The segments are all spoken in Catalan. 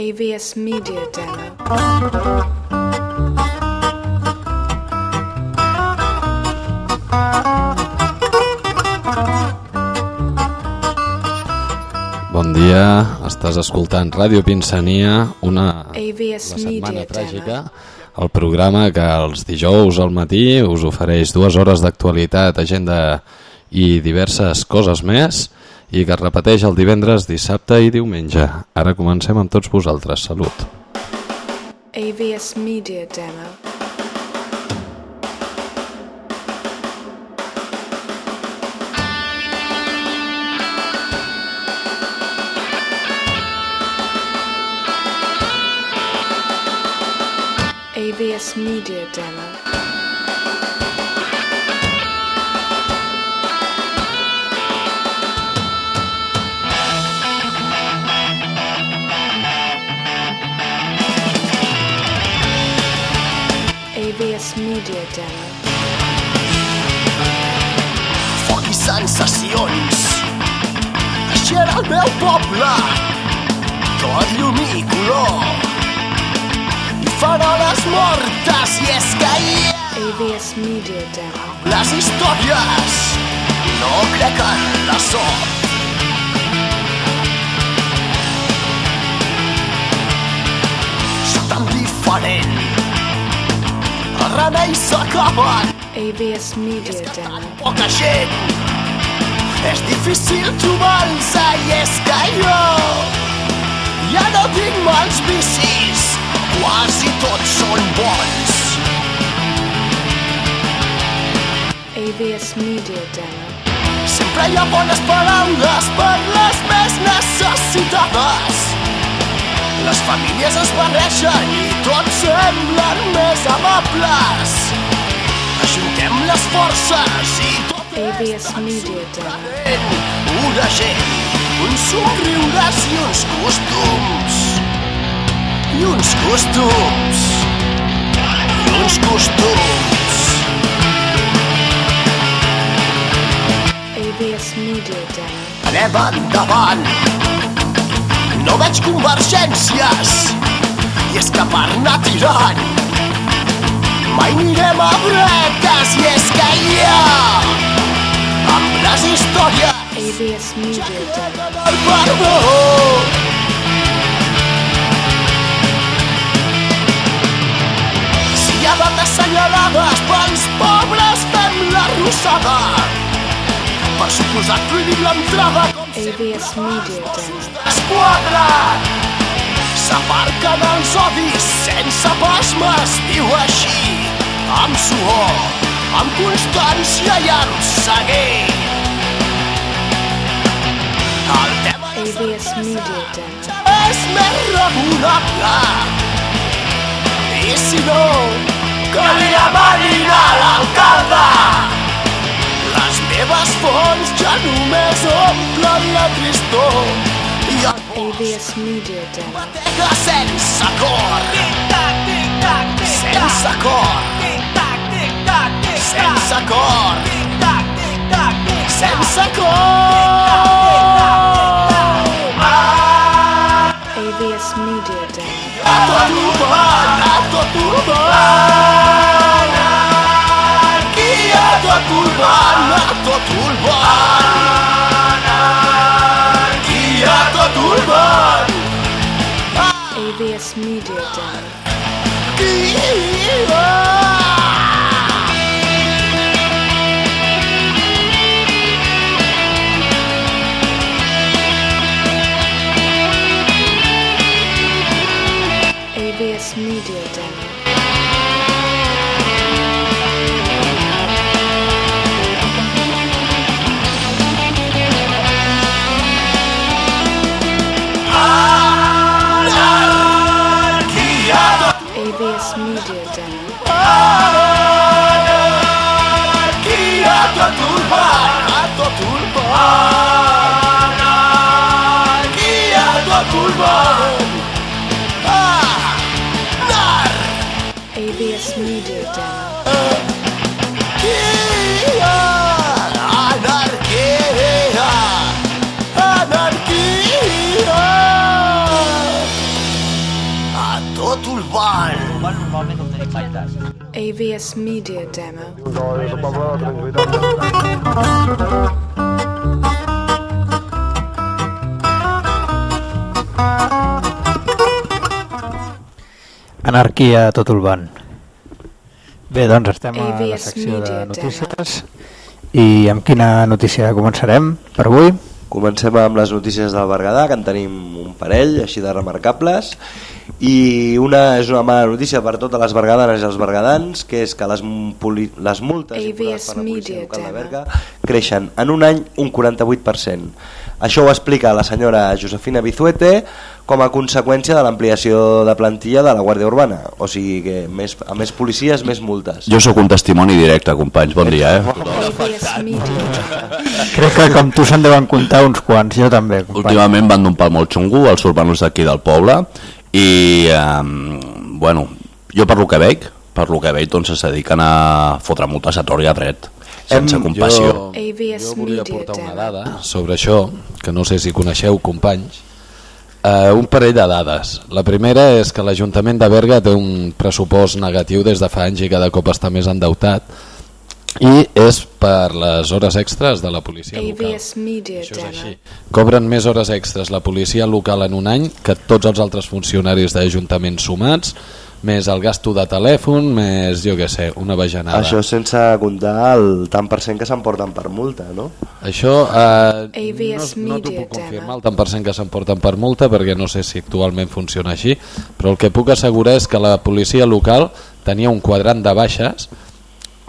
AVS Media Demo. Bon dia, estàs escoltant Ràdio Pinsania, una AVS la setmana Media tràgica, Demo. el programa que els dijous al matí us ofereix dues hores d'actualitat, agenda i diverses coses més i que es repeteix el divendres, dissabte i diumenge. Ara comencem amb tots vosaltres. Salut. AVS Media Demo. AVS Media Demo. Media Demo. foc i sensacions. Així era el meu poble, tot llum i color. I faroles mortes, i és que hi ha AVS Media Demo. les històries no crec en la sort. Soc tan diferent, els remeis s'acaben, AVS Media Demo. poca gent. És difícil trobar-los i és que jo ja no tinc mals vicis, quasi tots són bons. AVS Media Demo. Sempre hi ha bones paraules per les més necessitades. Les famílies es barregen i tots semblen més amables. Ajuntem les forces i tot AVS Media Demo. una gent, uns somriures i uns costums. I uns costums. I uns costums. AVS Media Demo. Anem endavant. No veig convergències. I anar tirant mai anirem a bretes i és que hi ha amb les històries Media Demo. del perdó. Si hi ha dates assenyalades pels pobres fem la rossada. Per suposat prohibim l'entrada com AVS Media Demo. esquadra. S'aparquen els odis sense pasmes, diu així, amb suor, amb constància i amb seguir. El tema Demo. és més raonable. I si no, que li demanin a l'alcalde. Les meves fonts ja només omplen la tristor AVS Media Demo. batega sense cor. Sense cor. Sense cor. Sense cor. AVS Media Demo. A tot urbana, a Aquí AVS Media Demo. Anarquia a tot el van. Bé, doncs estem a la secció de notícies i amb quina notícia començarem per avui? Comencem amb les notícies del Berguedà, que en tenim un parell, així de remarcables, i una és una mala notícia per totes les bergadanes i els bergadans, que és que les, les multes imposades per la policia local de. Berga creixen en un any un 48%. Això ho explica la senyora Josefina Bizuete com a conseqüència de l'ampliació de plantilla de la Guàrdia Urbana. O sigui que més, a més policies, més multes. Jo sóc un testimoni directe, companys. Bon dia, eh? Crec que com tu se'n deuen comptar uns quants, jo també. company. Últimament van d'un pal molt xungo els urbanos d'aquí del poble i, eh, bueno, jo per lo que veig, per lo que veig, doncs es dediquen a fotre multes a tor i a dret, sense Em- compassió. Jo, jo volia portar una dada sobre això, que no sé si coneixeu, companys. Uh, un parell de dades. La primera és que l'Ajuntament de Berga té un pressupost negatiu des de fa anys i cada cop està més endeutat i és per les hores extres de la policia local. Això és així. Cobren més hores extres la policia local en un any que tots els altres funcionaris d'ajuntaments sumats, més el gasto de telèfon, més, jo què sé, una bajanada. Això sense comptar el tant per cent que s'emporten per multa, no? Això eh, no, no t'ho puc confirmar el tant per cent que s'emporten per multa perquè no sé si actualment funciona així però el que puc assegurar és que la policia local tenia un quadrant de baixes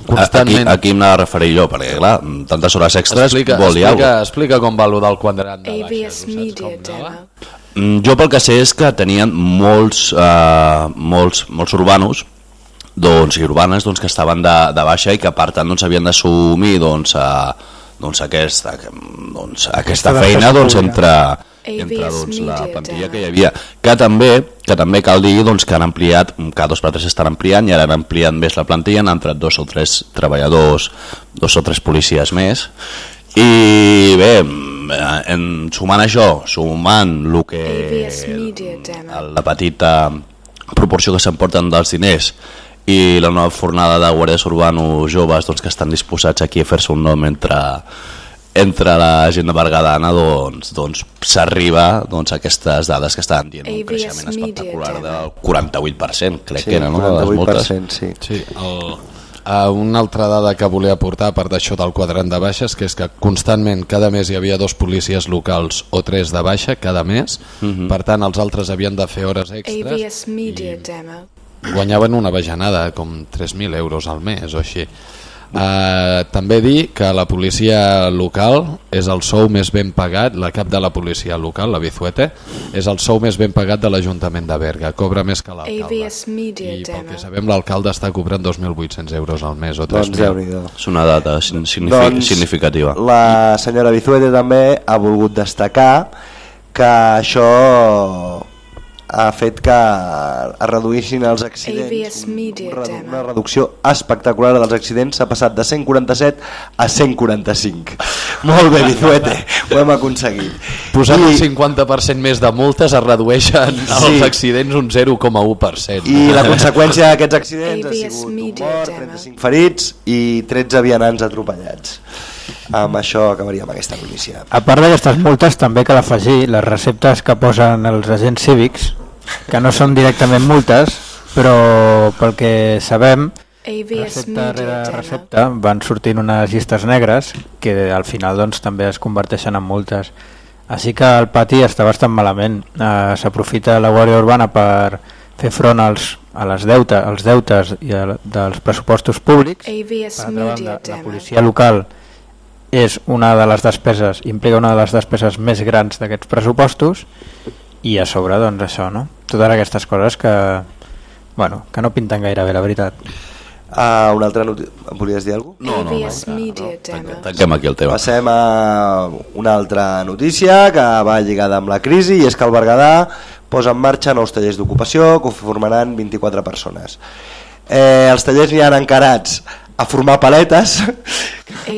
Aquí, constantment aquí em anava a referir jo, perquè clar, tantes hores extres explica, vol dir explica, explica com va allò del quadrant de baixes saps Media Jo pel que sé és que tenien molts, eh, molts, molts urbanos doncs, i urbanes doncs, que estaven de, de baixa i que per tant doncs, havien d'assumir doncs, eh, doncs, aquesta, doncs, aquesta Aquesta feina doncs, entre, entre doncs, la plantilla que hi havia. Que també, que també cal dir doncs, que han ampliat, cada dos per tres estan ampliant i ara han ampliat més la plantilla, han entrat dos o tres treballadors dos o tres policies més. I bé eh, en, sumant això sumant el que la petita proporció que s'emporten dels diners i la nova fornada de guàrdies urbanos joves doncs, que estan disposats aquí a fer-se un nom entre, entre la gent de Bergadana doncs, doncs s'arriba doncs, a aquestes dades que estaven dient un creixement espectacular del 48% crec Sí, que era no? de les multes 48%, sí. Sí, el, uh, una altra dada que volia aportar a part d'això del quadrant de baixes que és que constantment cada mes hi havia dos policies locals o tres de baixa cada mes. Per tant els altres havien de fer hores extres Media Demo. guanyaven una bajanada com 3.000 euros al mes o així Uh, també dir que la policia local és el sou més ben pagat, la cap de la policia local, la Bizuete, és el sou més ben pagat de l'Ajuntament de Berga, cobra més que l'alcalde. I pel que sabem l'alcalde està cobrant 2.800 euros al mes o Doncs 3.000. déu-n'hi-do. és una data signifi Doncs, significativa La senyora Bizuete també ha volgut destacar que això ha fet que es reduïssin els accidents un Demo. una reducció espectacular dels accidents s'ha passat de 147 a 145 molt bé Bizuete ho hem aconseguit Posant un I- 50% més de multes es redueixen Sí. els accidents un 0,1%. i la conseqüència d'aquests accidents ha sigut un mort, Demo. 35 ferits i 13 vianants atropellats amb això acabaríem aquesta notícia A part d'aquestes multes també cal afegir les receptes que posen els agents cívics, que no són directament multes, però pel que sabem, recepta rere recepta van sortint unes llistes negres que al final doncs, també es converteixen en multes. Així que el pati està bastant malament. Eh, S'aprofita la Guàrdia Urbana per fer front als, a les deute, als deutes i a, dels pressupostos públics. Per altra banda, la policia local és una de les despeses, implica una de les despeses més grans d'aquests pressupostos i a sobre, doncs, això, no? Totes aquestes coses que, bueno, que no pinten gaire bé, la veritat. Uh, una altra notícia. Volies dir alguna no, no, no, AVS Media Demo. tanquem aquí el tema Passem a una altra notícia que va lligada amb la crisi i és que el Berguedà posa en marxa nous tallers d'ocupació que formaran 24 persones. Eh, els tallers n'hi han encarats a formar paletes.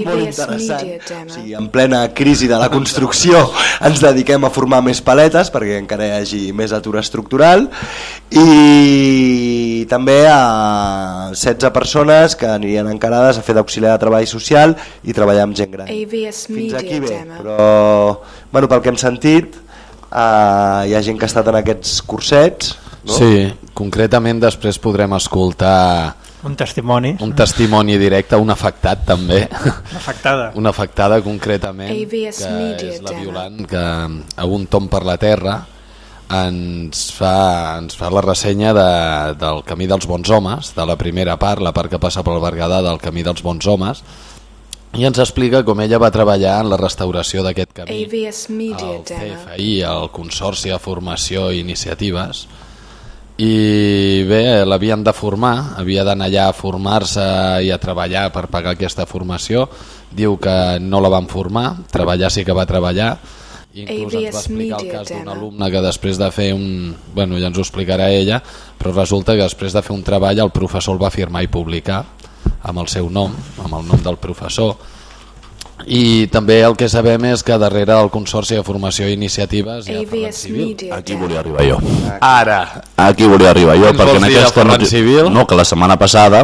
Molt interessant. o sigui, en plena crisi de la construcció ens dediquem a formar més paletes perquè encara hi hagi més atur estructural. I també a 16 persones que anirien encarades a fer d'auxiliar de treball social i treballar amb gent gran. Fins aquí bé, però bueno, pel que hem sentit eh, hi ha gent que ha estat en aquests cursets no? Sí, concretament després podrem escoltar Un testimoni. un testimoni directe, un afectat també, Afectada. una afectada concretament, AVS que Media és la. Violant, que a un tom per la terra ens fa, ens fa la ressenya de, del Camí dels Bons Homes, de la primera part, la part que passa pel Berguedà del Camí dels Bons Homes, i ens explica com ella va treballar en la restauració d'aquest camí AVS Media al Demo. CFI, al Consorci de Formació i Iniciatives i bé, l'havien de formar havia d'anar allà a formar-se i a treballar per pagar aquesta formació. Diu que no la van formar treballar sí que va treballar. I inclús ens va explicar el cas d'un Demo. alumne que després de fer un... bueno, ja ens ho explicarà ella però resulta que després de fer un treball el professor el va firmar i publicar amb el seu nom, amb el nom del professor i també el que sabem és que darrere del Consorci de Formació i Iniciatives hi ha Ferran Civil. Aquí volia arribar jo. Ara, Aquí volia arribar jo, Ens perquè en de aquesta... Noti- Civil? No, que la setmana passada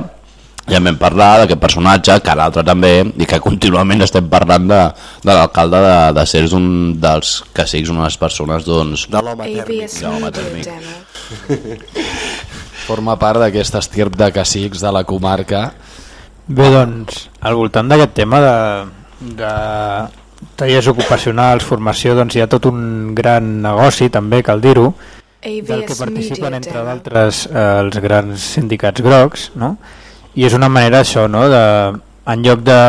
ja en vam parlar d'aquest personatge, que l'altre també, i que contínuament estem parlant de, de l'alcalde de, de ser un dels que siguis unes persones, doncs... de l'home tèrmic AVS No, home, Media tèrmic. Forma part d'aquest estirp de cacics de la comarca Bé, doncs, al voltant d'aquest tema de, de tallers ocupacionals, formació, doncs hi ha tot un gran negoci, també, cal dir-ho, del que participen, entre d'altres, eh, els grans sindicats grocs, no? I és una manera, això, no?, de, en lloc de,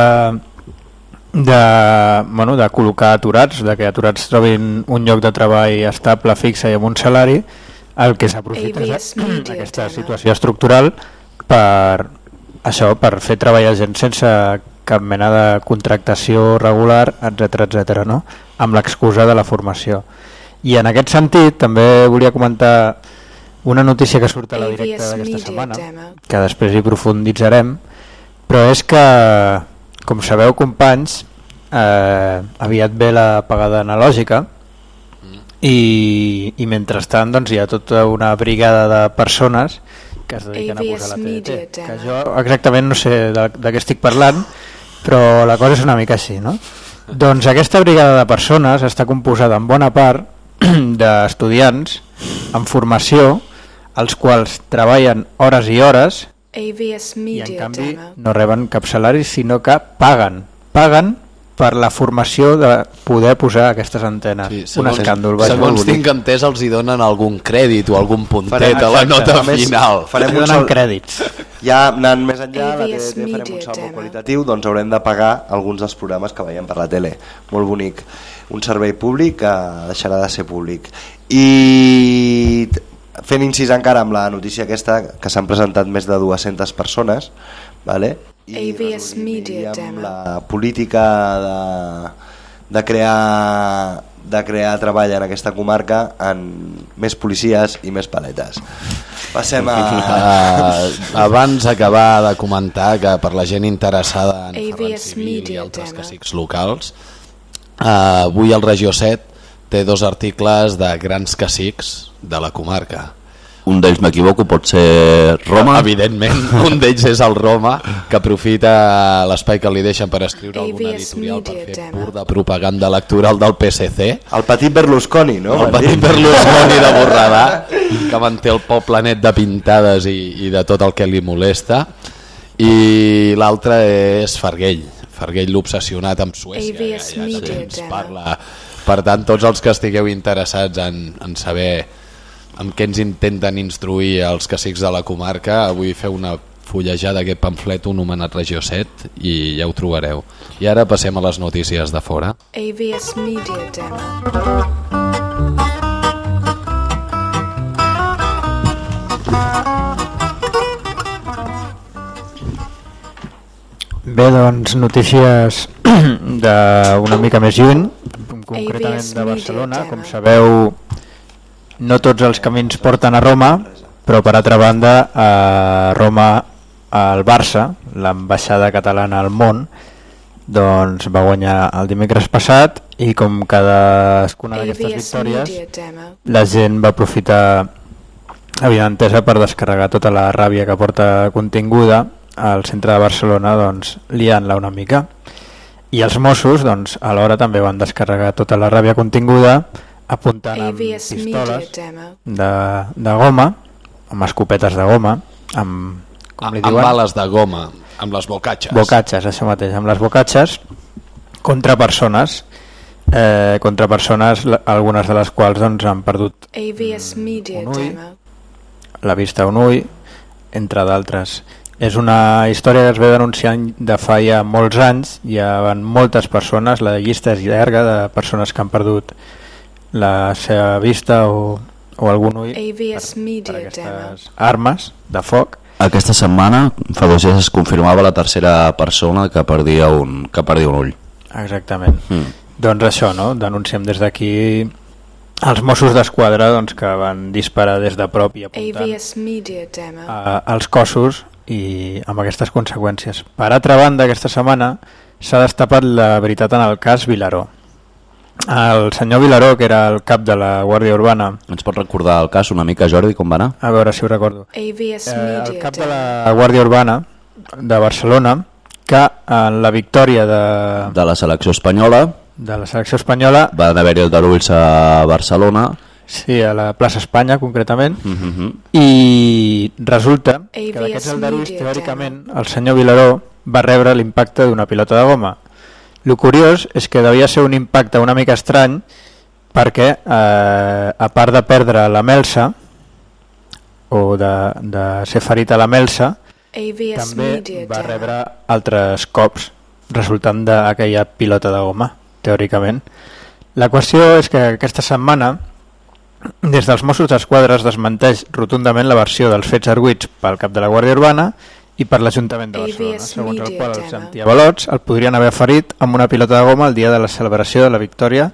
de, bueno, de col·locar aturats, de que aturats trobin un lloc de treball estable, fixe i amb un salari, el que s'aprofita és aquesta situació estructural per això, per fer treballar gent sense cap mena de contractació regular, etc etc, no? amb l'excusa de la formació. I en aquest sentit també volia comentar una notícia que surt a la directa d'aquesta setmana, que després hi profunditzarem, però és que, com sabeu companys, eh, aviat ve la pagada analògica i, i mentrestant doncs, hi ha tota una brigada de persones que es dediquen a posar la Media TDT. Que jo exactament no sé de, de què estic parlant, però la cosa és una mica així, no? Doncs aquesta brigada de persones està composada en bona part d'estudiants en formació, els quals treballen hores i hores AVS i en canvi no reben cap salari, sinó que paguen. Paguen per la formació de poder posar aquestes antenes. un escàndol, vaja. segons tinc entès els hi donen algun crèdit o algun puntet Farem- a la exacte. nota A més, final farem un sal- crèdits. Ja anant més enllà, la AVS TDT farem un salt molt qualitatiu, doncs haurem de pagar alguns dels programes que veiem per la tele. Molt bonic. Un servei públic que deixarà de ser públic. I fent incís encara amb la notícia aquesta, que s'han presentat més de 200 persones, vale? I AVS Media i amb la política de, de crear de crear treball en aquesta comarca en més policies i més paletes. Passem a... Uh, abans d'acabar de comentar que per la gent interessada en Ferran AVS Civil i altres cacics locals uh, avui el Regió 7 té dos articles de grans cacics de la comarca Un d'ells, m'equivoco, pot ser Roma. Evidentment, un d'ells és el Roma, que aprofita l'espai que li deixen per escriure algun AVS editorial per fer Demo. pur de propaganda electoral del PSC. El petit Berlusconi, no? El petit Berlusconi de Borredà, que manté el poble net de pintades i, i de tot el que li molesta. I l'altre és Farguell, Farguell l'obsessionat amb Suècia, que AVS ja Media ens Demo. parla. Per tant, tots els que estigueu interessats en, en saber amb què ens intenten instruir els cacics de la comarca, avui feu una fullejada d'aquest pamflet, un homenat Regió 7, i ja ho trobareu. I ara passem a les notícies de fora. AVS Media Demo. Bé, doncs, notícies d'una mica més lluny, concretament de Barcelona. Com sabeu, no tots els camins porten a Roma, però per altra banda, a Roma el Barça, l'ambaixada catalana al món, doncs va guanyar el dimecres passat i com cadascuna d'aquestes victòries la gent va aprofitar evidentesa per descarregar tota la ràbia que porta continguda al centre de Barcelona doncs, liant-la una mica. I els Mossos doncs, alhora també van descarregar tota la ràbia continguda apuntant amb pistoles de, de goma amb escopetes de goma amb, com amb, li amb diuen? bales de goma, amb les bocatxes. Bocatxes, això mateix, amb les bocatxes contra persones eh, contra persones, algunes de les quals doncs, han perdut AVS Media un ull. Demo. la vista a un ull, entre d'altres. És una història que es ve denunciant de fa ja molts anys, hi ha moltes persones, la llista és llarga de persones que han perdut la seva vista o, o algun ull AVS per Media Demo. aquestes armes de foc. Aquesta setmana, fa dos dies, es confirmava la tercera persona que perdia un, que perdia un ull. Exactament. Mm. Doncs això, no? Denunciem des d'aquí els Mossos d'Esquadra doncs, que van disparar des de prop i apuntant Demo. a, als cossos i amb aquestes conseqüències. Per altra banda, aquesta setmana s'ha destapat la veritat en el cas Vilaró. El senyor Vilaró, que era el cap de la Guàrdia Urbana, Ens pot recordar el cas una mica, Jordi, com va anar? a veure si ho recordo, eh, el cap de la Guàrdia Urbana de Barcelona, que en la victòria de, De la selecció espanyola, de la selecció espanyola, van haver-hi el d'Arulls a Barcelona, sí, a la plaça Espanya concretament, mm -hmm. i resulta que d'aquests aldarulls, teòricament, el senyor Vilaró va rebre l'impacte d'una pilota de goma. El curiós és que devia ser un impacte una mica estrany perquè, eh, a part de perdre la melsa, o de, de ser ferit a la melsa, AVS també Media va rebre altres cops resultant d'aquella pilota de goma, teòricament. La qüestió és que aquesta setmana des dels Mossos d'Esquadra es desmenteix rotundament la versió dels fets arguïts pel cap de la Guàrdia Urbana i per l'Ajuntament de Barcelona, segons el qual els antiavalots el podrien haver ferit amb una pilota de goma el dia de la celebració de la victòria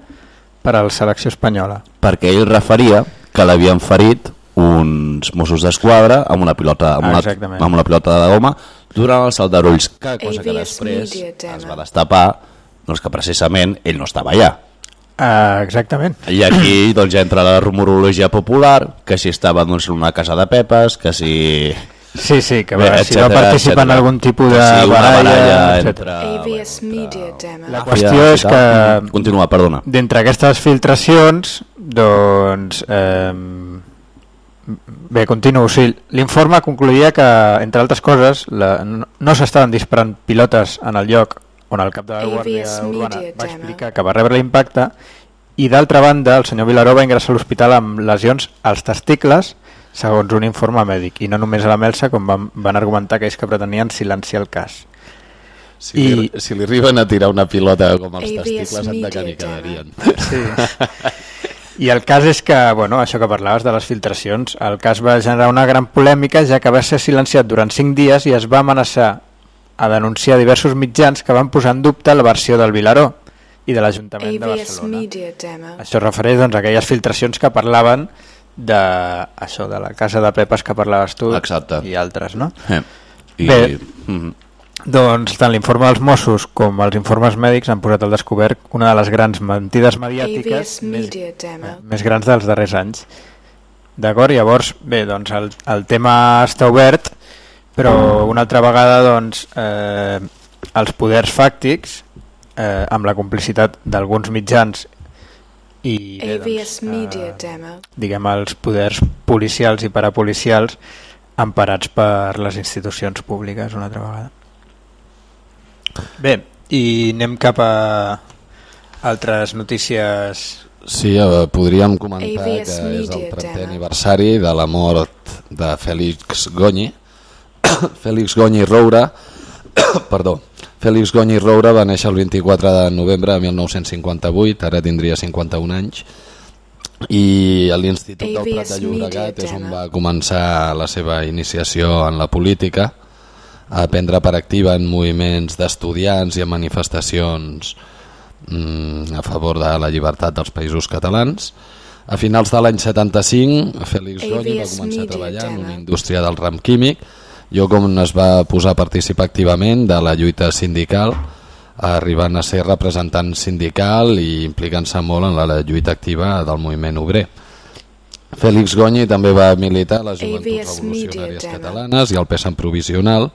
per a la selecció espanyola. perquè ell referia que l'havien ferit uns Mossos d'Esquadra amb una pilota amb Ah, una, amb una pilota de goma durant el salt d'Arulls, que cosa que després es va destapar doncs que precisament ell no estava allà. Ah, exactament. I aquí doncs, entra la rumorologia popular, que si estava doncs, en una casa de pepes, que si... Sí, sí, que Bé, va, si va etcètera, participar en etcètera. algun tipus de una baralla, baralla etcètera. entre... AVS Media Demo. La qüestió és i tal. que Continua, perdona. d'entre aquestes filtracions doncs eh, bé, continuo o sigui, l'informe concluïa que entre altres coses la, no, no s'estaven disparant pilotes en el lloc on el cap de la Guàrdia Urbana Media va explicar que va rebre l'impacte i d'altra banda el senyor Vilaró va ingressar a l'hospital amb lesions als testicles segons un informe mèdic i no només a la melsa com van, van argumentar aquells que pretenien silenciar el cas Si, li, I- si li arriben a tirar una pilota com els testicles, en de que n'hi Media quedarien. Sí. I el cas és que, bueno, això que parlaves de les filtracions, el cas va generar una gran polèmica ja que va ser silenciat durant 5 dies i es va amenaçar a denunciar diversos mitjans que van posar en dubte la versió del Vilaró i de l'Ajuntament de Barcelona. Media. Això es refereix doncs, a aquelles filtracions que parlaven de, això, de la casa de Pepes que parlaves tu Exacte. i altres, no? Eh. I, Bé. Mhm. Doncs tant l'informe dels Mossos com els informes mèdics han posat al descobert una de les grans mentides mediàtiques més, més grans dels darrers anys. D'acord? Llavors, bé, doncs el, el tema està obert, però una altra vegada doncs, eh, els poders fàctics, eh, amb la complicitat d'alguns mitjans i bé, AVS Media eh, Demo. diguem els poders policials i parapolicials emparats per les institucions públiques una altra vegada. Bé, i anem cap a altres notícies Sí, eh, podríem comentar que AVS és el Media 30è Demo. aniversari de la mort de Fèlix Gonyi. Fèlix Gonyi Roura, perdó, Fèlix Gonyi Roura va néixer el 24 de novembre de 1958, ara tindria 51 anys, i a l'Institut del Prat de Llobregat és on va començar la seva iniciació en la política, a prendre per activa en moviments d'estudiants i en manifestacions mm, a favor de la llibertat dels països catalans. A finals de l'any 75, Félix Gonyi va començar a treballar en una indústria del ram químic jo com es va posar a participar activament de la lluita sindical, arribant a ser representant sindical i implicant-se molt en la lluita activa del moviment obrer. Fèlix Gonyi també va militar a les Joventuts Revolucionàries. Catalanes i al PSAM Provisional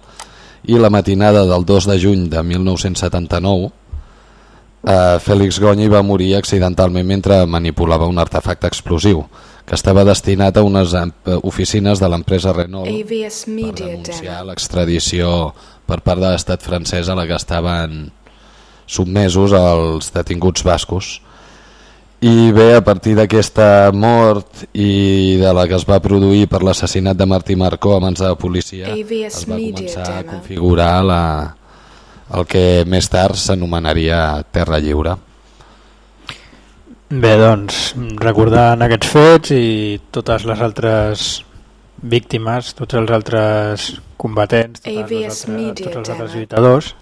i la matinada del 2 de juny de 1979 eh, Fèlix Gonyi va morir accidentalment mentre manipulava un artefacte explosiu que estava destinat a unes em- oficines de l'empresa Renault AVS per Media denunciar l'extradició per part de l'estat francès a la que estaven sotmesos els detinguts bascos. I bé, a partir d'aquesta mort i de la que es va produir per l'assassinat de Martí Marcó a mans de la policia, AVS es va Media començar a Demo. configurar la, el que més tard s'anomenaria Terra Lliure. Bé, doncs, recordant aquests fets i totes les altres víctimes, tots els altres combatents, totes les altres, tots els altres lluitadors,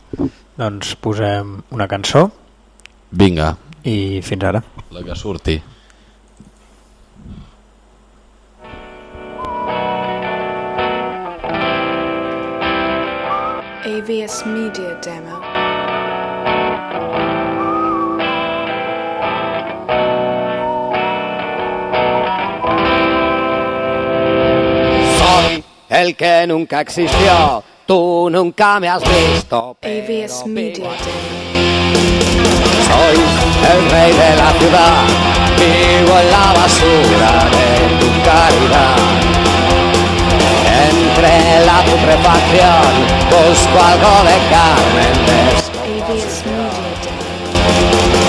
doncs posem una cançó Vinga, i fins ara. la que surti. AVS Media Demo. El que nunca existió, tú nunca me has visto. Media. Demo. Soy el rey de la ciudad, vivo en la basura de tu caridad. Entre la putrefacción busco algo de Carmen.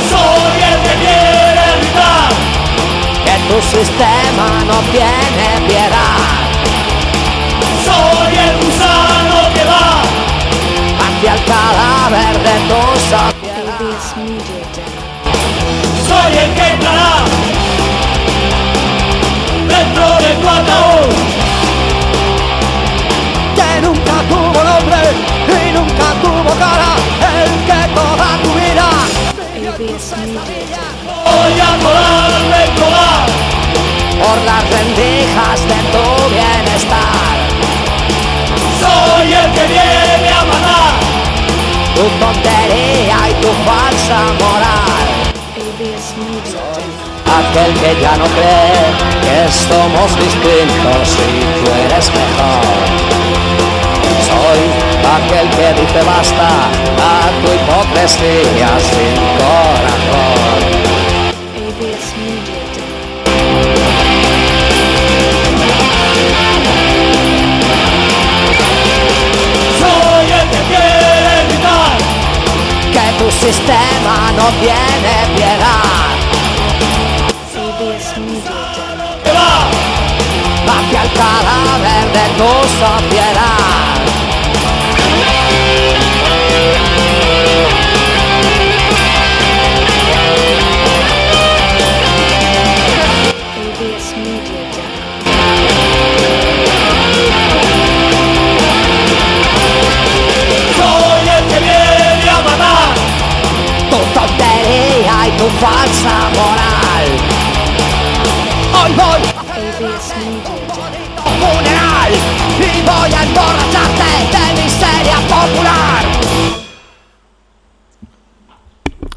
Soy el que quiere gritar, que tu sistema no tiene piedad hacia el cadáver de tu soy el que entrará dentro de tu ataúd. que nunca tuvo nombre y nunca tuvo cara, el que toda tu vida. Voy a colarme, colar, por las rendijas de tu bienestar, soy el que viene. Tu tontería y tu falsa moral. Aquel que ya no cree que somos distintos y tú eres mejor. Soy aquel que dice basta a tu hipocresía sin corazón. Sistema no tiene piedad. AVS Media que va, hacia el cadáver de tu sociedad. Falsa moral. Hoy voy a un funeral y voy a emborracharte de miseria popular.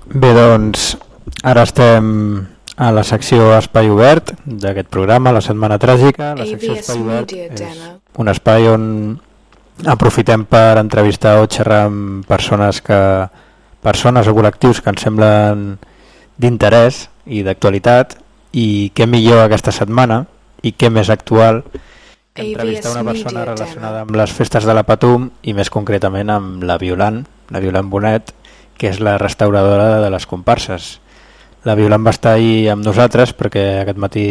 Bé, doncs, ara estem a la secció Espai Obert d'aquest programa, la Setmana Tràgica. La secció Espai Obert és un espai on aprofitem per entrevistar o xerrar amb persones que persones o col·lectius que ens semblen d'interès i d'actualitat i què millor aquesta setmana i què més actual que entrevistar una persona relacionada amb les festes de la Patum i més concretament amb la Violant, la Violant Bonet, que és la restauradora de les comparses. La Violant va estar ahir amb nosaltres perquè aquest matí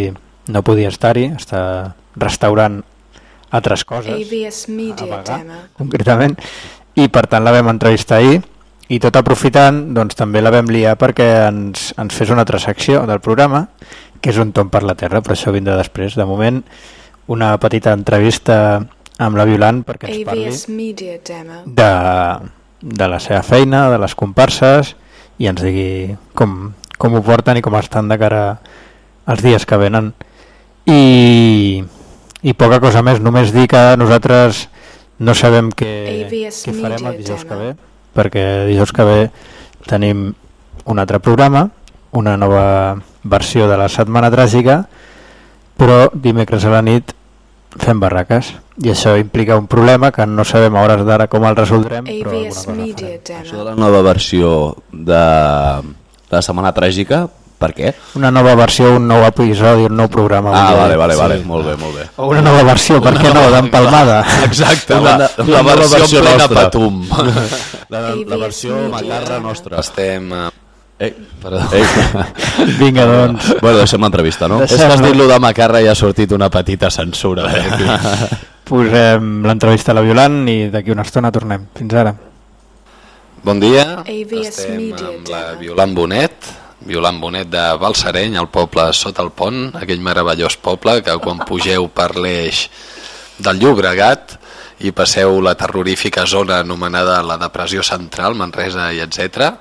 no podia estar-hi, està restaurant altres coses AVS a Media Bagà, Demo. concretament, i per tant la vam entrevistar ahir i tot aprofitant doncs, també la vam liar perquè ens, ens fes una altra secció del programa que és un tom per la terra, però això vindrà després. De moment, una petita entrevista amb la Violant perquè ens parli AVS Media Demo. de, de la seva feina, de les comparses i ens digui com, com ho porten i com estan de cara als dies que venen. I, i poca cosa més, només dir que nosaltres no sabem què, què farem el dijous que ve, perquè dijous que ve tenim un altre programa, una nova versió de la Setmana Tràgica, però dimecres a la nit fem barraques i això implica un problema que no sabem a hores d'ara com el resoldrem però cosa Media. Això de la nova versió de la Setmana Tràgica, per què? una nova versió, un nou episodi, un nou programa Ah, vale, vale, vale, Sí. molt bé, molt bé. o una nova versió, per què no, d'empalmada Exacte, Una- la, una la nova versió, versió plena nostra. patum. La, la AVS versió macarra nostra. Estem... eh, Ei, Perdó. ei. vinga doncs bueno, deixem l'entrevista, no? Deixem- És que has dit lo de Macarra i ha sortit una petita censura. Eh, posem l'entrevista a la Violant i d'aquí una estona tornem, fins ara Bon dia, AVS estem Media amb la. Violant Bonet, Violant Bonet de Balsareny, el poble sota el pont, aquell meravellós poble que quan pugeu per l'eix del Llobregat i passeu la terrorífica zona anomenada la Depressió Central, Manresa i etc.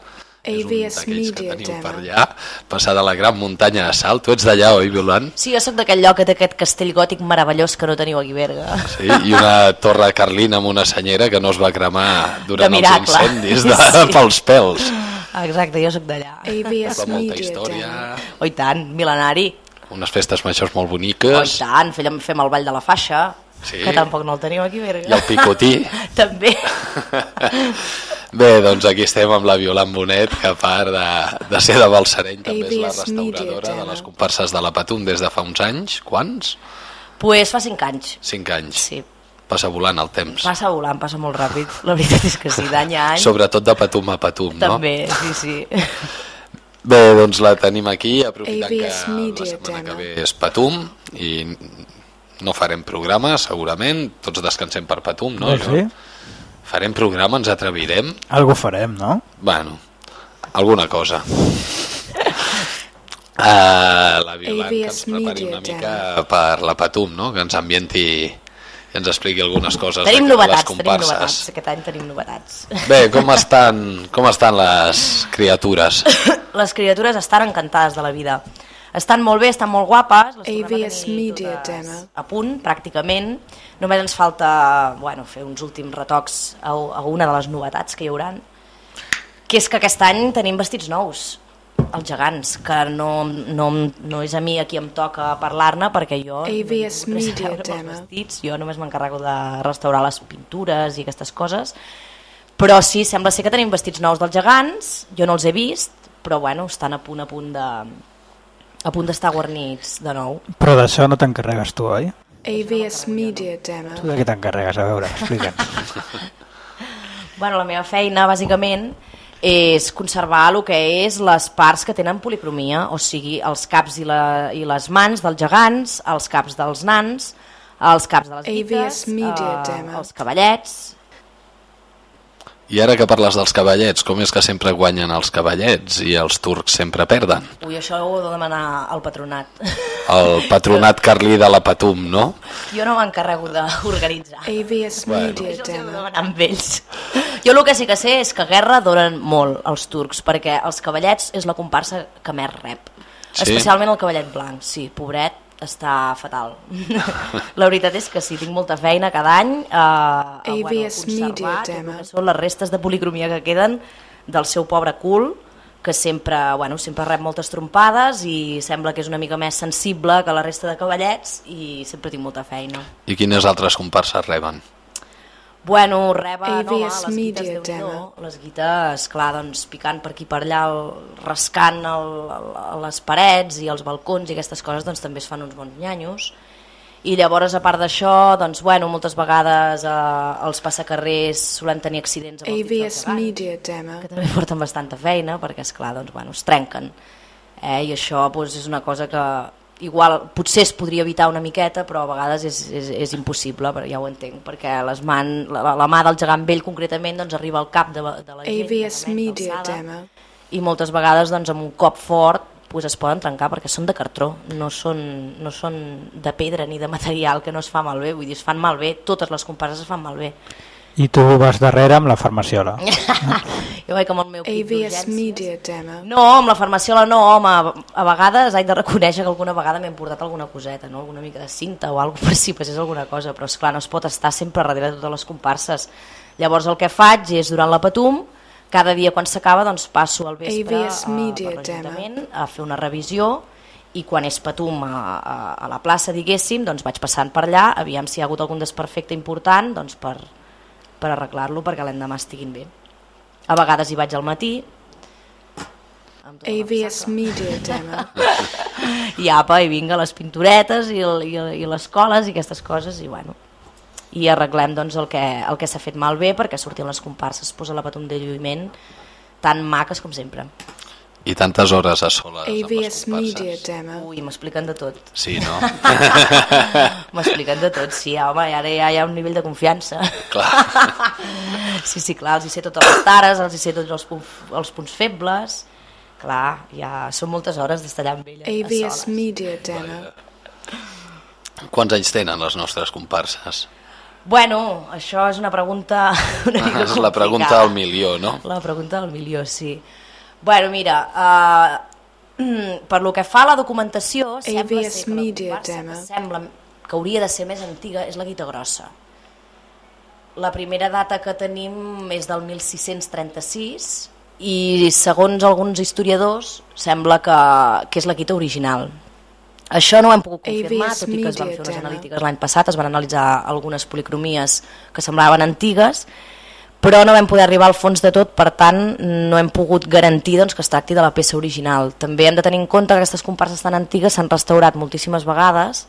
És un AVS que Media teniu per allà, passar de la gran muntanya a Salt. Tu ets d'allà, oi, Violant? Sí, jo sóc d'aquell lloc que té aquest castell gòtic meravellós que no teniu aquí a Berga. Sí, i una torre carlina amb una senyera que no es va cremar durant De els incendis de, Sí. pels pèls. Exacte, jo sóc d'allà. Fa molta història. Oh, i tant, mil·lenari. unes festes majors molt Oh, i boniques tant, fem, fem el ball de la faixa, Sí. que tampoc no el teniu aquí Berga. i el picotí. També. Bé, doncs aquí estem amb la Violant Bonet, que a part de, de ser de Balsareny també és la ABS restauradora de les comparses de la Patum des de fa uns anys. Quants? pues fa cinc anys. Cinc anys. Sí, Passa volant el temps. passa volant, passa molt ràpid. La veritat és que sí, d'any a any. Sobretot de Patum a Patum, no? També, sí, sí. Bé, doncs la tenim aquí, aprofitant que ABS la Media setmana que Demo. ve és Patum i no farem programa, segurament, tots descansem per Patum, no? Eh, sí? Farem programa, ens atrevirem? Algo farem, no? Bueno, alguna cosa. Uh, la Violant que ens prepari una mica per la Patum, no? que ens ambienti i ens expliqui algunes coses Tenim de les novetats, tenim comparses. novetats. Aquest any tenim novetats. Bé, com estan, com estan les criatures? Les criatures estan encantades de la vida. Estan molt bé, estan molt guapes. Les tornem a AVS tenir Media Demo. A punt, pràcticament. Només ens falta bueno, fer uns últims retocs a, a una de les novetats que hi hauran, que és que aquest any tenim vestits nous, els gegants, que no, no, no és a mi a qui em toca parlar-ne perquè jo no AVS a Media vestits, jo només m'encarrego de restaurar les pintures i aquestes coses, però sí, sembla ser que tenim vestits nous dels gegants, jo no els he vist, però bueno, estan a punt a punt de a punt d'estar guarnits de nou. Però d'això no t'encarregues tu, oi? AVS Media Tu Demo. de què t'encarregues? A veure, explica'ns. Bueno, la meva feina, bàsicament, és conservar el que és les parts que tenen policromia, o sigui, els caps i, la, i les mans dels gegants, els caps dels nans, els caps de les AVS vites, Media eh, Demo. els cavallets... I ara que parles dels cavallets, com és que sempre guanyen els cavallets i els turcs sempre perden? Ui, això ho he de demanar al patronat. El patronat carlí de la Patum, no? jo no m'encarrego d'organitzar. AVS Bueno. Media Això els he de demanar amb ells. Jo el que sí que sé és que guerra donen molt els turcs, perquè els cavallets és la comparsa que més rep. Sí? Especialment el cavallet blanc, sí, pobret, està fatal. la veritat és que sí, tinc molta feina cada any eh, a, a bueno, Media Demo. que són les restes de policromia que queden del seu pobre cul, que sempre, bueno, sempre rep moltes trompades i sembla que és una mica més sensible que la resta de cavallets i sempre tinc molta feina. I quines altres comparses reben? Bueno, reba, no, home, les guites, déu Demo. les guites, clar, doncs picant per aquí per allà, el, rascant el, el, les parets i els balcons i aquestes coses, doncs també es fan uns bons nyanyos. I llavors, a part d'això, doncs, bueno, moltes vegades eh, els passacarrers solen tenir accidents amb AVS Media Demo. que també porten bastanta feina, perquè, és clar doncs, bueno, es trenquen. Eh? I això doncs, és una cosa que igual potser es podria evitar una miqueta, però a vegades és, és, és impossible, ja ho entenc, perquè les man, la, la mà del gegant vell concretament doncs, arriba al cap de, de la gent. AVS de Media Demo. I moltes vegades doncs, amb un cop fort pues, es poden trencar perquè són de cartró, no són, no són de pedra ni de material que no es fa malbé, vull dir, es fan malbé, totes les comparses es fan malbé. I tu vas darrere amb la farmaciola. jo vaig amb el meu kit AVS d'urgències. Media Demo. No, amb la farmaciola no, home, a vegades haig de reconèixer que alguna vegada m'he portat alguna coseta, no? alguna mica de cinta o alguna per si passés alguna cosa, però és clar no es pot estar sempre darrere de totes les comparses. Llavors el que faig és, durant la Patum, cada dia quan s'acaba doncs passo al vespre a, Media l'Ajuntament a fer una revisió i quan és Patum a, a, a la plaça, diguéssim, doncs vaig passant per allà, aviam si hi ha hagut algun desperfecte important doncs per, per arreglar-lo perquè l'endemà estiguin bé. A vegades hi vaig al matí, AVS Media Demo. i apa, i vinga les pinturetes i, el, i, i les coles i aquestes coses i bueno i arreglem doncs el que, el que s'ha fet malbé perquè sortien les comparses, es posa la patum de lluïment tan maques com sempre I tantes hores a soles amb les Media comparses. Demo. ui, m'expliquen de tot Sí, no? m'expliquen de tot, sí, home, i ara ja hi ha un nivell de confiança Clar. sí, sí, clar, els hi sé totes les tares els hi sé tots els, punts, els punts febles clar, ja són moltes hores d'estar allà amb ella a soles. Media Demo. Quants anys tenen les nostres comparses? Bueno, això és una pregunta una mica És la pregunta al milió, no? La pregunta del milió, sí. Bueno, mira, uh, per lo que fa a la documentació, sembla ser que la Media Demo. que sembla que hauria de ser més antiga és la Guita Grossa. La primera data que tenim és del 1636 i segons alguns historiadors sembla que, que és la Guita original. Això no ho hem pogut confirmar, AVS tot i que es van fer unes analítiques l'any passat, es van analitzar algunes policromies que semblaven antigues, però no vam poder arribar al fons de tot, per tant no hem pogut garantir doncs, que es tracti de la peça original. També hem de tenir en compte que aquestes comparses tan antigues s'han restaurat moltíssimes vegades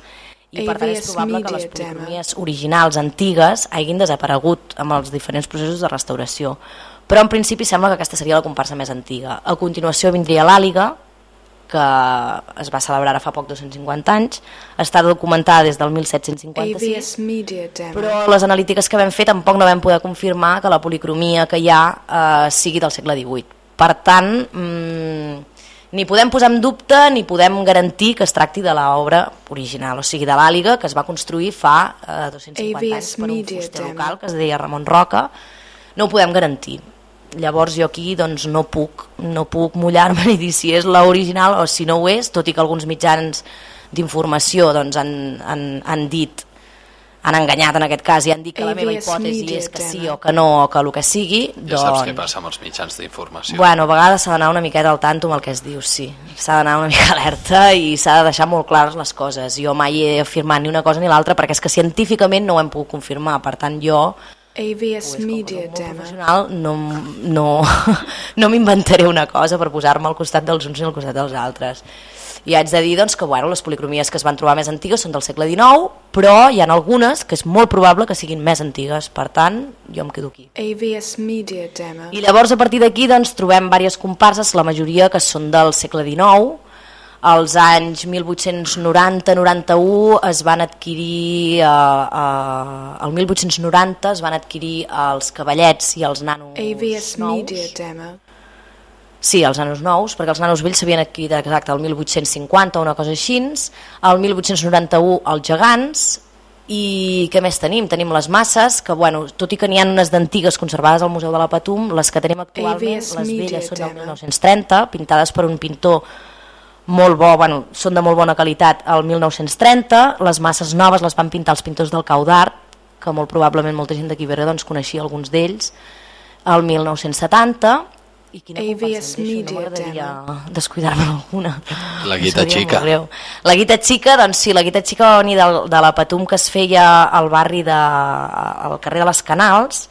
i per tant és probable que les policromies originals antigues hagin desaparegut amb els diferents processos de restauració. Però en principi sembla que aquesta seria la comparsa més antiga. A continuació vindria l'Àliga, que es va celebrar ara fa poc 250 anys, està documentada des del 1756, AVS Media Demo. però les analítiques que vam fer tampoc no vam poder confirmar que la policromia que hi ha eh, sigui del segle XVIII. Per tant, mm, ni podem posar en dubte ni podem garantir que es tracti de l'obra original, o sigui, de l'àliga que es va construir fa eh, 250 AVS anys per un fuster local que es deia Ramon Roca, no ho podem garantir. Llavors jo aquí doncs, no puc, no puc mullar-me ni dir si és l'original o si no ho és, tot i que alguns mitjans d'informació doncs, han, han, han dit han enganyat en aquest cas i han dit que la meva hipòtesi és que sí o que no o que el que sigui, Ja saps què doncs... passa amb els mitjans d'informació. Bueno, a vegades s'ha d'anar una miqueta al tanto amb el que es diu, sí. S'ha d'anar una mica alerta i s'ha de deixar molt clares les coses. Jo mai he afirmat ni una cosa ni l'altra perquè és que científicament no ho hem pogut confirmar. Per tant, jo, AVS Media Demo. no, no, no m'inventaré una cosa per posar-me al costat dels uns i al costat dels altres. I haig de dir doncs, que bueno, les policromies que es van trobar més antigues són del segle XIX, però hi ha algunes que és molt probable que siguin més antigues. Per tant, jo em quedo aquí. AVS Media Demo. I llavors a partir d'aquí doncs, trobem diverses comparses, la majoria que són del segle XIX, als anys 1890-91 es van adquirir, eh, eh, el 1890 es van adquirir els cavallets i els nanos AVS nous. Media Demo. Sí, els nanos nous, perquè els nanos vells s'havien adquirit exacte el 1850 o una cosa així, el 1891 els gegants, i què més tenim? Tenim les masses, que bueno, tot i que n'hi ha unes d'antigues conservades al Museu de la Patum, les que tenim actualment, AVS les velles són del Demo. 1930, pintades per un pintor molt bo, bueno, són de molt bona qualitat al 1930, les masses noves les van pintar els pintors del Cau d'Art, que molt probablement molta gent d'aquí Berga doncs, coneixia alguns d'ells, al 1970, i quina AVS compensa em deixo? Media no m'agradaria descuidar-me alguna. La guita xica. La guita xica, doncs sí, la guita xica va venir del, de la Patum que es feia al barri de, al carrer de les Canals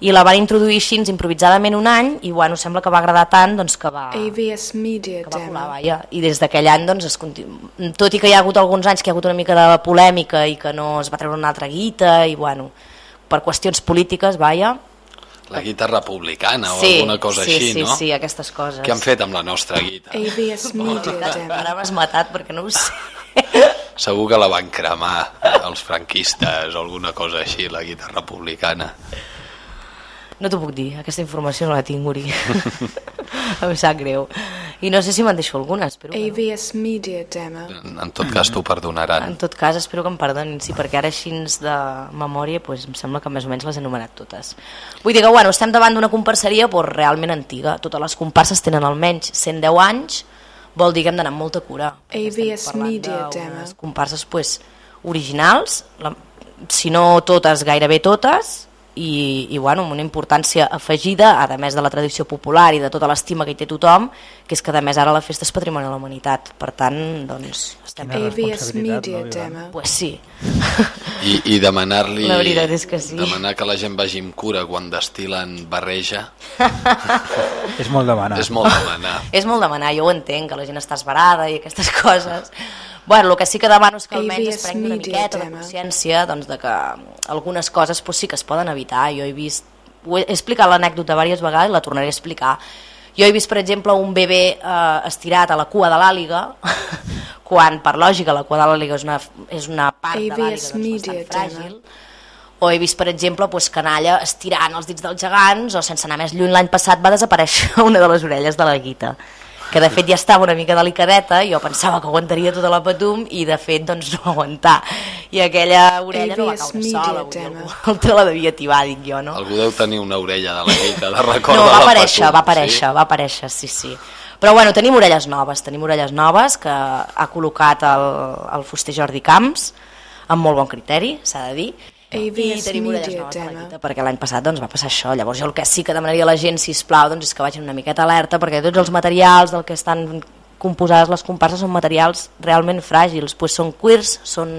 i la van introduir així improvisadament un any i bueno, sembla que va agradar tant doncs, que va, Media que va colar, vaja. i des d'aquell any doncs, es continu... tot i que hi ha hagut alguns anys que hi ha hagut una mica de polèmica i que no es va treure una altra guita i bueno, per qüestions polítiques, vaja La guita republicana o sí, alguna cosa sí, així, sí, no? sí, aquestes coses Què han fet amb la nostra guita? AVS Media ara m'has matat perquè no ho sé Segur que la van cremar els franquistes o alguna cosa així, la guita republicana. No t'ho puc dir, aquesta informació no la tinc, Uri. em sap greu. I no sé si me'n deixo alguna, espero que no. AVS Media Demo. En tot cas t'ho perdonaran. En tot cas, espero que em perdonin, sí, perquè ara així de memòria pues, em sembla que més o menys les he enumerat totes. Vull dir que, bueno, estem davant d'una comparseria pues, realment antiga. Totes les comparses tenen almenys 110 anys, vol dir que hem d'anar amb molta cura. AVS Media Demo. comparses pues, originals, la, si no totes, gairebé totes, i, i bueno, amb una importància afegida, a més de la tradició popular i de tota l'estima que hi té tothom, que és que a més ara la festa és patrimoni de la humanitat. Per tant, doncs, estem... Quina responsabilitat, Media no, Ivan? Demo. Pues sí. I, i demanar-li... La veritat és que sí. Demanar que la gent vagi amb cura quan destil·len barreja És molt demanar. és molt demanar. És molt demanar, jo ho entenc, que la gent està esbarada i aquestes coses. Bueno, el que sí que demano és que almenys es prengui una miqueta de consciència doncs, de que algunes coses pues, sí que es poden evitar. Jo he vist, ho he explicat l'anècdota diverses vegades i la tornaré a explicar. Jo he vist, per exemple, un bebè eh, estirat a la cua de l'àliga, quan, per lògica, la cua de l'àliga és, una, és una part de l'àliga doncs, bastant fràgil, o he vist, per exemple, pues, canalla estirant els dits dels gegants, o sense anar més lluny, l'any passat va desaparèixer una de les orelles de la guita que de fet ja estava una mica delicadeta, jo pensava que aguantaria tota la patum i de fet doncs no aguantar. I aquella orella no va caure sola, algú altre la devia tibar, dic jo, no? Algú deu tenir una orella de la guita, de record No, de va aparèixer, Patum, va aparèixer, va aparèixer, sí, sí. Però bueno, tenim orelles noves, tenim orelles noves que ha col·locat el, el fuster Jordi Camps, amb molt bon criteri, s'ha de dir, i AVS tenim orelles Media noves a la Demo. guita, perquè l'any passat doncs, va passar això. Llavors jo el que sí que demanaria a la gent, si plau, doncs, és que vagin una miqueta alerta, perquè tots els materials del que estan composades les comparses són materials realment fràgils, pues són cuirs, són,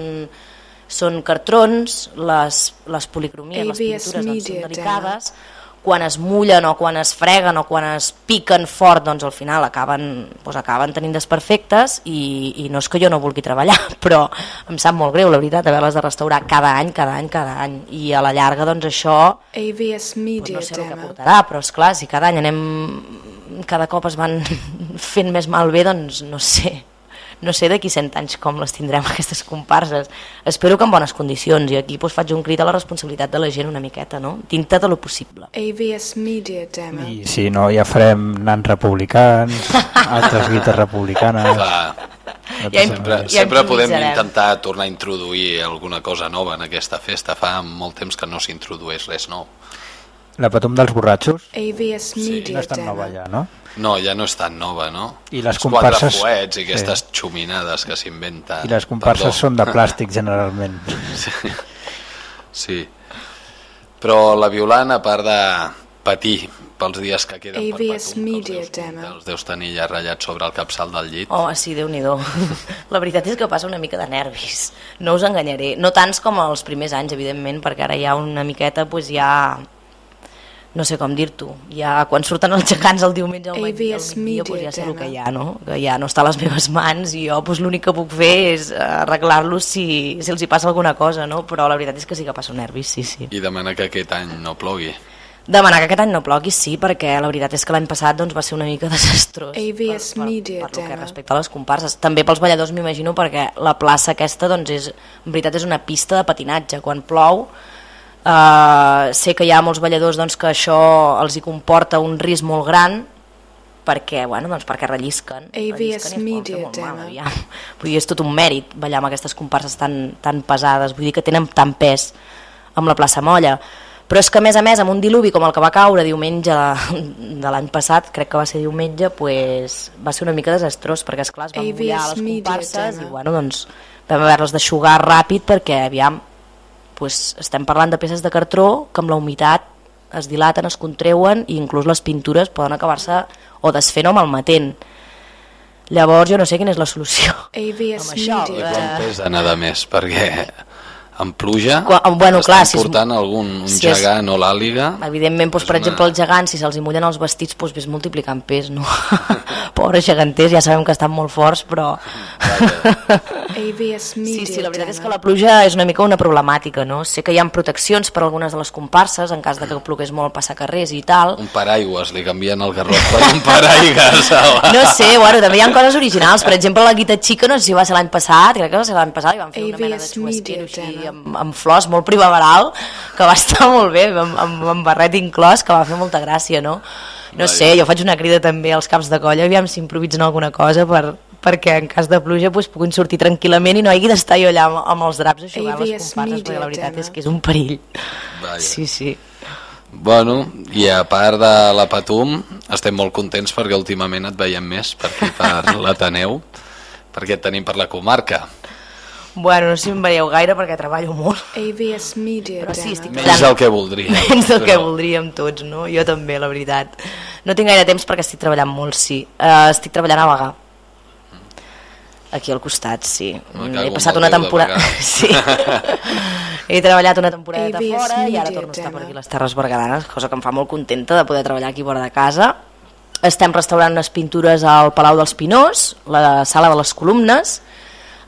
són cartrons, les, les policromies, les AVS pintures doncs, són delicades, quan es mullen o quan es freguen o quan es piquen fort, doncs al final acaben, doncs acaben tenint desperfectes i, i no és que jo no vulgui treballar, però em sap molt greu, la veritat, haver-les de restaurar cada any, cada any, cada any. I a la llarga, doncs això, AVS doncs, Media no sé el que portarà, però és clar, si cada any anem, cada cop es van fent més malbé, doncs no sé, no sé d'aquí 100 anys com les tindrem aquestes comparses. Espero que en bones condicions i aquí doncs, faig un crit a la responsabilitat de la gent una miqueta, no? Dintre de lo possible. AVS Media Demo. I si no, ja farem nans republicans, altres guites republicanes... Clar, Ja sempre, ja sempre podem intentar tornar a introduir alguna cosa nova en aquesta festa. Fa molt temps que no s'introdueix res nou. La patum dels borratxos AVS no és tan nova ja, no? No, ja no és tan nova, no? I les Els comparses- Quatre fuets i sí. aquestes xuminades que s'inventen. I les comparses Perdó. són de plàstic generalment. Sí. sí. Però la Violant, a part de patir pels dies que queden per AVS Patum, que Media els deus, Demo. els deus tenir ja ratllats sobre el capçal del llit. Oh, sí, déu nhi La veritat és que passa una mica de nervis, no us enganyaré. No tants com els primers anys, evidentment, perquè ara hi ha una miqueta, doncs ja... No sé com dir-t'ho. Ja, quan surten els gegants el diumenge al matí, AVS migdia, doncs ja sé el que hi ha, no? Que ja no està a les meves mans i jo doncs, l'únic que puc fer és arreglar-los si, si els hi passa alguna cosa, no? Però la veritat és que sí que passo nervis, sí, sí. I demana que aquest any no plogui. Demanar que aquest any no plogui, sí, perquè la veritat és que l'any passat doncs, va ser una mica desastrós AVS per, per, Media per, per que Demo. respecta a les comparses. També pels balladors m'imagino perquè la plaça aquesta doncs, és, en veritat és una pista de patinatge. Quan plou eh, sé que hi ha molts balladors doncs, que això els hi comporta un risc molt gran perquè, bueno, doncs perquè rellisquen, AVS rellisquen i es poden Media molt mal, aviam. Vull dir, és tot un mèrit ballar amb aquestes comparses tan, tan pesades, vull dir que tenen tant pes amb la plaça Molla. Però és que a més a més amb un diluvi com el que va caure diumenge de, l'any passat crec que va ser diumenge pues, va ser una mica desastrós perquè esclar es van mullar les comparses i bueno, doncs, vam haver-les d'aixugar ràpid perquè aviam pues, estem parlant de peces de cartró que amb la humitat es dilaten, es contreuen i inclús les pintures poden acabar-se o desfent o malmetent. Llavors jo no sé quina és la solució AVS Amb això, Media. I quan pesa nada més, perquè amb pluja Quan- bueno, estan clar, si es- portant algun un si es- gegant o l'àliga. Evidentment, doncs, És per una- exemple, els gegants, si se'ls mullen els vestits, doncs ves multiplicant pes, no? Pobres geganters, ja sabem que estan molt forts, però... Sí, sí, la veritat és que la pluja és una mica una problemàtica, no? Sé que hi ha proteccions per algunes de les comparses, en cas de que plogués molt passar carrers i tal. un paraigües, li canvien el garrot per un paraigües No sé, bueno, també hi ha coses originals. Per exemple, la guita xica, no sé si va ser l'any passat, crec que va ser l'any passat, i van fer una mena de Media així, amb, amb flors, molt primaveral, que va estar molt bé, amb, amb, amb barret inclòs, que va fer molta gràcia, no? No sé, jo faig una crida també als caps de colla, aviam si improvisen alguna cosa per, perquè en cas de pluja doncs, puguin sortir tranquil·lament i no hagi d'estar jo allà amb, amb els draps aixugant les ABS comparses, perquè la veritat és que és un perill. Vaja. Sí, sí. Bueno, i a part de la Patum, estem molt contents perquè últimament et veiem més per aquí, per l'Ateneu, perquè et tenim per la comarca. Bueno, no sé si em veieu gaire perquè treballo molt. AVS Media Però sí, estic. Menys del que voldria. Menys que però- voldríem tots, no? Jo també, la veritat. No tinc gaire temps perquè estic treballant molt, sí. Uh, estic treballant a Bagà. Aquí al costat, sí. He passat el una de temporada... Sí. He treballat una temporada ABS fora i ara torno a estar per aquí a les Terres Berguedanes, cosa que em fa molt contenta de poder treballar aquí fora de casa. Estem restaurant unes pintures al Palau dels Pinós, la sala de les columnes,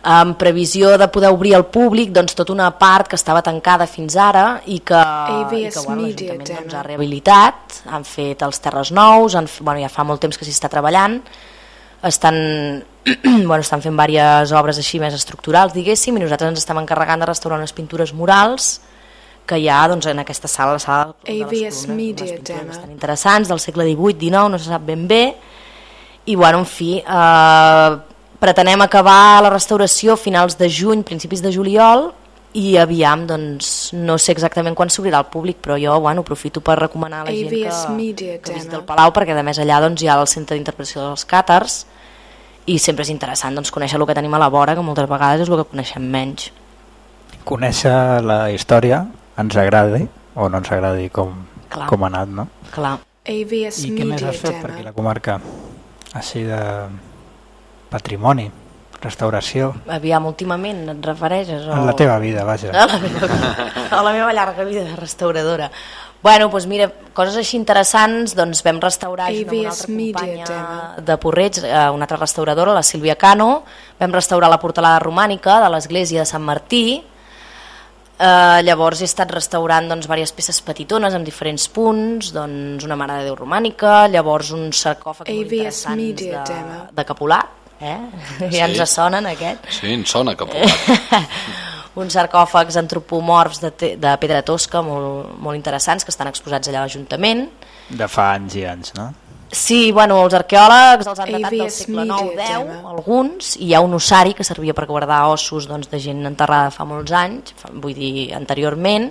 amb previsió de poder obrir al públic doncs, tota una part que estava tancada fins ara i que, i que bueno, l'Ajuntament doncs, ha rehabilitat, han fet els terres nous, han, bueno, ja fa molt temps que s'hi està treballant, estan, bueno, estan fent diverses obres així més estructurals, diguéssim, i nosaltres ens estem encarregant de restaurar unes pintures murals que hi ha doncs, en aquesta sala, la sala de les columnes, Media unes pintures Demo. bastant interessants, del segle XVIII-XIX, no se sap ben bé, i bueno, en fi, eh, pretenem acabar la restauració a finals de juny, principis de juliol, i aviam, doncs, no sé exactament quan s'obrirà al públic, però jo, bueno, aprofito per recomanar a la gent ABS que, Media que visiti Demo. el Palau, perquè a més allà doncs, hi ha el centre d'interpretació dels càtars, i sempre és interessant doncs, conèixer el que tenim a la vora, que moltes vegades és el que coneixem menys. Conèixer la història ens agradi o no ens agradi com, Clar. com ha anat, no? Clar. AVS I què més Media has fet per aquí la comarca? Així de patrimoni, restauració, Aviam, últimament et refereixes? O... en la teva vida, vaja. A la meva, a la meva llarga vida de restauradora. Bueno, doncs mira, coses així interessants, doncs vam restaurar amb una ABS altra Media companya Demo. de Porreig, eh, una altra restauradora, la Sílvia Cano, vam restaurar la portalada romànica de l'església de Sant Martí, Eh, llavors he estat restaurant doncs, diverses peces petitones amb diferents punts, doncs, una mare de Déu romànica, llavors uns sarcòfags molt ABS interessants Media de, de Capolat, eh? ja Sí. ens sonen aquest Sí, em sona que uns sarcòfags antropomorfs de, de pedra tosca molt, molt interessants que estan exposats allà a l'Ajuntament. De fa anys i anys, no? Sí, bueno, els arqueòlegs els han datat del segle IX-X, alguns, i hi ha un ossari que servia per guardar ossos doncs, de gent enterrada fa molts anys, fa, vull dir, anteriorment,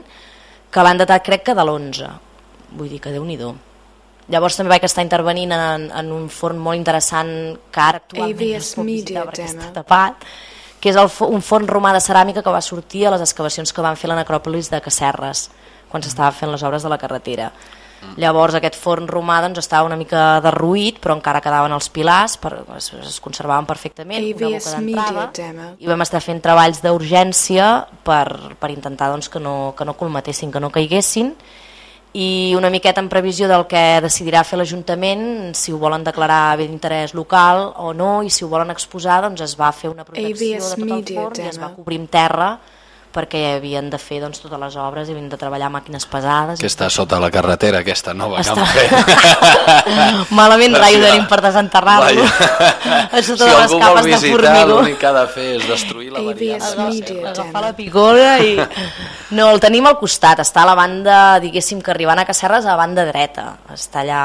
que l'han datat crec que de l'11, vull dir que déu nhi Llavors també vaig estar intervenint en, en un forn molt interessant que ara actualment no es pot visitar Media perquè està tapat, que és el, un forn romà de ceràmica que va sortir a les excavacions que van fer a la necròpolis de Casserres, quan s'estava fent les obres de la carretera. Llavors aquest forn romà doncs, estava una mica derruït, però encara quedaven els pilars, per, es, es conservaven perfectament, una ABS boca d'entrada, i vam estar fent treballs d'urgència per, per intentar doncs, que, no, que no colmatessin, que no caiguessin, i una miqueta en previsió del que decidirà fer l'Ajuntament, si ho volen declarar bé d'interès local o no, i si ho volen exposar, doncs es va fer una protecció ABS de tot el forn i es va cobrir amb terra perquè havien de fer doncs, totes les obres i havien de treballar màquines pesades. que està sota la carretera, aquesta nova que Està- han fet. Malament raio tenim per desenterrar-lo. A sota si de les algú vol capes de visitar, formigó. l'únic que ha de fer és destruir la variant. Media agafar la picora i... No, el tenim al costat, està a la banda, diguéssim, que arribant a Casserres a la banda dreta. Està allà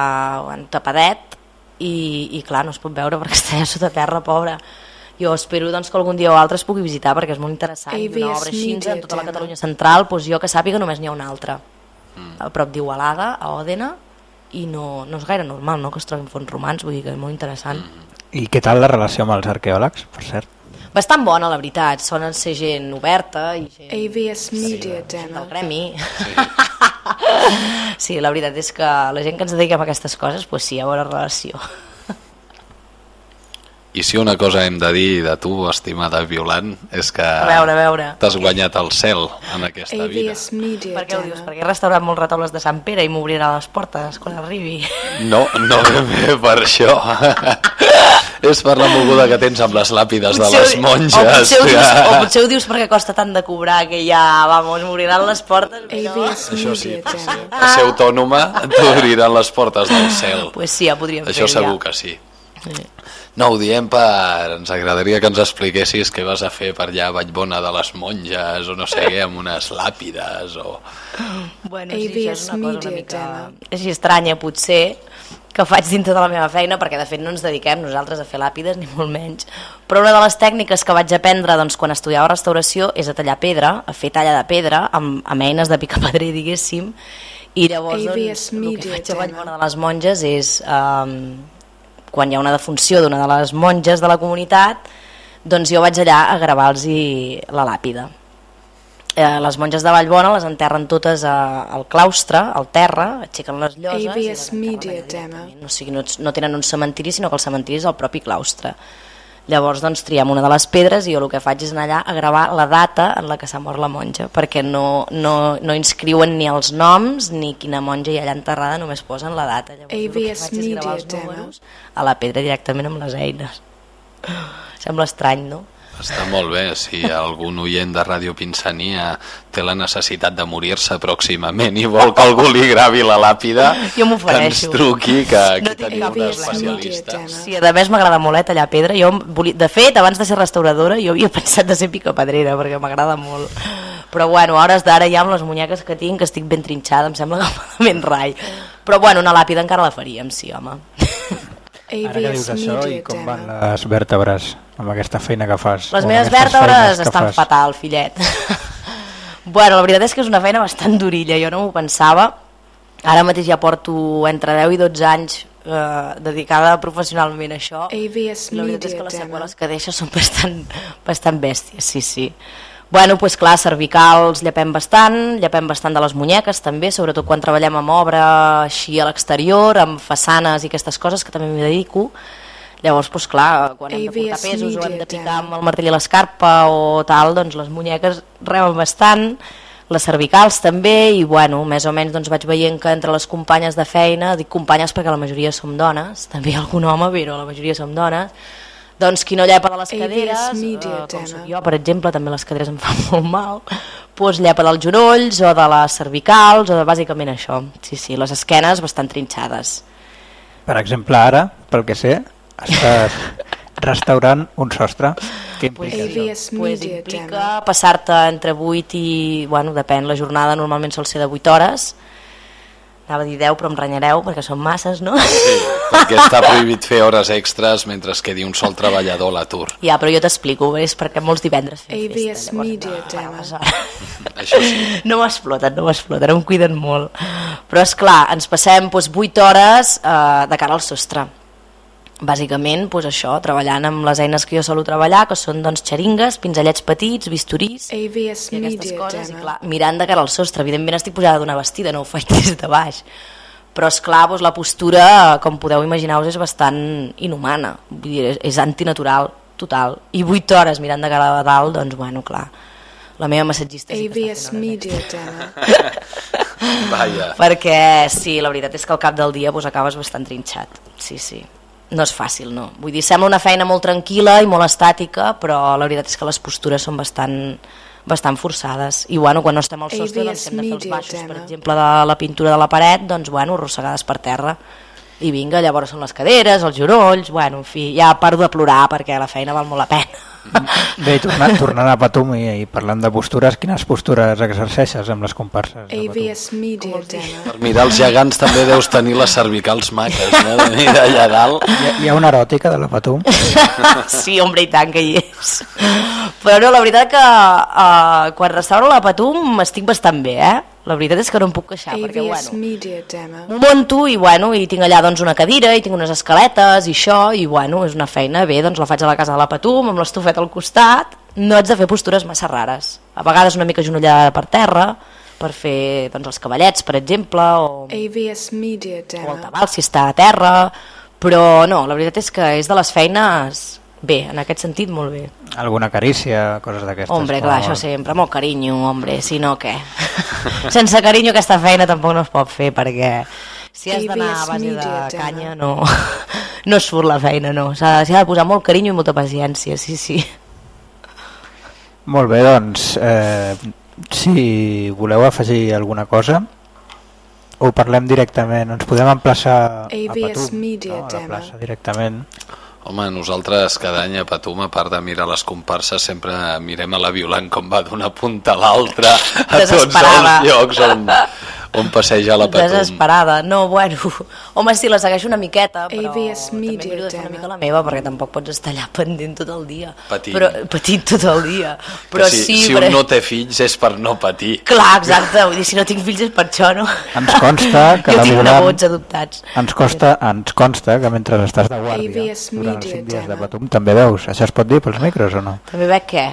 en tapadet i, i clar, no es pot veure perquè està allà sota terra, pobra. Jo espero doncs, que algun dia o altre es pugui visitar perquè és molt interessant. I una obra així en tota la. Catalunya central, doncs jo que sàpiga només n'hi ha una altra. A prop d'Igualada, a Òdena, i no, no és gaire normal no, que es trobin fons romans, vull dir que és molt interessant. I què tal la relació amb els arqueòlegs, per cert? Bastant bona, la veritat. Sonen ser gent oberta i gent ABS Media del Demo. gremi. Sí. la veritat és que la gent que ens dediquem a aquestes coses, pues sí, hi ha bona relació. I si una cosa hem de dir de tu, estimada Violant, és que A a t'has guanyat el cel en aquesta vida. Media Per què ho dius? Perquè he restaurat molts retaules de Sant Pere i m'obrirà les portes quan arribi. No, no ben bé per això. és per la moguda que tens amb les làpides de Potser les ho- monges. O potser, ho dius, que- o potser ho dius perquè costa tant de cobrar que ja, vamos, m'obriran les portes. però- ABS Això sí, Media per ser, autònoma t'obriran les portes del cel. Pues sí, ja podríem Això fer-ho segur ja. que sí. No, ho diem per... Ens agradaria que ens expliquessis què vas a fer per allà a Vallbona de les monges o no sé què, amb unes làpides o... Bueno, sí, això és una cosa una mica així estranya, potser, que faig dintre de la meva feina, perquè de fet no ens dediquem nosaltres a fer làpides, ni molt menys. Però una de les tècniques que vaig aprendre doncs, quan estudiava restauració és a tallar pedra, a fer talla de pedra, amb, amb eines de picapedrer, diguéssim, i llavors doncs, el que faig a. Vallbona de les monges és, um, quan hi ha una defunció d'una de les monges de la comunitat, doncs jo vaig allà a gravar-los la làpida eh, les monges de Vallbona les enterren totes a, al claustre, al terra, aixequen les lloses ABS Media Demo. O sigui, no, no tenen un cementiri, sinó que el cementiri és el propi claustre. Llavors, doncs, triem una de les pedres i jo el que faig és anar allà a gravar la data en la que s'ha mort la monja, perquè no, no, no inscriuen ni els noms ni quina monja hi ha allà enterrada, només posen la data. Llavors, jo el que ABS faig és gravar els números a la pedra directament amb les eines. Sembla estrany, no? Està molt bé, si algun oient de Ràdio Pinsania té la necessitat de morir-se pròximament i vol que algú li gravi la làpida, Jo que ens truqui, que aquí No tenim un problema. especialista. Sí, a més m'agrada molt eh, tallar pedra. Jo volia... De fet, abans de ser restauradora, jo havia pensat de ser picapedrera, perquè m'agrada molt. Però bueno, a hores d'ara ja amb les munyeques que tinc, que estic ben trinxada, em sembla que malament rai. Però bueno, una làpida encara la faríem, sí, home. Ara que dius això i com van les vèrtebres amb aquesta feina que fas? Les meves vèrtebres estan fas? fatal, fillet. bueno, la veritat és que és una feina bastant durilla, jo no m'ho pensava. Ara mateix ja porto entre 10 i 12 anys eh, dedicada professionalment a això. ABS I la veritat és que les seqüeles que deixa són bastant, bastant bèsties, sí, sí. Bueno, doncs clar, cervicals llepem bastant, llepem bastant de les munyeques també, sobretot quan treballem amb obra així a l'exterior, amb façanes i aquestes coses que també m'hi dedico. Llavors, doncs clar, quan hem de portar pesos o hem de picar amb el martell i l'escarpa o tal, doncs les munyeques remen bastant, les cervicals també, i bueno, més o menys doncs vaig veient que entre les companyes de feina, dic companyes perquè la majoria som dones, també hi ha algun home, però la majoria som dones, doncs qui no llepa de les caderes, eh, com soc jo, per exemple, també les caderes em fan molt mal, doncs llepa dels genolls o de les cervicals o de bàsicament això. Sí, sí, les esquenes bastant trinxades. Per exemple, ara, pel que sé, estàs restaurant un sostre. Què Pues, implica això? pues implica passar-te entre 8 i... Bueno, depèn, la jornada normalment sol ser de 8 hores. Anava a dir 10, però em renyareu, perquè són masses, no? Sí, perquè està prohibit fer hores extres mentre es quedi un sol treballador a l'atur. Ja, però jo t'explico, és perquè molts divendres fem ABS festa. Media Llavors, Demo. aleshores, Això sí. no m'exploten, no m'exploten, em cuiden molt. Però és clar, ens passem doncs, 8 hores eh, de cara al sostre. Bàsicament, doncs, això, treballant amb les eines que jo solo treballar, que són doncs, xeringues, pinzellets petits, bisturís, ABS i aquestes Media coses, i Demo. clar, mirant de cara al sostre, evidentment estic pujada d'una vestida, no ho faig des de baix, però és clar, doncs, la postura, com podeu imaginar-vos, és bastant inhumana, vull dir, és, és antinatural, total, i 8 hores mirant de cara a dalt, doncs, bueno, clar, la meva massatgista sí que ABS està Media Demo. Vaja. perquè sí, la veritat és que al cap del dia doncs, acabes bastant trinxat sí, sí, no és fàcil no. vull dir, sembla una feina molt tranquil·la i molt estàtica, però la veritat és que les postures són bastant, bastant forçades. I bueno, quan no estem al sostre doncs, hem de fer els baixos, per exemple de la pintura de la paret doncs bueno, arrossegades per terra. I vinga, llavors són les caderes, els genolls bueno, en fi, ja paro de plorar perquè la feina val molt la pena Bé, tornant, tornant a Patum i, i parlant de postures, quines postures exerceixes amb les comparses? de Patum? ABS Media Demo. Per mirar els gegants també deus tenir les cervicals maques, no? De mirar allà dalt. Hi, ha- hi ha una eròtica de la Patum? sí, hombre, i tant que hi és. Però no, la veritat que uh, quan restauro la Patum estic bastant bé, eh? La veritat és que no em puc queixar, perquè, bueno, Media Demo. m'ho monto i, bueno, i tinc allà doncs, una cadira i tinc unes escaletes i això, i bueno, és una feina bé, doncs la faig a la casa de la Patum amb l'estufeta al costat, no haig de fer postures massa rares. A vegades una mica genollada per terra, per fer doncs, els cavallets, per exemple, o, Media o el Demo. tabal si està a terra, però no, la veritat és que és de les feines bé, en aquest sentit molt bé. Alguna carícia, coses d'aquestes? Hombre, clar, això sempre, el carinyo, hombre, si no què? Sense carinyo aquesta feina tampoc no es pot fer, perquè si has d'anar a base de canya no, no es surt la feina, no. S'ha s'hi ha de posar molt carinyo i molta paciència, sí, sí. Molt bé, doncs, eh, si voleu afegir alguna cosa, o parlem directament, ens podem emplaçar a Media no? a la plaça directament. Home, nosaltres cada any a Patum, a part de mirar les comparses, sempre mirem a la Violant com va d'una punta a l'altra, a tots els llocs on, un passeig a la Patum. Desesperada. No, bueno, home, sí, la segueixo una miqueta, però ABS també Media miro de fer una mica la meva, perquè tampoc pots estar allà pendent tot el dia. Patint. Però, patint tot el dia. Però si, sí, si però... un no té fills és per no patir. Clar, exacte, vull dir, si no tinc fills és per això, no? Ens consta que jo la tinc Violant- nebots adoptats. Ens, costa, ens consta que mentre estàs de guàrdia ABS els 5 dies de. Batum també veus, això es pot dir pels micros o no? També bec què?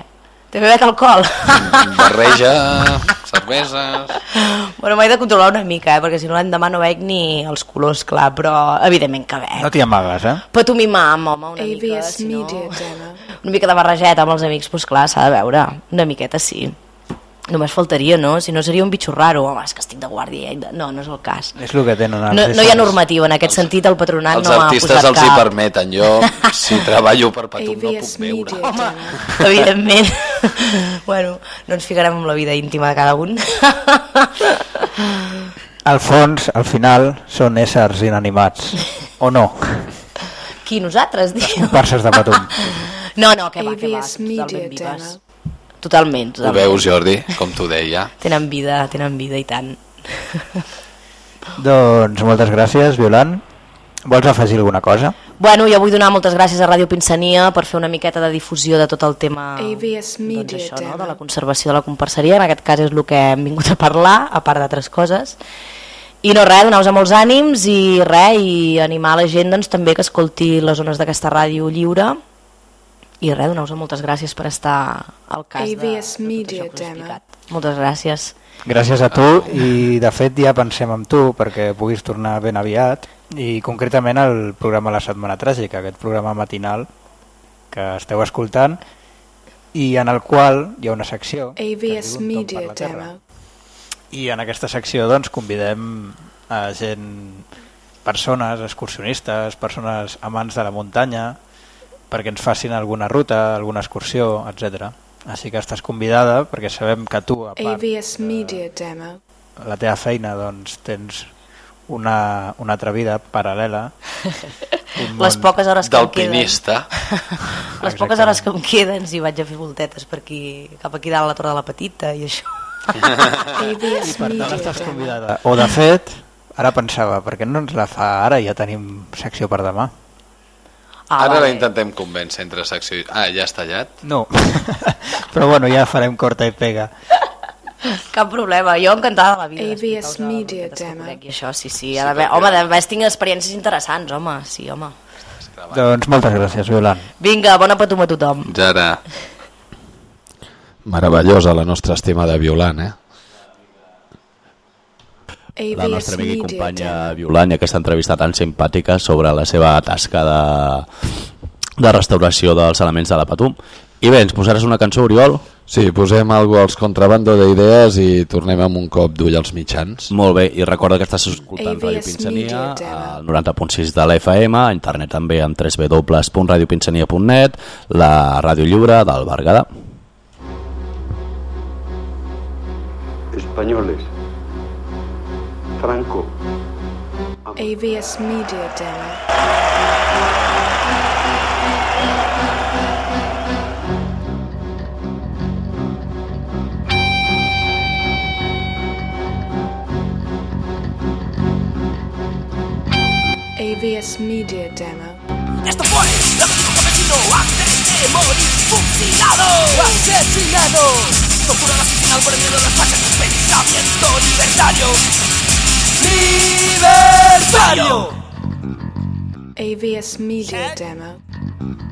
També bec alcohol? Barreja, cerveses... bueno, m'he de controlar una mica, eh? perquè si no l'endemà no veig ni els colors, clar, però evidentment que bec. No t'hi amagues, eh? Patum i mam, home, una mica, si no... Media. Una mica de barregeta amb els amics, doncs clar, s'ha de veure. Una miqueta sí. Només faltaria, no? Si no seria un bitxo raro. Home, és que estic de guàrdia. i de- No, no és el cas. És el que tenen els No, no hi ha normativa, en aquest sentit el patronat Els no m'ha artistes posat els hi cap. permeten. Jo, si treballo per Patum, no puc veure. Demo. Evidentment. bueno, no ens ficarem en la vida íntima de cada un. Al fons, al final, són éssers inanimats. O no? Qui, nosaltres, diu? Comparses de Batum. No, no, que va, que va, totalment Media vives. Demo. Totalment, Ho totalment. veus, Jordi, com t'ho deia? Tenen vida, tenen vida i tant. doncs moltes gràcies, Violant. Vols afegir alguna cosa? Bueno, jo vull donar moltes gràcies a Ràdio Pinsania per fer una miqueta de difusió de tot el tema doncs això, no? De la conservació de la comparseria. En aquest cas és el que hem vingut a parlar, a part d'altres coses. I no res, donar-vos molts ànims i res, i animar la gent doncs, també que escolti les zones d'aquesta ràdio lliure i res, donar-vos moltes gràcies per estar al cas de, de ABS tot Media això que. Moltes gràcies. Gràcies a tu i de fet ja pensem en tu perquè puguis tornar ben aviat i concretament el programa La Setmana Tràgica, aquest programa matinal que esteu escoltant i en el qual hi ha una secció ABS Un Media. Demo. i en aquesta secció doncs convidem a gent, persones, excursionistes, persones amants de la muntanya perquè ens facin alguna ruta, alguna excursió, etc. Així que estàs convidada perquè sabem que tu, a part ABS Media Demo. la teva feina, doncs tens una, una altra vida paral·lela. Un Les poques hores que em queden. D'alpinista. Les poques hores que em queden si vaig a fer voltetes per aquí, cap aquí dalt a la Torre de la Petita i això. ABS Per tant, estàs convidada. O de fet, ara pensava, per què no ens la fa ara? Ja tenim secció per demà. Ah, Ara la vale. intentem convèncer entre secció i... Ah, ja està tallat? No, però bueno, ja farem corta i pega. Cap problema, jo encantada de la vida. ABS Media voltetes que Demo. conec I això, sí, sí. Ha d'haver, home, de més tinc experiències interessants, home. Sí, home. Doncs moltes gràcies, Violant. Vinga, bona patum a tothom. Jara. Meravellosa la nostra estimada Violant, eh? La ABS nostra amiga i Media companya. Violant i aquesta entrevista tan simpàtica sobre la seva tasca de, de restauració dels elements de la Patum. I bé, ens posaràs una cançó, Oriol? Sí, posem algo als contrabando d'idees i tornem amb un cop d'ull als mitjans. Molt bé, i recorda que estàs escoltant ABS Ràdio Pinsania al 90.6 de la FM, a internet també amb www.radiopinsania.net, la ràdio lliure del Berguedà. españoles. Franco. ABS Media Demo. ABS Media Demo. Esto fue lo que dijo campesino antes de morir fusilado. Asesinado. Torturado, asesinado por el miedo de las fachas. Pensamiento libertario. Libertario. ABS Media Demo.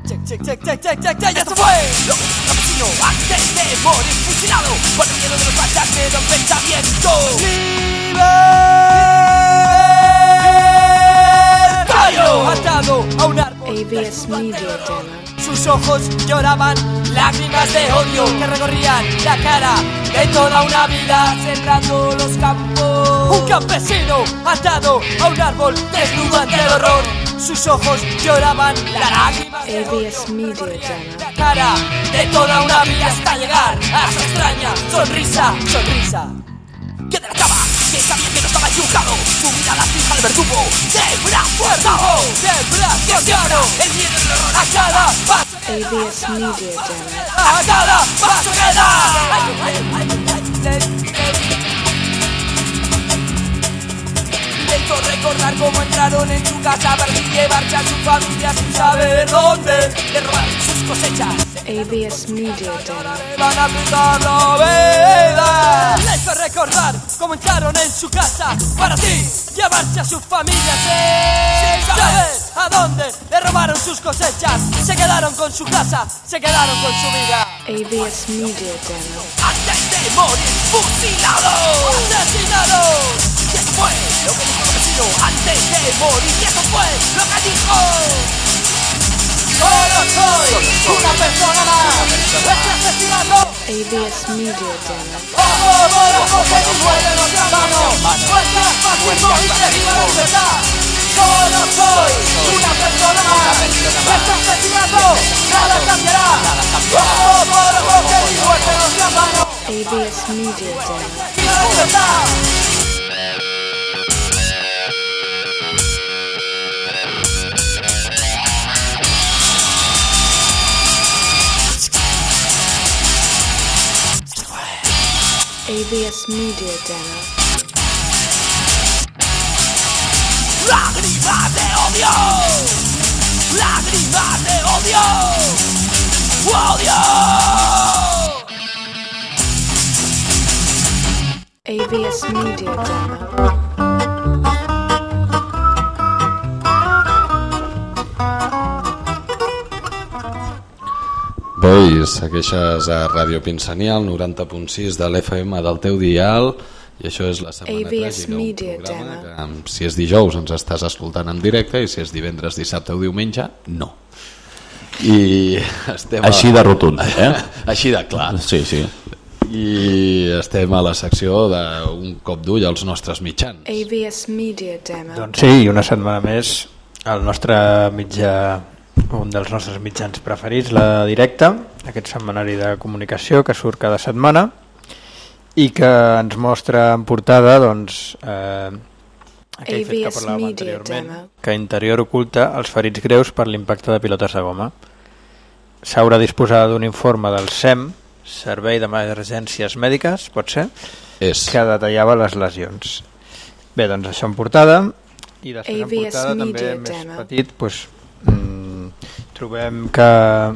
Check, check, check, check, check, check, check. Esto fue lo que un campesino antes de morir fusilado. Por el miedo de los fachas. Miedo, pensamiento. Libertario. Atado a un árbol. ABS Media Demo. Sus ojos lloraban lágrimas de odio que recorrían la cara de toda una vida sembrando los campos. Un campesino atado a un árbol desnudo ante el horror. Sus ojos lloraban lágrimas de odio la cara de toda una vida hasta llegar a su extraña sonrisa, sonrisa. Sabía que no estaba equivocado, su mirada fija al verdugo, de brazo atado, de brazo atado, el miedo y el horror a cada paso que da, ABS Media Demo. a cada paso que da. Contar cómo entraron en su casa para llevarse a su familia sin saber dónde le robaron sus cosechas. AVS Media. Van a aplicar la veda. Les va a recordar cómo entraron en su casa para así llevarse a su familia sin saber a dónde le robaron sus cosechas. Se quedaron con su casa, se quedaron con su vida. AVS Media. Antes de morir fusilados, asesinados. Y eso fue lo que dijo el vecino antes de morir. Y eso fue lo que dijo. Solo soy una persona más. Este asesinato. AVS Media Demo. Ojo por ojo que mi muerte no sea mano. Muerte al fascismo y que viva la libertad. Solo soy una persona más. Este asesinato nada cambiará. Ojo por ojo que mi muerte no sea mano. AVS Media Demo. AVS Media Demo. Lágrimas de odio. Lágrimas de odio. Odio. AVS Media Demo. Bois, segueixes a Ràdio Pinsania, al 90.6 de l'FM del teu dial, i això és la setmana AVS tràgica, un programa Demo. que si és dijous ens estàs escoltant en directe i si és divendres, dissabte o diumenge, no. I estem Així de rotund, eh? Així de clar. Sí, sí. I estem a la secció d'un cop d'ull als nostres mitjans. AVS Media Demo. Doncs sí, i una setmana més el nostre mitjà, un dels nostres mitjans preferits, la directa, aquest setmanari de comunicació que surt cada setmana i que ens mostra en portada doncs, eh, aquell fet que parlàvem Media anteriorment, Demo. que interior oculta els ferits greus per l'impacte de pilotes de goma. S'haurà disposat d'un informe del SEM, Servei d'Emergències Mèdiques, pot ser? És. que detallava les lesions. Bé, doncs això en portada i després en AVS portada també Media més petit doncs, mm, trobem que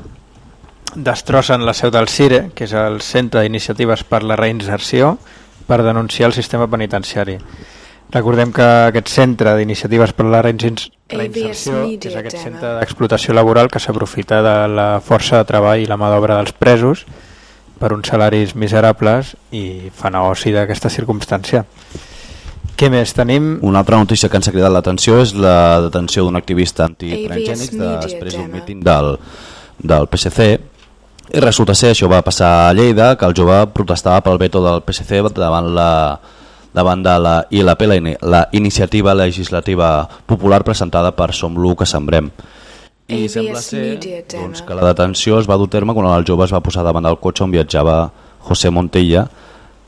destrossen la seu del CIRE, que és el Centre d'Iniciatives per la Reinserció, per denunciar el sistema penitenciari. Recordem que aquest centre d'iniciatives per la reins- reinserció és aquest centre d'explotació laboral que s'aprofita de la força de treball i la mà d'obra dels presos per uns salaris miserables i fa negoci d'aquesta circumstància. Què més tenim? Una altra notícia que ens ha cridat l'atenció és la detenció d'un activista AVS antitransgènic Media després d'un míting del, del PSC i resulta ser, això va passar a Lleida, que el jove protestava pel veto del PSC davant la davant de la ILP, la, la iniciativa legislativa popular presentada per Som l'1 que sembrem. I AVS sembla ser Media doncs, que la detenció es va dur a terme quan el jove es va posar davant del cotxe on viatjava José Montilla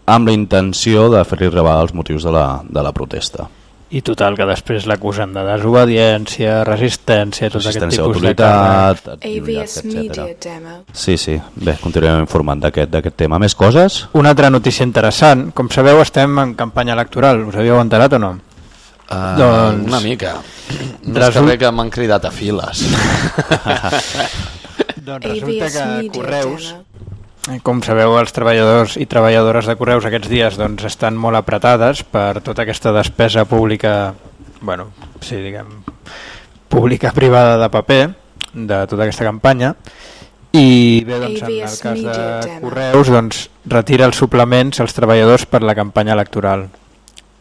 amb la intenció de fer-li revelar els motius de la, de la protesta. I total, que després l'acusen de desobediència, resistència, tot Resistència aquest tipus de càrrecs. AVS etcètera. Media Demo. Sí, sí. Bé, continuem informant d'aquest d'aquest tema. Més coses? Una altra notícia interessant. Com sabeu, estem en campanya electoral. Us havíeu enterat o no? Uh, Doncs- Una mica. No és que que m'han cridat a files. Doncs resulta que Correus, Demo. Com sabeu, els treballadors i treballadores de Correus aquests dies doncs, estan molt apretades per tota aquesta despesa pública, bueno, sí, diguem, pública-privada de paper, de tota aquesta campanya, i bé, doncs, en el cas de. Correus, doncs, retira els suplements als treballadors per la campanya electoral.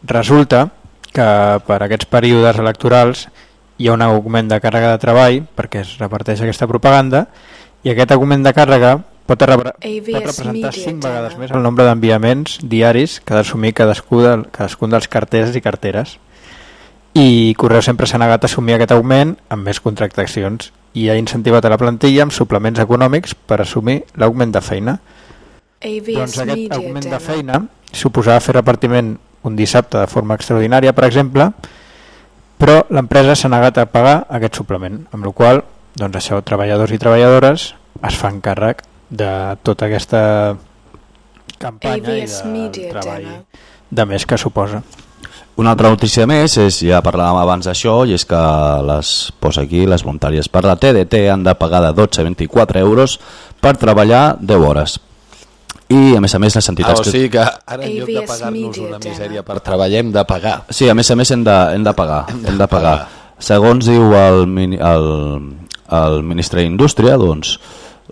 Resulta que per aquests períodes electorals hi ha un augment de càrrega de treball perquè es reparteix aquesta propaganda i aquest augment de càrrega pot, repre pot representar Media 5 vegades més el nombre d'enviaments diaris que ha d'assumir cadascú, del, cadascun dels carters i carteres i Correu sempre s'ha negat a assumir aquest augment amb més contractacions i ha incentivat a la plantilla amb suplements econòmics per assumir l'augment de feina. AVS Doncs aquest Media augment de Demo. feina suposava fer repartiment un dissabte de forma extraordinària, per exemple, però l'empresa s'ha negat a pagar aquest suplement, amb la qual doncs això, treballadors i treballadores es fan càrrec de tota aquesta campanya AVS i de Media treball Demo. de més que suposa. Una altra notícia més és, ja parlàvem abans d'això, i és que les, posa aquí, les voluntàries per la TDT han de pagar de 12 a 24 euros per treballar 10 hores. I a més a més les Ah, entitats... o sigui que ara en lloc de ABS pagar-nos una misèria per treballar hem de pagar. Sí, a més a més hem de, hem de pagar. Hem de pagar. Segons diu el, el, el ministre d'Indústria, doncs,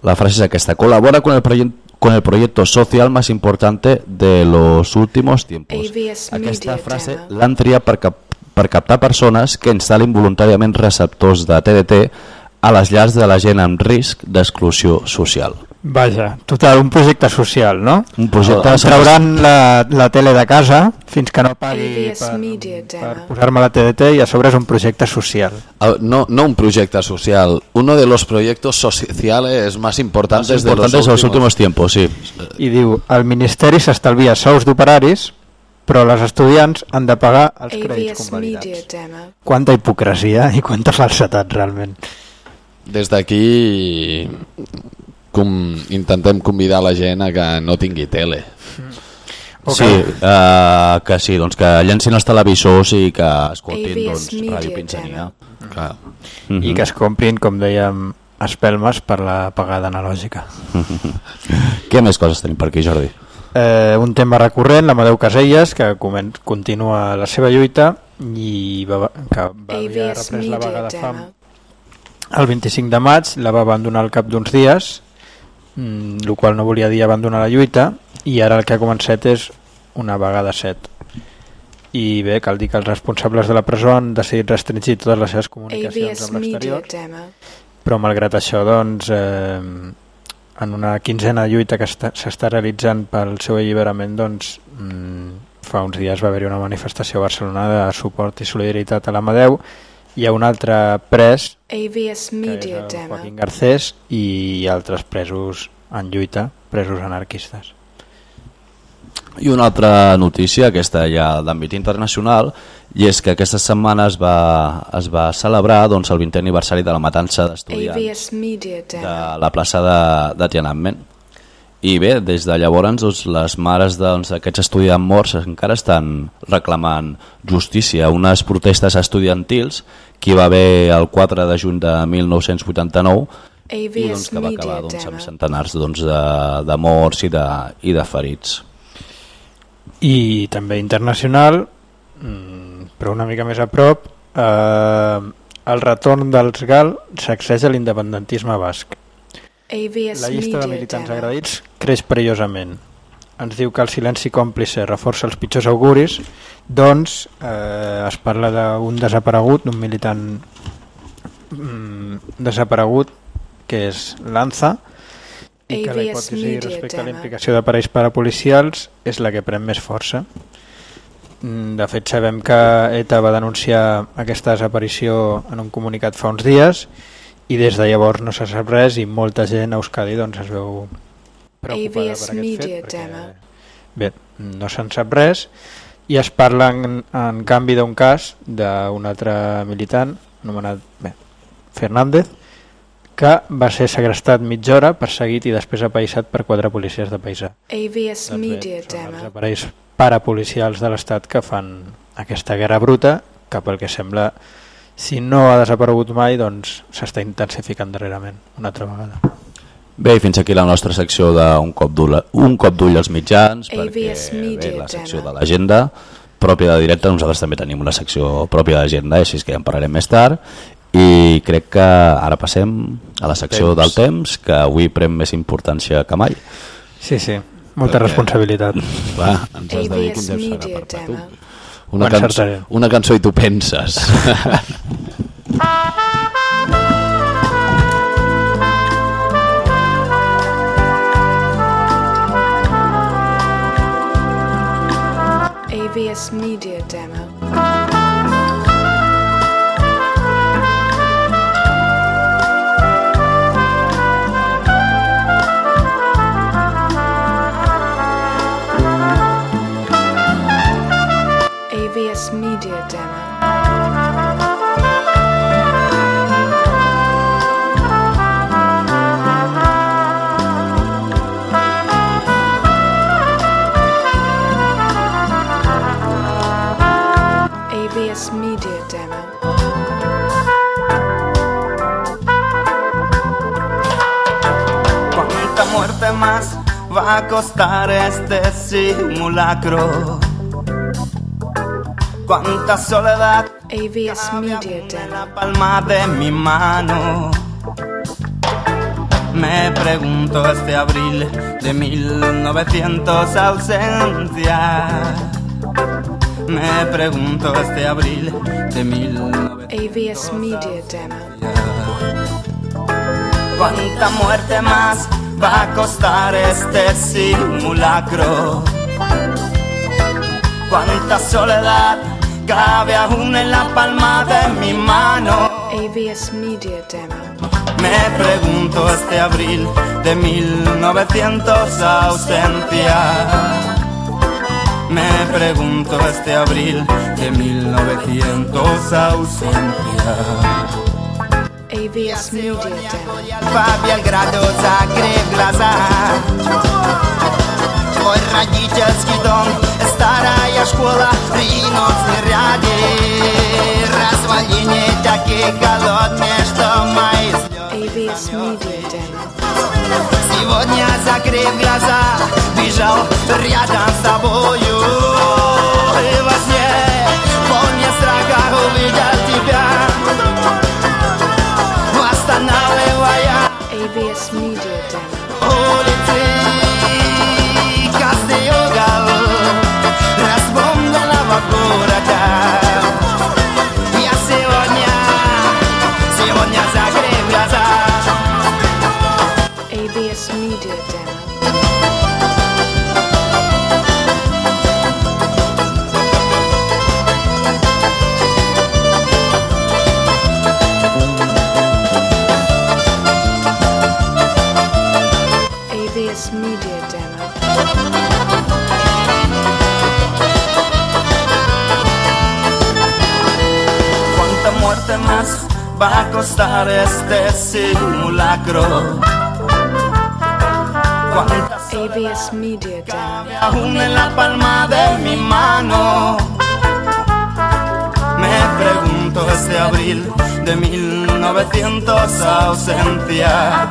la frase és aquesta. Colabora con el, proye- con el proyecto social más importante de los últimos tiempos. ABS Aquesta frase l'han triat per, cap, per captar persones que instal·lin voluntàriament receptors de TDT a les llars de la gent amb risc d'exclusió social. Vaja, total, un projecte social, no? Un projecte Em trauran la, la tele de casa fins que no pagui per, per posar-me la TDT i a sobre és un projecte social. Ah, No, no un proyecto social, uno de los proyectos sociales más importantes, Más importantes de los últimos, tiempos, sí. I diu, el Ministeri s'estalvia sous d'operaris, però les estudiants han de pagar els crèdits convalidats. Quanta hipocresia i quanta falsetat, realment. Des d'aquí com, intentem convidar la gent a que no tingui tele. O Sí, uh, que sí, doncs que llencin els televisors i que escoltin doncs, Ràdio Pinsania. Clar. Mhm. I que es comprin, com dèiem, espelmes per la pagada analògica. Què més coses tenim per aquí, Jordi? Eh, un tema recurrent, l'Amadeu Caselles, que comen- continua la seva lluita i va, que va ABS reprès la vaga de fam el 25 de maig, la va abandonar al cap d'uns dies, mm, el qual no volia dir abandonar la lluita, i ara el que ha començat és una vaga de set. I bé, cal dir que els responsables de la presó han decidit restringir totes les seves comunicacions ABS amb l'exterior, però malgrat això, doncs, eh, en una quinzena de lluita que està- s'està realitzant pel seu alliberament, doncs, mm, fa uns dies va haver-hi una manifestació a Barcelona de suport i solidaritat a l'Amadeu, hi ha un altre pres, ABS que és Media el Demo. Joaquín Garcés, i altres presos en lluita, presos anarquistes. I una altra notícia, aquesta ja d'àmbit internacional, i és que aquesta setmana es va, es va celebrar doncs, el 20è aniversari de la matança d'estudiants de la plaça de, de Tiananmen. I bé, des de llavors doncs, les mares doncs, d'aquests estudiants morts encara estan reclamant justícia. Unes protestes estudiantils que hi va haver el 4 de juny de 1989 i doncs, que va acabar doncs, amb centenars doncs, de, de morts i de, i de ferits. I també internacional, mm, però una mica més a prop, eh, el retorn dels GAL sacseja l'independentisme basc. La llista de militants agredits creix perillosament. Ens diu que el silenci còmplice reforça els pitjors auguris, doncs eh, es parla d'un desaparegut, d'un militant mm, desaparegut, que és Lanza, i que la hipòtesi respecte a la implicació d'aparells parapolicials és la que pren més força. Mm, De fet, sabem que ETA va denunciar aquesta desaparició en un comunicat fa uns dies i des de llavors no se sap res i molta gent a Euskadi doncs, es veu preocupada per aquest Media fet perquè, Demo. bé, no se'n sap res i es parla en, en canvi d'un cas d'un altre militant anomenat bé, Fernández que va ser segrestat mitja hora, perseguit i després apaïsat per quatre policies de paisà. ABS Doncs bé, Media són els Demo. aparells parapolicials de l'Estat que fan aquesta guerra bruta que pel que sembla si no ha desaparegut mai doncs s'està intensificant darrerament una altra vegada Bé, fins aquí la nostra secció d'un cop d'ull un cop d'ull als mitjans, perquè bé, la secció de l'agenda pròpia de directe, nosaltres també tenim una secció pròpia d'agenda, així que ja en parlarem més tard, i crec que ara passem a la secció Temps. del temps, que avui pren més importància que mai. sí, sí, molta Perquè- responsabilitat Va, ens has de dir quin temps Media per per tu. Una, cançó, una cançó i tu penses. ABS Media Demo. Va a costar este simulacro? ¿Cuánta soledad AVS Media Demo. palma de mi mano? Me pregunto este abril de 1900 ausencia. Me pregunto este abril de 1900 AVS Media Demo. ¿Cuánta muerte más va a costar este simulacro? ¿Cuánta soledad cabe aún en la palma de mi mano? AVS Media Demo. Me pregunto este abril de 1900 ausencia. Me pregunto este abril de 1900 ausencia. AVS Media Твой родительский дом, старая школа Ринут снаряды Развалины такие голодные, что мои AVS Media. Сегодня закрыв глаза, бежал рядом с тобою. И во сне, полне страха, увидел тебя Media Demo. AVS Media Demo. ¿Cuánta muerte más va a costar este simulacro? ¿Cuánta AVS Media aún en la palma de mi mano? Me pregunto este abril de 1900 ausencia.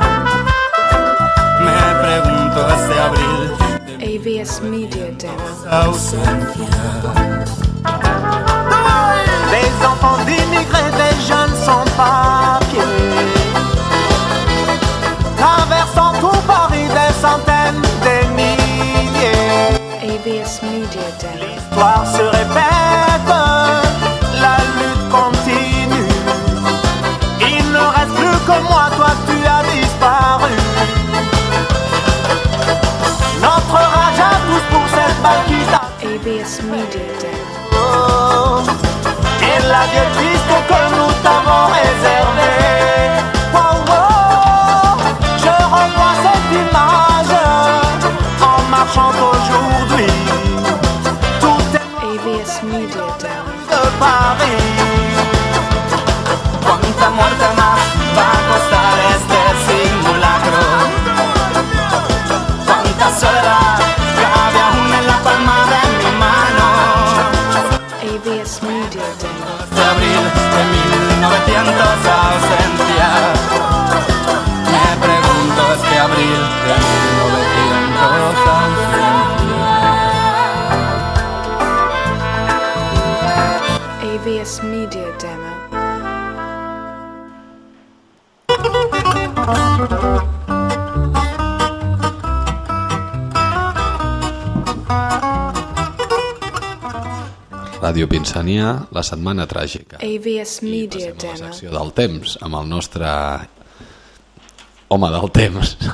Me pregunto este abril AVS Media Demo. ausencia. Les enfants d'immigrés, des jeunes sans papiers. Traversant tout centaines, des milliers. AVS Media. L'histoire se répète, la lutte continue. Il ne reste plus que moi, toi tu as disparu. Notre rage à tous pour cette balle qui AVS Media Demo. et l'adieu triste que nous t'avons réservé. Ràdio Pinsania, la setmana tràgica. AVS Media La Demo. secció del temps, amb el nostre home del temps.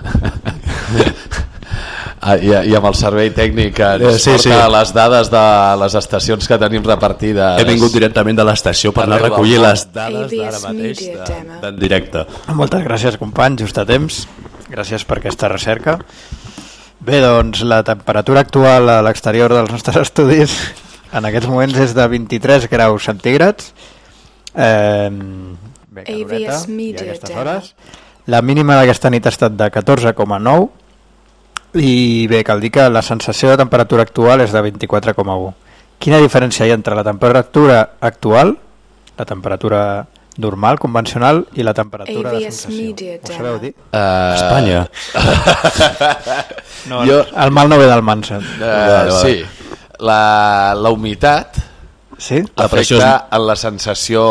Ah, I, I amb el servei tècnic que ens Eh, sí, porta sí. les dades de les estacions que tenim repartides. He vingut directament de l'estació per anar a recollir les dades d'ara mateix de- d'en directe. Moltes gràcies, companys, just a temps. Gràcies per aquesta recerca. Bé, doncs la temperatura actual a l'exterior dels nostres estudis en aquests moments és de 23 graus centígrads. Eh, bé, caloreta, i aquestes hores. La mínima d'aquesta nit ha estat de 14,9 i bé, cal dir que la sensació de temperatura actual és de 24,1 quina diferència hi ha entre la temperatura actual, la temperatura normal, convencional, i la temperatura de AVS sensació? Media Ho sabeu dir? Uh, Espanya. No, jo- el mal no ve del mansa. Uh, sí, la, la humitat Sí? Afecta en la sensació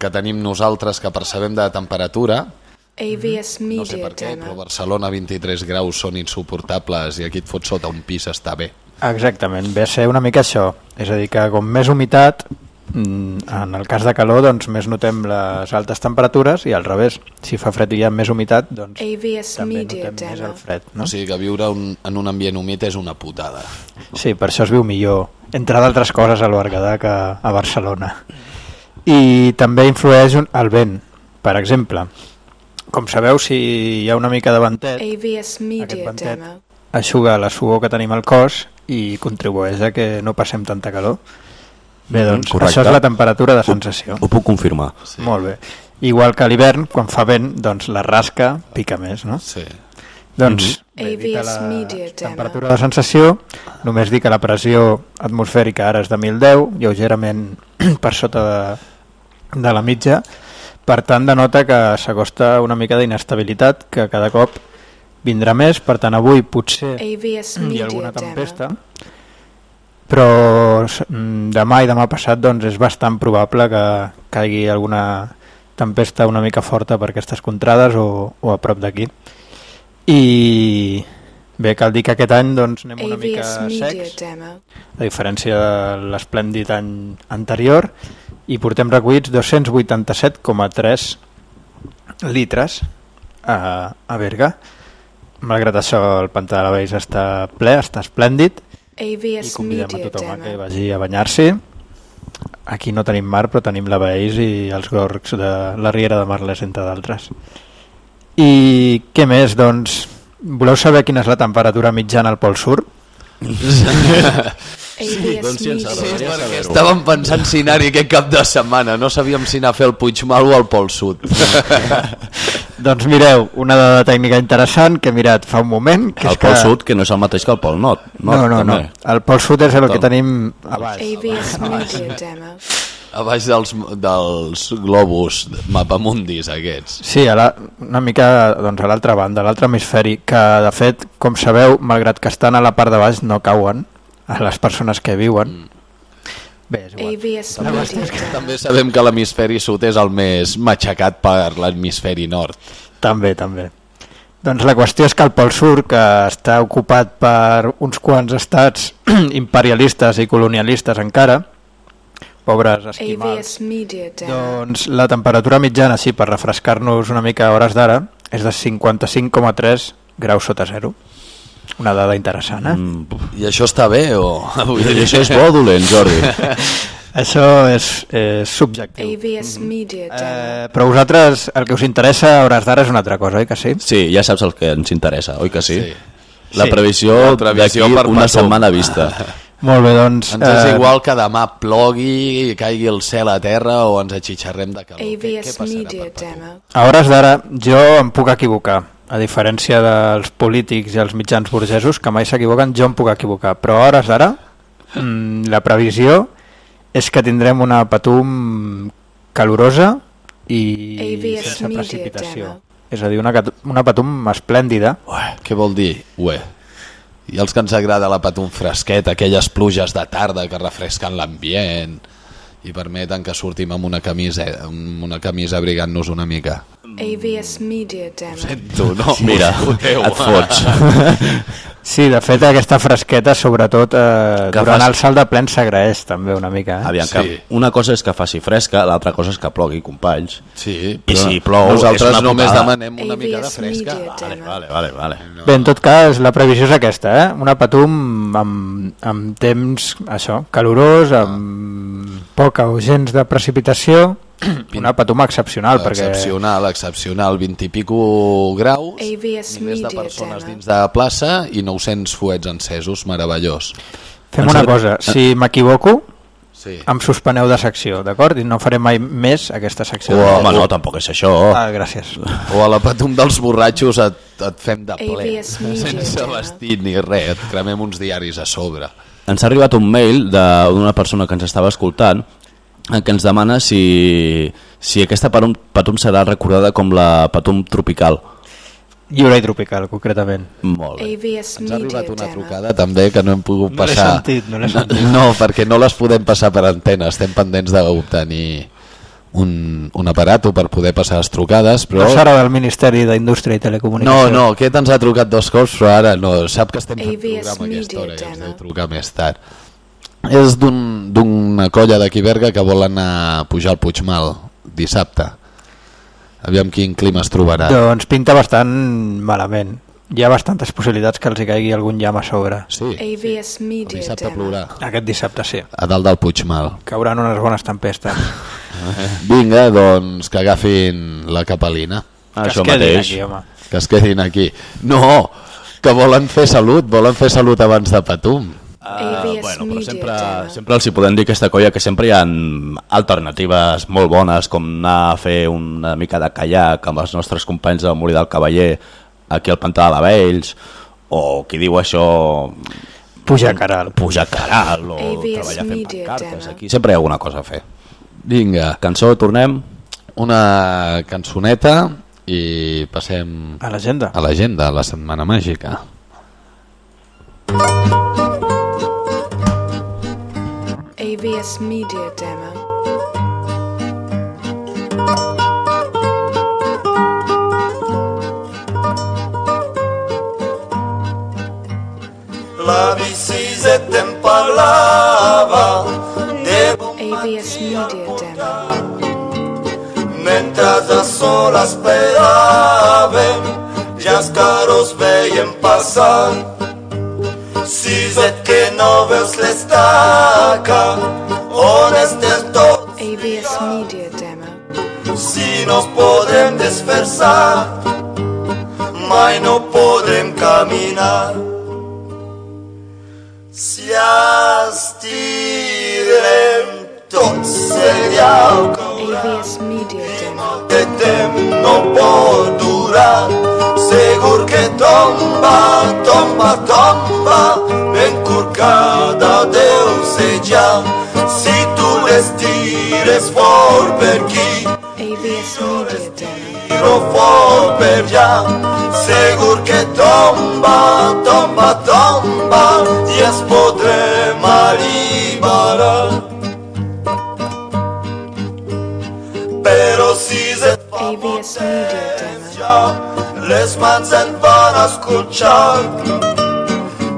que tenim nosaltres que percebem de temperatura AVS no sé Media per què, però. Barcelona 23 graus són insuportables i aquí et fots sota un pis està bé Exactament, ve a ser una mica això. És a dir, que com més humitat, mm, en el cas de calor, doncs més notem les altes temperatures i al revés, si fa fred i hi ha més humitat, doncs AVS també Media notem més el fred. No? o sigui que viure un, en un ambient humit és una putada Sí, per això es viu millor, entre d'altres coses, al Berguedà que a Barcelona. I també influeix un- el vent, per exemple. Com sabeu, si hi ha una mica de ventet, AVS Media ventet. Demo. aixuga la suor que tenim al cos i contribueix a que no passem tanta calor. Bé, doncs, correcte. això és la temperatura de sensació. Ho puc confirmar. Sí. Molt bé. Igual que a l'hivern, quan fa vent, doncs la rasca pica més, no? sí. Doncs, bé, dita AVS la Media temperatura de sensació, només dir que la pressió atmosfèrica ara és de 1010, lleugerament per sota de, de la mitja, per tant denota que s'acosta una mica d'inestabilitat, que cada cop vindrà més, per tant avui potser hi ha alguna Demo. Però mm, demà i demà passat doncs, és bastant probable que caigui alguna tempesta una mica forta per aquestes contrades o, o a prop d'aquí. I bé, cal dir que aquest any doncs, anem una mica secs, a diferència de l'esplèndid any anterior, i portem recollits 287,3 litres a, a Berga. Malgrat això, el pantà de la Beix està ple, està esplèndid, i AVS convidem a Media tothom a que Demo. vagi a banyar-s'hi. Aquí no tenim mar, però tenim la Baix i els gorgs de la Riera de Marles, entre d'altres. I què més? Doncs, voleu saber quina és la temperatura mitjana al Pol Sur? AVS doncs sí, ens Media agradaria Demo. saber-ho. estàvem pensant si anar-hi aquest cap de setmana no sabíem si anar a fer el Puigmal o al Pol Sud Doncs mireu, una dada tècnica interessant que he mirat fa un moment, que El és que... Pol Sud, que no és el mateix que el Pol Nord. No, no, no. també. El Pol Sud és el que tenim a baix. AVS Media Demo. a baix dels, dels globus mapamundis aquests Sí, a la, una mica doncs, a l'altra banda, a l'altre hemisferi, que de fet, com sabeu, malgrat que estan a la part de baix, no cauen a les persones que viuen. Bé, és igual. Demo. també sabem que l'hemisferi sud és el més matxacat per l'hemisferi nord També, també. Doncs la qüestió és que el Pol Sur, que està ocupat per uns quants estats imperialistes i colonialistes encara, pobres esquimals, doncs la temperatura mitjana, sí, per refrescar-nos una mica a hores d'ara, és de 55,3 graus sota zero. Una dada interessant, eh? Mm, i això està bé o... I això és bo dolent, Jordi? Això és, és subjectiu. AVS Media. Eh, però vosaltres el que us interessa a hores d'ara és una altra cosa, oi que sí? Sí, ja saps el que ens interessa, oi que sí? Sí. La Sí. previsió, La previsió d'aquí per una setmana vista. Molt bé, doncs... Ens és igual que demà plogui, caigui el cel a terra o ens atxitxarrem de calor. Què, què passarà Media? Demo. A hores d'ara jo em puc equivocar. A diferència dels polítics i els mitjans burgesos, que mai s'equivoquen, jo em puc equivocar. Però a hores d'ara, mm, la previsió és que tindrem una patum calorosa i sense precipitació. És a dir, una, una patum esplèndida. Ué, què vol dir? Ué. I els que ens agrada la patum fresquet, aquelles pluges de tarda que refresquen l'ambient i permeten que sortim amb una camisa, amb una camisa abrigant-nos una mica. AVS Media Demo. Tu, no? Mira, Foteu. et fots. Sí, de fet aquesta fresqueta sobretot eh, Que durant fas- el salt de plen s'agraeix també una mica. Eh? Aviam, Sí. que una cosa és que faci fresca, l'altra cosa és que plogui, companys. Sí, I si plou, nosaltres només demanem una mica de AVS fresca. Vale, vale, vale. vale. Bé, en tot cas, la previsió és aquesta, eh? Una patum amb, amb temps, això, calorós, amb poca o gens de precipitació, una patum excepcional, perquè Excepcional, excepcional, 20 i pico graus, AVS milers de Media persones dins de plaça i 900 fuets encesos, meravellós. fem una cosa, si m'equivoco, Sí. em suspeneu de secció, d'acord? I no faré mai més aquesta secció. Oh, home, no, tampoc és això. Ah, gràcies. O a la patum dels borratxos et, et fem de ple, sense vestit ni res, et cremem uns diaris a sobre. ens ha arribat un mail de- d'una persona que ens estava escoltant en què ens demana si, si aquesta patum, patum serà recordada com la patum tropical. Lliure i tropical, concretament. Molt bé. Ens ha arribat una trucada també que no hem pogut No l'he passar. sentit, no l'he sentit. No, perquè no les podem passar per antena. Estem pendents d'obtenir un, un aparato per poder passar les trucades, però... No serà del Ministeri d'Indústria i No, Telecomunicació. no, aquest ens ha trucat dos cops, però ara no, sap que estem fent programa a aquesta hora i ens deu trucar més tard. És d'un- d'una colla d'aquí Berga que vol anar a pujar al Puigmal dissabte. Aviam quin clima es trobarà. Doncs pinta bastant malament. Hi ha bastantes possibilitats que els hi caigui algun llamp a sobre. Sí, AVS Media dissabte plourà. Aquest dissabte sí. A dalt del Puigmal. Cauran unes bones tempestes. Vinga, doncs que agafin la capelina. Que es quedin aquí, home. Que es quedin aquí. No, que volen fer salut, volen fer salut abans de Patum. AVS bueno, però sempre, sempre els hi podem dir aquesta colla que sempre hi ha alternatives molt bones com anar a fer una mica de kayak amb els nostres companys de Morir del Cavaller aquí al Pantà de la Vells o qui diu això Puja caral. pujar caral o AVS treballar fent Media pancartes aquí sempre hi ha alguna cosa a fer Vinga, cançó, tornem una cançoneta i passem A l'agenda. a l'agenda, a la Setmana Màgica. AVS Media Demo. La biciseta em parlava de AVS Media Demo. mentre a sol esperàvem i els carros veiem passar. Siset que no veus l'estaca, on estem tots AVS Media Demo. si no ens podrem desferçar, mai no podrem caminar. Si estirem tots seria el cor AVS Media Demo. que temps no pot durar. Segur que tomba, tomba, tomba, ben corcada deu ser ja. Si tu l'estires fort per aquí, AVS Media Demo. tiro fort per allà. Segur que tomba, tomba, tomba, i es van escorxar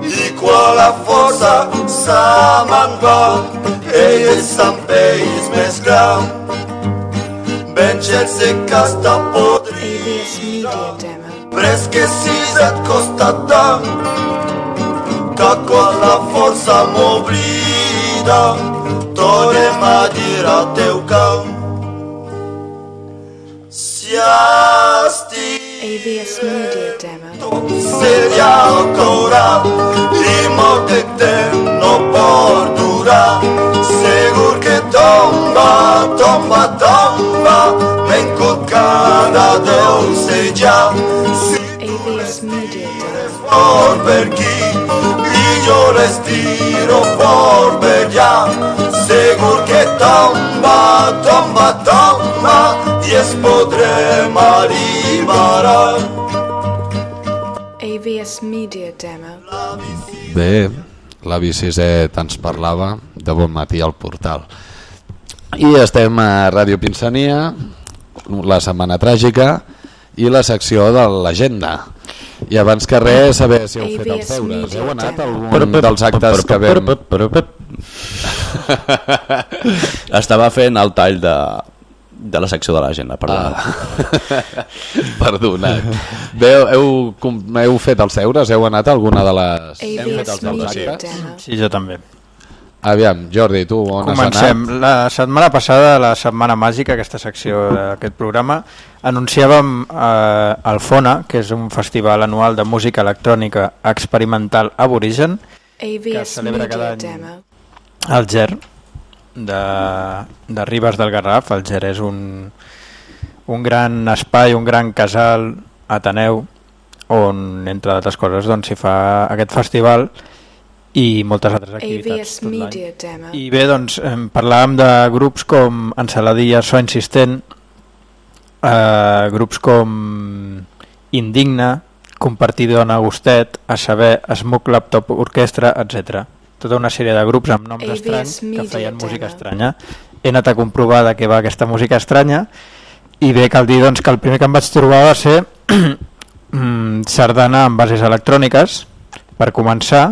i quan la força se me'n va ell és amb ells més gran ben sense que està podrit AVS Media Demo. però és que si et costa tant que quan la força m'oblida tornem a dir al teu camp si estic AVS Media Demo. seria el cora i molt de temps no pot durar segur que tomba, tomba, tomba ben colcada deu ser ja si AVS Media Demo. fort per aquí i jo les tiro fort per allà segur que tomba, tomba, tomba es podrem alliberar AVS Media Demo. Bé, l'avi Siset ens parlava de bon matí al portal. I estem a Ràdio Pinsania, la setmana tràgica i la secció de l'agenda. I abans que res, saber si heu fet els deures. Heu anat a algun dels actes que vam... estava fent el tall de, de la secció de l'agenda perdona Ah. Perdonat. Bé, heu, com- heu fet els deures? Heu anat a alguna de les... AVS Media actes? Demo. Sí, jo també. Aviam, Jordi, tu on Comencem. has anat? La setmana passada, la Setmana Màgica, aquesta secció d'aquest programa, anunciàvem eh, el FONA, que és un festival anual de música electrònica experimental aborigen, AVS celebra cada Media any. Demo. al GER de, de Ribes del Garraf. El GER és un, un gran espai, un gran casal ateneu on, entre altres coses, doncs, s'hi fa aquest festival i moltes altres activitats AVS tot l'any. Media Demo. I bé, doncs, em parlàvem de grups com Ensaladilla, So Insistent, eh, grups com Indigna, Compartidor en Agustet, a saber, Smoke Laptop Orquestra, etc. Tota una sèrie de grups amb noms estranys que feien música estranya. He anat a comprovar de què va aquesta música estranya i bé, cal dir doncs, que el primer que em vaig trobar va ser mm, sardana amb bases electròniques, per començar,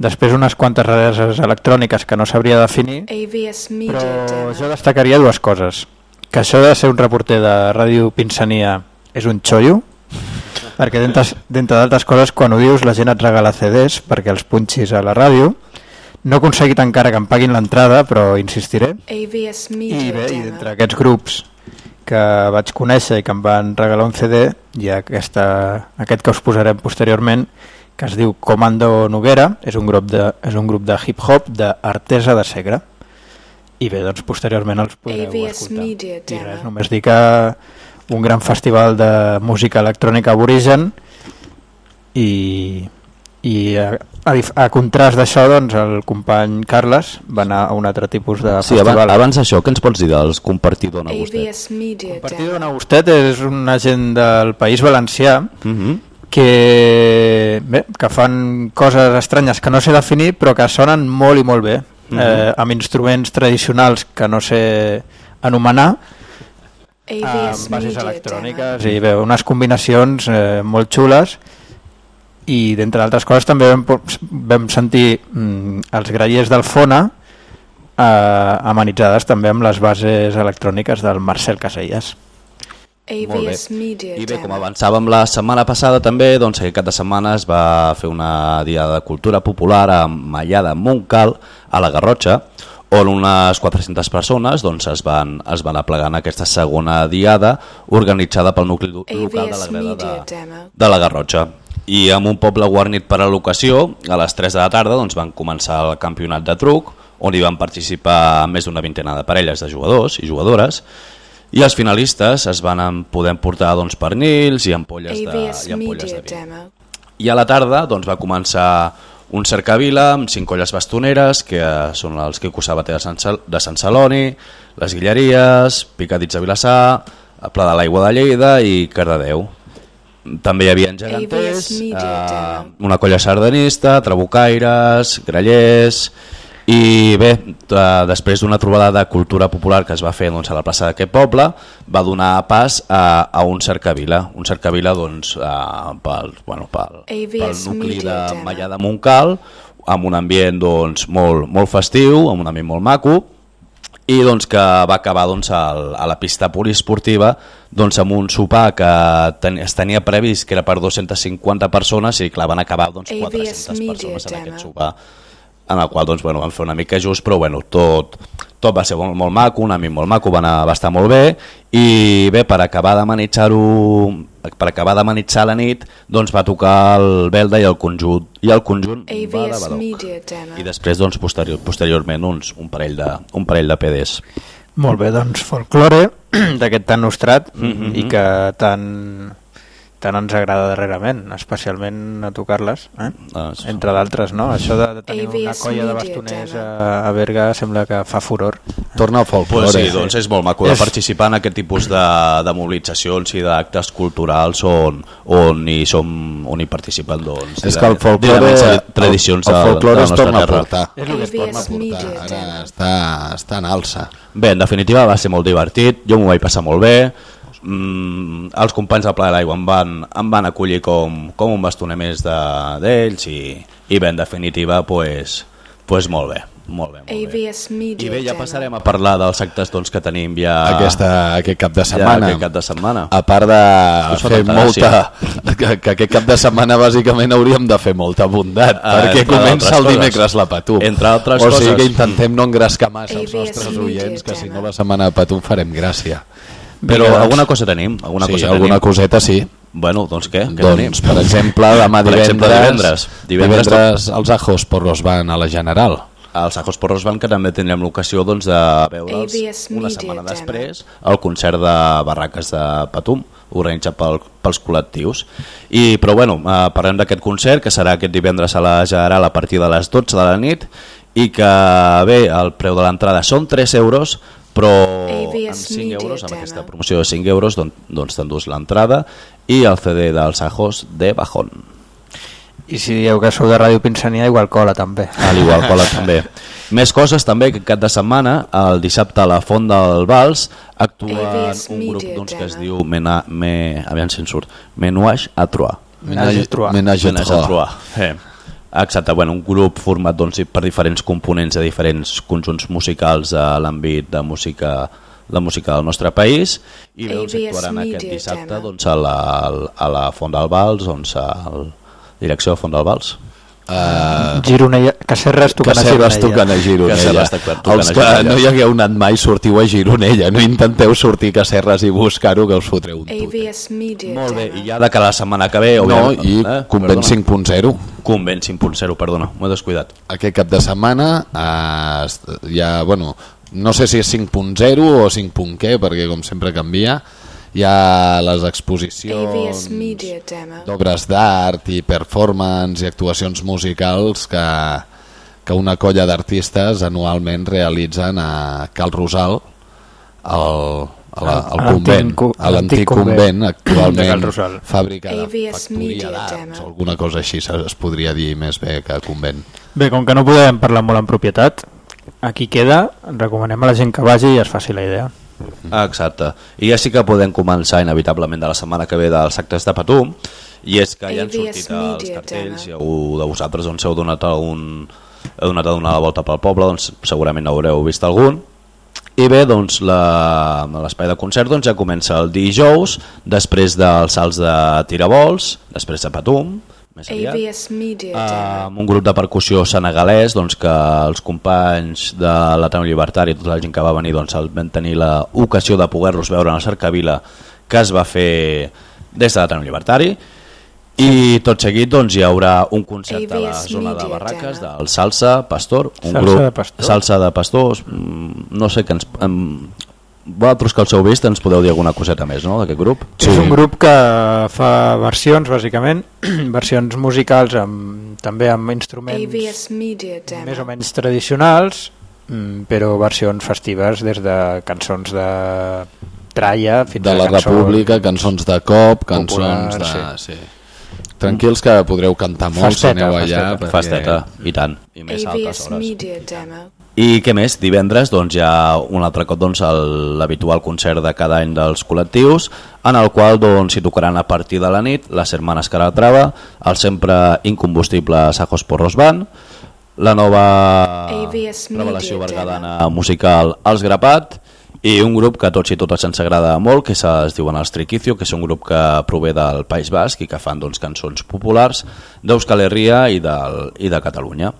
després unes quantes bases electròniques que no sabria definir, però jo destacaria dues coses. Que això de ser un reporter de Ràdio Pinsania és un xollo, perquè d'entre d'altres coses, quan ho dius, la gent et regala CDs perquè els punxis a la ràdio. No he aconseguit encara que em paguin l'entrada, però insistiré. AVS I bé, i Demo. d'entre aquests grups que vaig conèixer i que em van regalar un CD, ha aquesta, aquest que us posarem posteriorment, que es diu Comando Noguera, és un grup de, és un grup de hip-hop d'Artesa de Segre. I bé, doncs posteriorment els podreu AVS escoltar. Media I res, només dir que un gran festival de música electrònica aborigen i, i a, a, dif- a contrast d'això doncs el company Carles va anar a un altre tipus de Sí, festival abans, abans d'això, què ens pots dir dels compartidor en Agustet? AVS Media Compartido Demo. en Agustet és una gent del País Valencià Mm -hmm. que, bé, que fan coses estranyes que no sé definir però que sonen molt i molt bé Mhm. eh, amb instruments tradicionals que no sé anomenar amb bases electròniques i bé, unes combinacions eh, molt xules i d'entre altres coses també vam, vam sentir mm, els grallers del Fona eh, amenitzades també amb les bases electròniques del Marcel Casellas. AVS Media I bé, com avançàvem la setmana passada també, doncs aquest cap de setmana es va fer una diada de cultura popular a Mallada Montcal, a la Garrotxa, on unes 400 persones doncs, es, van, es van aplegar en aquesta segona diada organitzada pel nucli local de la Greda de, de la Garrotxa. I amb un poble guarnit per a l'ocasió, a les 3 de la tarda doncs, van començar el campionat de truc, on hi van participar més d'una vintena de parelles de jugadors i jugadores, i els finalistes es van poder emportar doncs, pernils i ampolles de, i ampolles de vi. I a la tarda doncs, va començar un cercavila amb cinc colles bastoneres, que eh, són els Quico Sabater de Sant, de Sant Celoni, les Guilleries, Picadits de Vilassar, Pla de l'Aigua de Lleida i Cardedeu. També hi havia geganters, eh, una colla sardanista, trabucaires, grallers... I bé, eh, després d'una trobada de cultura popular que es va fer doncs, a la plaça d'aquest poble, va donar pas a, a un cercavila, un cercavila doncs, eh, pel, bueno, pel, pel nucli de Demo. Mallà de Montcal, amb un ambient doncs, molt, molt festiu, amb un ambient molt maco, i doncs, que va acabar doncs, al, a la pista poliesportiva doncs, amb un sopar que ten, es tenia previst que era per 250 persones i clar, van acabar doncs, AVS 400 Media persones en aquest sopar en el qual doncs, bueno, van fer una mica just, però bueno, tot, tot va ser molt, molt maco, un amic molt maco, va, anar, va estar molt bé, i bé, per acabar d'amenitzar-ho, per acabar d'amenitzar la nit, doncs va tocar el Belda i el conjunt, i el conjunt va de AVS Badoc. Media Demo. I després, doncs, posterior, posteriorment, uns, un, parell de, un parell de PDs. Molt bé, doncs folklore d'aquest tan nostrat Mhm. i que tan, tant ens agrada darrerament, especialment a tocar-les, eh? Ah, sí. entre d'altres, no? Això de, de tenir una colla de bastoners a, a Berga sembla que fa furor. Torna al folklore. Pues sí, doncs és molt maco de participar en aquest tipus de, de mobilitzacions i d'actes culturals on, on, hi som, on hi participen doncs, És que el folklore, tradicions el, el de, folklore de la es nostra torna a terra. portar. És el que es torna a portar. Media Ara està, està en alça. Bé, en definitiva va ser molt divertit, jo m'ho vaig passar molt bé, mm, els companys del Pla de l'Aigua em van, em van acollir com, com un bastoner més de- d'ells i, i bé, en definitiva, pues, pues molt bé, molt bé, molt bé. Media I bé, ja passarem a parlar dels actes doncs, que tenim ja... Aquesta, aquest cap de ja setmana. aquest cap de setmana. A part de Us fer molta... Que, que aquest cap de setmana bàsicament hauríem de fer molta bondat, Ah, perquè comença el coses. dimecres la Patum. Entre altres o sigui coses. que intentem no engrescar massa els nostres Media oients, que si no la setmana de Patum farem gràcia. Però Vinga, alguna cosa tenim, alguna sí, cosa alguna tenim. coseta sí. Bueno, doncs què? què Doncs, tenim? per exemple, demà Per divendres, exemple, divendres. Divendres divendres els Ajos Porros van a la General. els Ajos Porros Band, que també tindrem l'ocasió doncs, de veure'ls una setmana després al concert de Barraques de Patum, organitzat pel, pels col·lectius. I, però bueno, eh, parlem d'aquest concert, que serà aquest divendres a la General a partir de les 12 de la nit, i que bé, el preu de l'entrada són 3 euros, però amb 5 Media euros, amb aquesta promoció de 5 euros, doncs, doncs t'endús l'entrada i el CD dels Ajos de Bajón. I si dieu que sou de Ràdio Pinsania, igual cola també. Al igual cola també. Més coses també que cap de setmana, el dissabte a la Font del Vals, actua un grup doncs, que es diu Mena, me, aviam si en surt, Menouage à Trois. Menage à trois. Menage à trois. Exacte, bueno, un grup format doncs, per diferents components de diferents conjunts musicals a l'àmbit de música la música del nostre país i bé, doncs, actuaran aquest dissabte doncs, a, la, a la Font del Vals doncs, a la direcció de Font del Vals Uh, Gironella, Cacerres tocant a Cacerres Gironella. tocant a Gironella. Cacerres tocant- tocant Els a que Gironella. no hi hagueu anat mai, sortiu a Gironella. No intenteu sortir a Cacerres i buscar-ho, que us fotreu un tut. Media Molt bé, i ja de cara a la setmana que ve No, i eh, Convent perdona. 5.0. Convent 5.0, perdona, m'ho he descuidat Aquest cap de setmana eh, ha, bueno, no sé si és 5.0 o 5. què, perquè com sempre canvia, hi ha les exposicions d'obres d'art i performance i actuacions musicals que, que una colla d'artistes anualment realitzen a Cal Rosal al, a la, al l'antic convent, co- a l'antic convent. actualment fàbrica de factoria d'arts o alguna cosa així se- es podria dir més bé que convent. Bé, com que no podem parlar molt en propietat, aquí queda, recomanem a la gent que vagi i es faci la idea. Exacte, i ja sí que podem començar inevitablement de la setmana que ve dels actes de Patum. I és que ja han sortit els cartells i algú de vosaltres doncs, heu donat algun heu donat a donar la volta pel poble doncs segurament haureu vist algun. I bé, doncs la- l'espai de concert doncs, ja comença el dijous després dels salts de tirabols després de Patum més aviat ABS Media Ah, amb un grup de percussió senegalès doncs, que els companys de l'Ateneu Llibertari i tota la gent que va venir doncs, van tenir l'ocasió de poder-los veure en el cercavila que es va fer des de l'Ateneu Llibertari i tot seguit doncs, hi haurà un concert a la ABS zona de Media Barraques Demo. del Salsa Pastor un Salsa grup, de Pastor. Salsa de Pastors mm, no sé que ens vosaltres que els heu vist ens podeu dir alguna coseta més no, d'aquest grup Sí. És un grup que fa versions, bàsicament, versions musicals amb, també amb instruments més o menys tradicionals, mm, però versions festives des de cançons de tralla fins de a la cançons... República, cançons de cop, cançons Populars, de... Sí. Tranquils que podreu cantar molt Fasteta, si aneu allà. fasteta. Fasteta, i tant, i més altes hores Media Demo. I què més? Divendres doncs, hi ha un altre cop doncs, l'habitual concert de cada any dels col·lectius, en el qual doncs, s'hi tocaran a partir de la nit les Hermanes Calatrava, el sempre incombustible Sajos Porros Band, la nova ABS revelació bergadana musical Els Grapat, i un grup que a tots i totes ens agrada molt, que es diuen Els Triquicio, que és un grup que prové del País Basc i que fan doncs, cançons populars d'Euskal Herria i, del, i de Catalunya.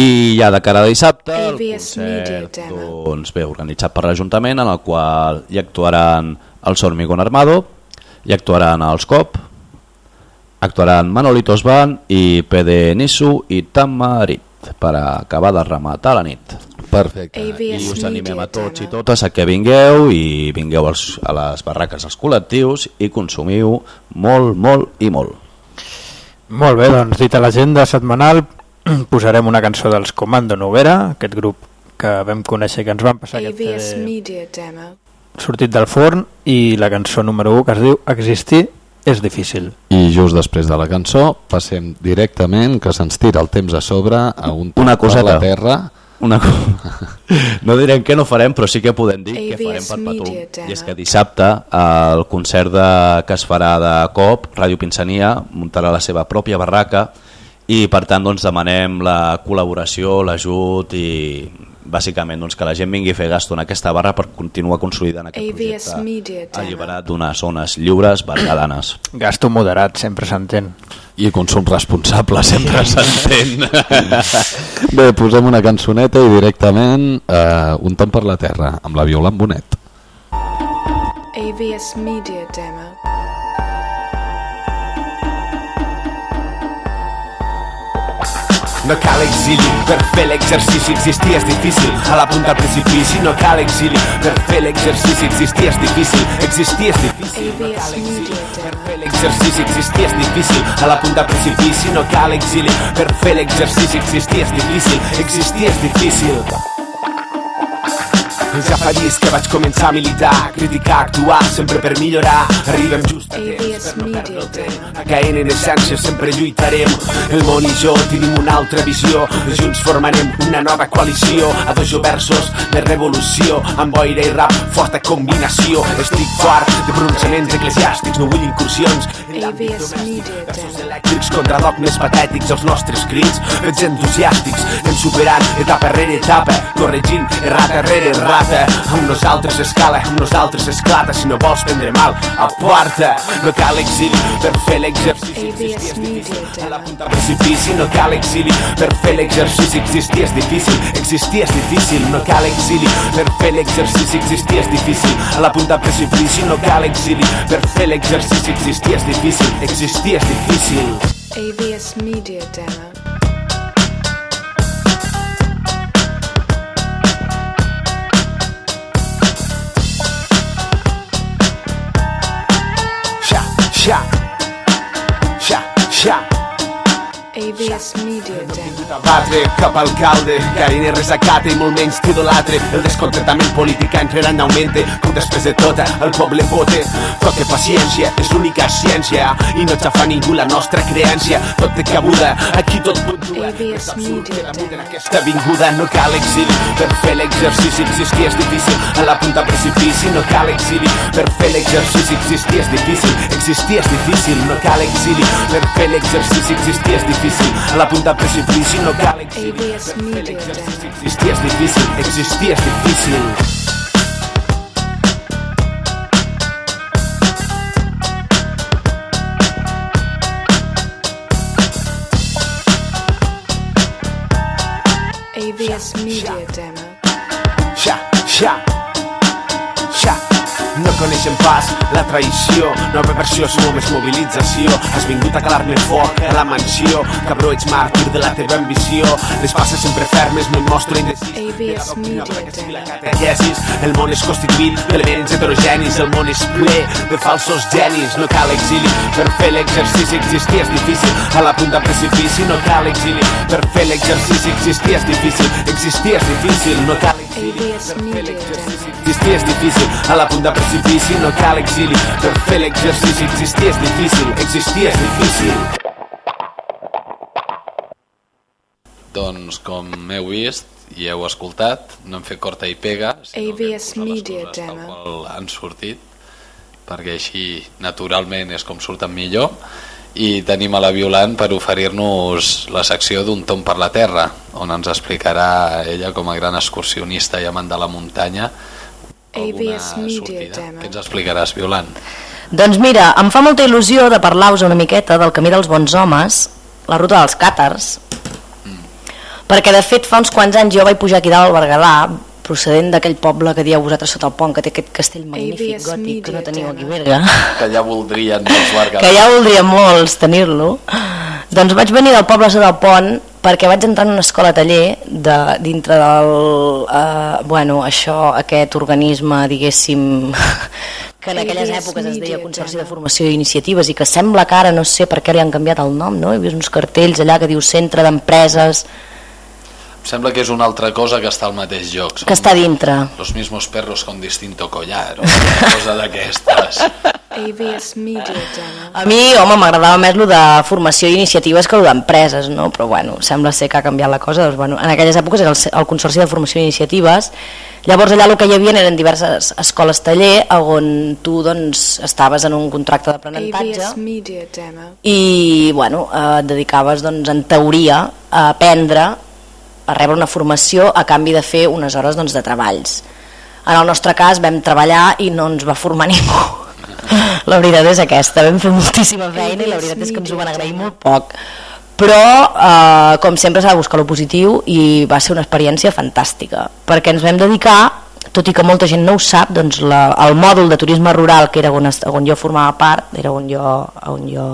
I ja de cara a dissabte, el concert doncs, bé, organitzat per l'Ajuntament, en el qual hi actuaran el Sormigón Armado, hi actuaran els COP, actuaran Manolitos Band i PD Nisu i Tamarit per acabar de rematar la nit. Perfecte. I us animem a tots i totes a que vingueu i vingueu als, a les barraques dels col·lectius i consumiu molt, molt i molt. Molt bé, doncs dit a l'agenda setmanal posarem una cançó dels Comando Noguera, aquest grup que vam conèixer que ens van passar aquest ABS CD Media Demo. sortit del forn i la cançó número 1 que es diu Existir és difícil. I just després de la cançó passem directament, que se'ns tira el temps a sobre, a un Una per coseta. la terra. Una co... No direm què no farem, però sí que podem dir què farem per Patum. I és que dissabte el concert de, que es farà de COP, Ràdio Pinsania, muntarà la seva pròpia barraca i per tant doncs, demanem la col·laboració, l'ajut i bàsicament doncs, que la gent vingui a fer gasto en aquesta barra per continuar consolidant aquest ABS Media projecte Demo. alliberat d'unes zones lliures bergadanes. Gasto moderat, sempre s'entén. I consum responsable, sempre s'entén. Bé, posem una cançoneta i directament eh, un tom per la terra, amb la Violant Bonet. ABS Media Demo. No cal exili per fer l'exercici, existir és difícil. A la punta del precipici no cal exili per fer l'exercici, existir és difícil. Existir és difícil. No cal exili per fer l'exercici, existir és difícil. A la punta del precipici no cal exili per fer l'exercici, existir és difícil. Existir és difícil. Ja fa dies que vaig començar a militar, criticar, actuar, sempre per millorar. Arribem just a temps per no perdre el tren. Caent en essència sempre lluitarem. El món i jo tenim una altra visió. Junts formarem una nova coalició. A dos versos de revolució, amb boira i rap, forta combinació. Estic fart de pronunciaments eclesiàstics, no vull incursions. Versos elèctrics contra dogmes patètics, els nostres crits, fets entusiàstics. Anem superant etapa rere etapa, corregint errata rere errata. Amb nosaltres escala, amb nosaltres esclata. Si no vols prendre mal, aporta. No cal exili per fer l'exercici. ABS Media A la punta precipici no cal exili per fer l'exercici. Existir és difícil, existir és difícil. No cal exili per fer l'exercici. Existir és difícil. A la punta precipici no cal exili per fer l'exercici. Existir és difícil, existir és difícil. ABS Media Demo. Cha, cha, cha. Media a batre cap al calde Carine resacata i molt menys t'idolatre El descontentament polític entrarà en augmente com després de tot el poble vote Tot té paciència, és l'única ciència I no xafa ningú la nostra creència. Tot té cabuda, aquí tot puntua. ABS Media Demo. aquesta vinguda no cal exili per fer l'exercici. Existir és difícil a la punta precipici no cal exili. Per fer l'exercici existir és difícil existir és difícil no cal exili. Per fer l'exercici existir és difícil a la punta del precipici no cal exili ABS Media Demo. existir és difícil existir és difícil ABS Media Demo. xa, xa. No coneixen pas la traïció Nova versió, som més mobilització Has vingut a calar-me foc a la mansió Cabró, ets màrtir de la teva ambició. Les passes sempre fermes, no em mostro indecis ABS Media El món és constituït d'elements heterogenis El món és ple de falsos genis. No cal exili per fer l'exercici Existir és difícil. A la punta precipici No cal exili per fer l'exercici Existir és difícil, existir és difícil No cal exili ABS Media Demo. Existir és difícil. A la punta del precipici No cal exili. Per fer l'exercici Existir és difícil, existir és difícil. Doncs com heu vist i heu escoltat, no hem fet corta i pega, sinó que ABS les Media Demo. qual han sortit, perquè així naturalment és com surten millor, i tenim a la Violant per oferir-nos la secció d'un tom per la terra, on ens explicarà ella com a gran excursionista i amant de la muntanya alguna ABS Media sortida. Demo. Què ens explicaràs, Violant? Doncs mira, em fa molta il·lusió de parlar-vos una miqueta del camí dels bons homes, la ruta dels càtars, perquè de fet fa uns quants anys jo vaig pujar aquí dalt al Berguedà, procedent d'aquell poble que dieu vosaltres sota el pont, que té aquest castell magnífic ABS gòtic que no Media teniu aquí a. Berga, Que ja voldrien molts que ja voldria molts tenir-lo, doncs vaig venir del poble sota el pont perquè vaig entrar en una escola taller de, dintre del, eh, bueno, això, aquest organisme, diguéssim, que en aquelles èpoques es deia Consorci de Formació i Iniciatives i que sembla que ara no sé per què li han canviat el nom, no? He vist uns cartells allà que diu Centre d'Empreses, Em sembla que és una altra cosa que està al mateix lloc. que està dintre. Los mismos perros con distinto collar o una cosa d'aquestes. ABS Media Demo. A mi, home, m'agradava més lo de formació i iniciatives que lo d'empreses, no? Però bueno, sembla ser que ha canviat la cosa. Doncs, bueno, en aquelles èpoques era el, el Consorci de Formació i Iniciatives. Llavors allà el que hi havia eren diverses escoles taller on tu doncs, estaves en un contracte d'aprenentatge i bueno, eh, et dedicaves doncs, en teoria a aprendre a rebre una formació a canvi de fer unes hores doncs, de treballs en el nostre cas vam treballar i no ens va formar ningú la veritat és aquesta, vam fer moltíssima feina i la veritat és que ens ho van agrair molt poc. Però eh, com sempre s'ha de buscar lo positiu i va ser una experiència fantàstica perquè ens vam dedicar tot i que molta gent no ho sap doncs la, el mòdul de turisme rural que era on, on jo formava part era on jo, on jo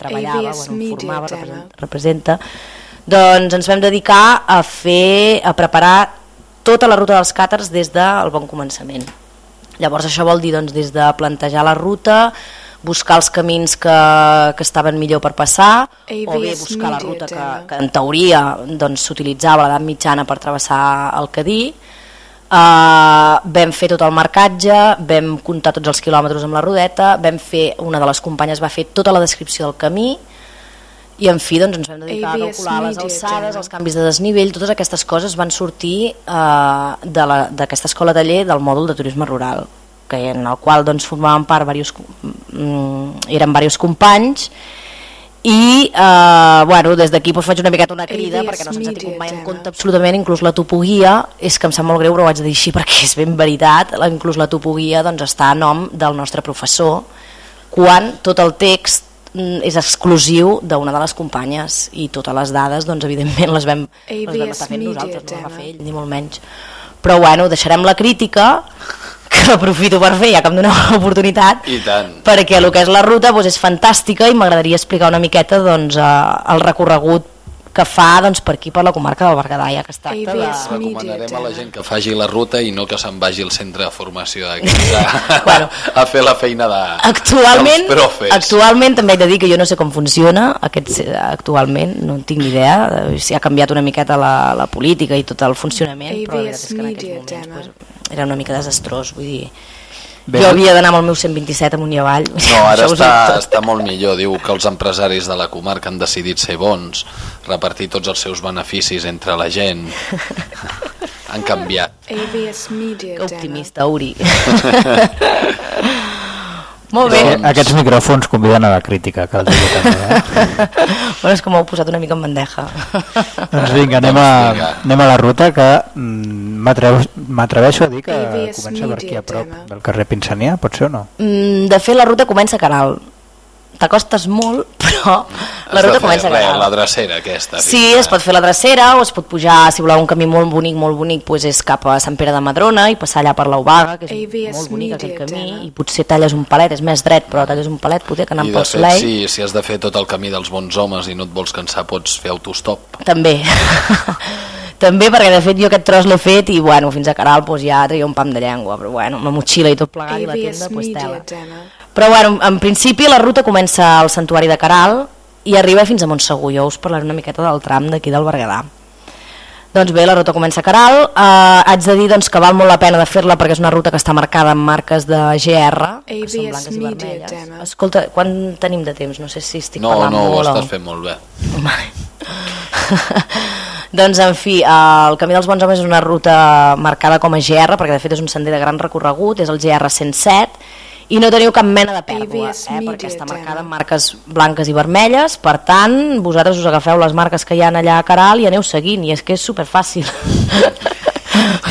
treballava ABS on Media formava, representa, representa doncs ens vam dedicar a fer, a preparar tota la ruta dels càters des del bon començament. Llavors això vol dir doncs, des de plantejar la ruta, buscar els camins que, que estaven millor per passar o bé buscar la ruta que, Demo. que en teoria doncs, s'utilitzava a l'edat mitjana per travessar el Cadí Uh, vam fer tot el marcatge, vam comptar tots els quilòmetres amb la rodeta, vam fer, una de les companyes va fer tota la descripció del camí i en fi doncs ens vam dedicar a calcular les alçades, els canvis de desnivell, totes aquestes coses van sortir de la- d'aquesta escola taller del mòdul de turisme rural que en el qual doncs, formaven part diversos, mm, eren diversos companys i eh, bueno, des d'aquí doncs, faig una miqueta una crida ABS perquè no se'ns ha tingut mai en compte absolutament inclús la topoguia és que em sap molt greu però ho haig de dir així perquè és ben veritat la- inclús la topoguia doncs, està a nom del nostre professor quan tot el text és exclusiu d'una de les companyes i totes les dades doncs evidentment les vam, les vam estar fent Media nosaltres no les va fer ell ni molt menys però bueno, deixarem la crítica que aprofito per fer ja que em doneu l'oportunitat I tant. perquè el que és la ruta doncs, és fantàstica i m'agradaria explicar una miqueta doncs, eh, el recorregut que fa doncs, per aquí, per la comarca del Berguedà, ja que es tracta de... Recomanarem a la gent que faci la ruta i no que se'n vagi al centre de formació a, Bueno. a fer la feina de, Actualment, dels profes. actualment també he de dir que jo no sé com funciona aquest, actualment, no en tinc ni idea eh, si ha canviat una miqueta la, la política i tot el funcionament però la veritat és que en aquests moments pues, era una mica desastrós vull dir, Bé. jo havia d'anar amb el meu 127 amunt i avall No, ara està, està molt millor. Diu que els empresaris de la comarca han decidit ser bons, repartir tots els seus beneficis entre la gent. Han canviat. ABS Media que Demo. optimista, Uri molt bé Sí, aquests micròfons conviden a la crítica, cal dir també. Eh? bueno, és que m'heu posat una mica en bandeja doncs vinga, anem a, anem a la ruta que mm, m'atrevo- m'atreveixo a dir que comença per aquí a prop del carrer Pinsania, pot ser o no? Mm, de fet la ruta comença a Caral t'acostes molt però la ruta comença a Caral La drecera aquesta. Sí, es pot fer la drecera o es pot pujar, si voleu un camí molt bonic, molt bonic, doncs és cap a Sant Pere de Madrona i passar allà per l'Ubaga, que és ABS molt bonic aquell Media camí, Demo. i potser talles un palet, és més dret, però talles un palet, poder que anant pel Soleil. sí, si has de fer tot el camí dels bons homes i no et vols cansar, pots fer autostop. També. També perquè de fet jo aquest tros l'he fet i bueno, fins a Caral doncs, ja treia un pam de llengua, però bueno, amb la motxilla i tot plegat i la tenda doncs, Media tela. Però bueno, en principi la ruta comença al santuari de Caral i arriba fins a Montsegur. Jo us parlaré una miqueta del tram d'aquí del Berguedà. Doncs bé, la ruta comença a Caral. Eh, haig de dir doncs, que val molt la pena de fer-la perquè és una ruta que està marcada amb marques de GR, que són blanques i vermelles. Escolta, quan tenim de temps? No sé si estic No, parlant no, ho molt o- estàs fent molt bé. doncs en fi, el Camí dels Bons Homes és una ruta marcada com a GR perquè de fet és un sender de gran recorregut, és el GR 107 i no teniu cap mena de pèrdua eh, perquè està marcada amb marques blanques i vermelles. Per tant, vosaltres us agafeu les marques que hi ha allà a Caral i aneu seguint i és que és superfàcil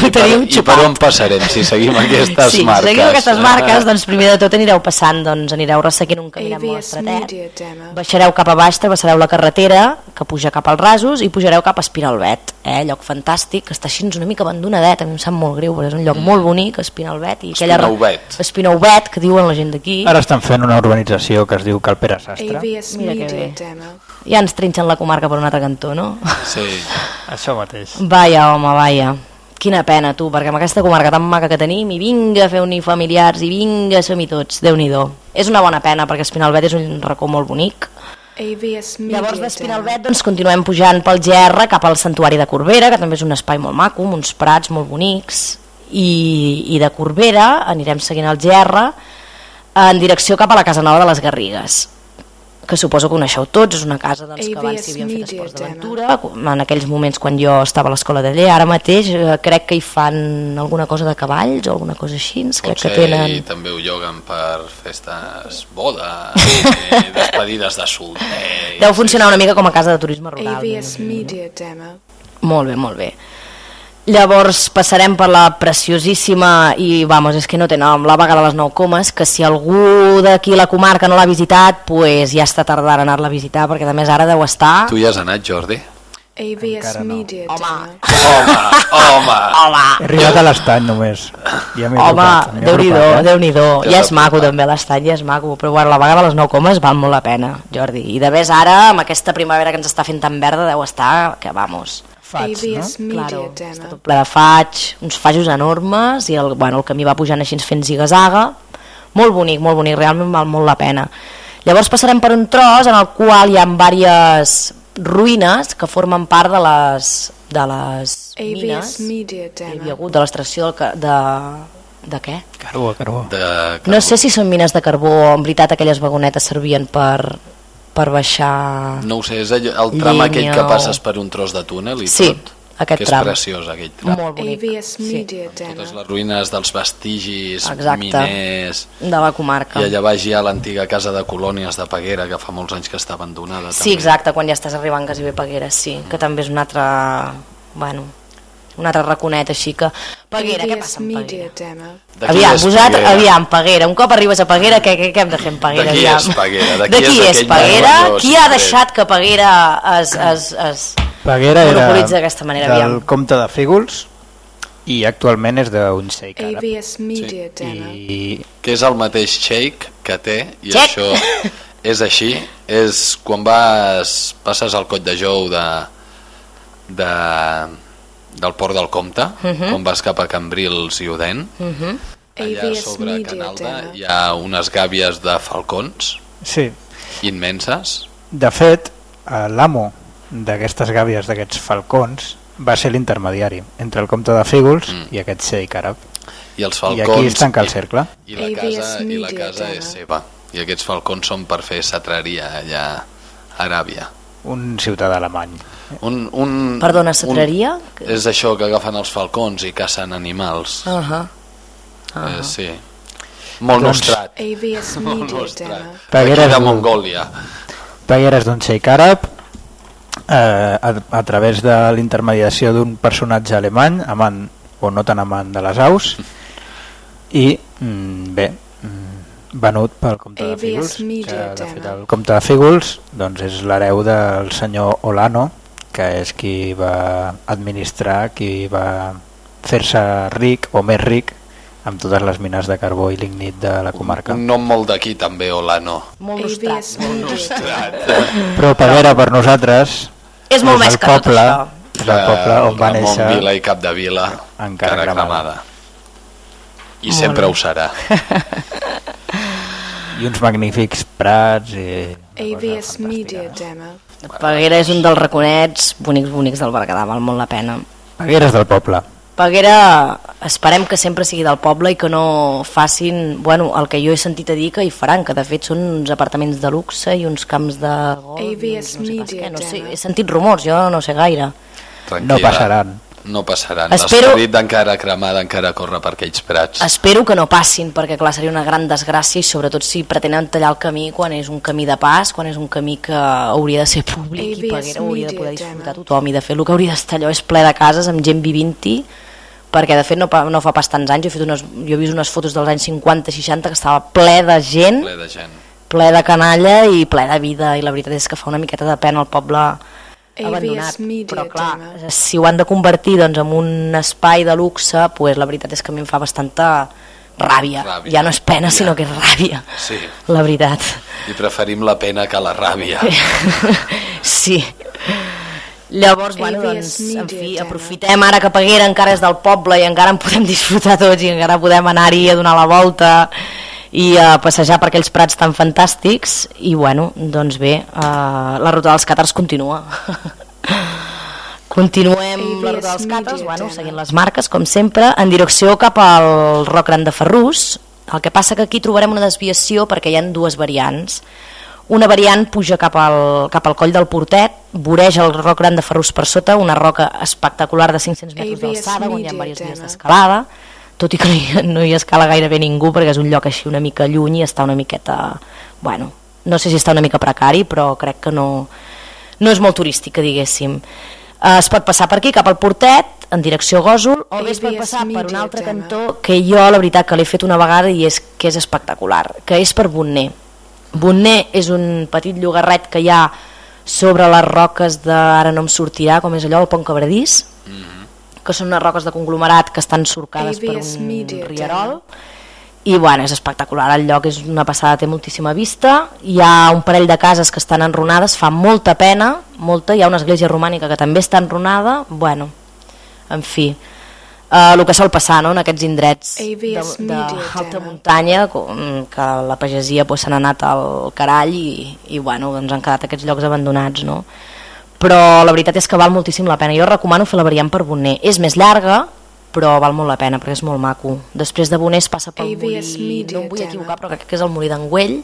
I per, I per on passarem si seguim aquestes sí, marques? si seguiu aquestes marques, doncs primer de tot anireu passant, doncs anireu resseguint un camí molt estretet baixareu cap a baix, travessareu la carretera que puja cap als rasos i pujareu cap a Espinalbet eh? lloc fantàstic, que està així una mica abandonadet a mi em sap molt greu, però és un lloc molt bonic Espinalbet i aquella. Espinauet que diuen la gent d'aquí Ara estan fent una urbanització que es diu Cal Pere Sastre. ABS Mira que bé. Demo. ja ens trinxen la comarca per un altre cantó, no? Sí. Això mateix. Vaja, home, vaja. Quina pena, tu, perquè amb aquesta comarca tan maca que tenim, i vinga a fer unir familiars, i vinga a som-hi tots, déu nhi És una bona pena, perquè Espinalbet és un racó molt bonic. ABS Media Llavors d'Espinalbet doncs, continuem pujant pel GR cap al Santuari de Corbera, que també és un espai molt maco, amb uns prats molt bonics, i, i de Corbera anirem seguint el GR en direcció cap a la Casa Nova de les Garrigues que suposo que coneixeu tots, és una casa doncs, que abans ABS s'hi havien fet esports d'aventura, en aquells moments quan jo estava a l'escola de llei, ara mateix eh, crec que hi fan alguna cosa de cavalls o alguna cosa així, crec que Potser tenen... i també ho lloguen per festes, bodes, i despedides de solter. Deu funcionar una mica com a casa de turisme rural. ABS Media Demo. Molt bé, molt bé. Llavors passarem per la preciosíssima i vamos, és que no té nom, la vaga de les nou comes, que si algú d'aquí la comarca no l'ha visitat, pues ja està tardant a anar-la a visitar, perquè a més ara deu estar... Tu hi has anat, Jordi? AVS Media Home. Demo. Home, Home, He arribat a l'estany només. Ja m'he Home, Déu-n'hi-do, robat, eh? Déu-n'hi-do. Ja Ja és maco també l'estany, ja és maco, però bueno, la vaga de les 9 comes val molt la pena, Jordi. I de més ara, amb aquesta primavera que ens està fent tan verda, deu estar, que vamos, Fats, no? Media Claro, està Demo. tot ple de faig, uns fajos enormes i el, bueno, el camí va pujant així fent zigazaga. Molt bonic, molt bonic, realment val molt la pena. Llavors passarem per un tros en el qual hi ha diverses ruïnes que formen part de les, de les mines Media que hi havia hagut, de l'extracció ca- de, de què? Carbó, carbó. De... No sé si són mines de carbó o en veritat aquelles vagonetes servien per, per baixar... No ho sé, és allò, el tram Llenya aquell que passes per un tros de túnel i Sí, tot. aquest que és tram. preciós aquell tram. Molt bonic. AVS Sí, Media Demo. Totes les ruïnes dels vestigis Exacte. miners de la comarca. i allà baix hi ha l'antiga casa de colònies de Peguera que fa molts anys que està abandonada Sí, també. exacte, quan ja estàs arribant quasi bé Peguera, sí, que també és un altre, bueno, un altre raconet així que... Peguera, què passa amb Peguera? Qui Aviam, vosaltres, aviam, Peguera, un cop arribes a Peguera, què, què, què hem de fer amb Peguera? De qui aviam? és Peguera? De De qui qui és és Peguera? Qui ha deixat que Peguera es, es, es Peguera era d'aquesta manera? del Aviam. comte de Fígols i actualment és d'un xeic àrab. AVS Media Demo. I que és el mateix shake que té i Check. això és així és quan vas passes al coll de Jou de, de del port del Comte Mhm. quan vas cap a Cambrils i Odent Mhm. allà AVS sobre Canalda hi ha unes gàbies de falcons sí, immenses de fet, eh, l'amo d'aquestes gàbies, d'aquests falcons, va ser l'intermediari entre el comte de Fígols Mm. i aquest xeic àrab. i els I falcons aquí es tanca el cercle. i, i la casa, i la casa és seva i aquests falcons són per fer satreria allà a Aràbia Un ciutadà alemany. un, un, Perdona, satreria? un, és això que agafen els falcons i cacen animals Uh -huh. Eh, sí. Molt Doncs- nostrat. AVS Molt Media nostrat. Aquí de Mongòlia. Peguera és d'un xeic àrab eh, a, a través de l'intermediació d'un personatge alemany, amant o no tan amant de les aus, i mm, bé, mm, venut pel comte de Fígols, que de fet el comte de Fígols doncs, és l'hereu del senyor Olano, que és qui va administrar, qui va fer-se ric o més ric amb totes les mines de carbó i lignit de la comarca. Un nom molt d'aquí també, Olano. Molt nostrat. Media Demo. Però Peguera per nosaltres És molt més el que tot poble, això. és el poble on va néixer Vila i Cap de Vila, Encara encara cremada. cremada. I Molt sempre bé. ho serà. i uns magnífics prats i... AVS Media Demo. Peguera és un dels raconets bonics, bonics del Berguedà, val molt la pena. Pegueres del poble. Peguera, esperem que sempre sigui del poble i que no facin, bueno, el que jo he sentit a dir que hi faran, que de fet són uns apartaments de luxe i uns camps de golf, no sé què, no sé, he sentit rumors, jo no sé gaire. Tranquil·la. No passaran. No passaran. Espero- L'esperit d'encara cremada encara corre per aquells prats. Espero que no passin, perquè clar, seria una gran desgràcia i sobretot si pretenen tallar el camí quan és un camí de pas, quan és un camí que hauria de ser públic i ABS Peguera hauria de poder disfrutar tothom i de fet el que hauria d'estar allò és ple de cases amb gent vivint-hi perquè de fet no, no fa pas tants anys, jo he, fet unes, jo he vist unes fotos dels anys 50-60 que estava ple de gent, Ple de gent. ple de canalla i ple de vida i la veritat és que fa una miqueta de pena el poble abandonat, però clar, si ho han de convertir doncs, en un espai de luxe, pues, la veritat és que a mi em fa bastanta ràbia. Ràbia. Ja no és pena, Ja. sinó que és ràbia, Sí. la veritat. I preferim la pena que la ràbia. sí. Llavors, bueno, doncs, en fi, aprofitem ara que Peguera encara és del poble i encara en podem disfrutar tots i encara podem anar-hi a donar la volta i a passejar per aquells prats tan fantàstics i bueno, doncs bé, eh, la ruta dels càtars continua. Continuem la ruta dels càtars, bueno, seguint les marques, com sempre, en direcció cap al Roc Gran de Ferrús. El que passa que aquí trobarem una desviació perquè hi ha dues variants. Una variant puja cap al, cap al coll del Portet, voreja el Roc Gran de Ferrús per sota, una roca espectacular de 500 metres d'alçada, on hi ha diverses vies d'escalada, tot i que no hi, no hi escala gairebé ningú perquè és un lloc així una mica lluny i està una miqueta... Bueno, no sé si està una mica precari, però crec que no, no és molt turística, diguéssim. Eh, es pot passar per aquí, cap al Portet, en direcció a Gòsol, o bé es pot passar per un altre cantó que jo, la veritat, que l'he fet una vegada i és que és espectacular, que és per Bonner. Bonner és un petit llogarret que hi ha sobre les roques de, ara no em sortirà, com és allò, el Pont Cabradís, que són unes roques de conglomerat que estan surcades per un Media rierol. I bueno, és espectacular, el lloc és una passada, té moltíssima vista, hi ha un parell de cases que estan enrunades, fa molta pena, molta, hi ha una església romànica que també està enrunada, bueno, en fi, uh, el que sol passar no, en aquests indrets de, ABS de Demo. muntanya, que la pagesia pues, n'ha anat al carall i, i bueno, ens han quedat aquests llocs abandonats, no? Però la veritat és que val moltíssim la pena, jo recomano fer la variant per Boner, és més llarga, però val molt la pena perquè és molt maco. Després de Boner es passa pel ABS molí, Media no em vull equivocar, però crec que és el molí d'Angüell,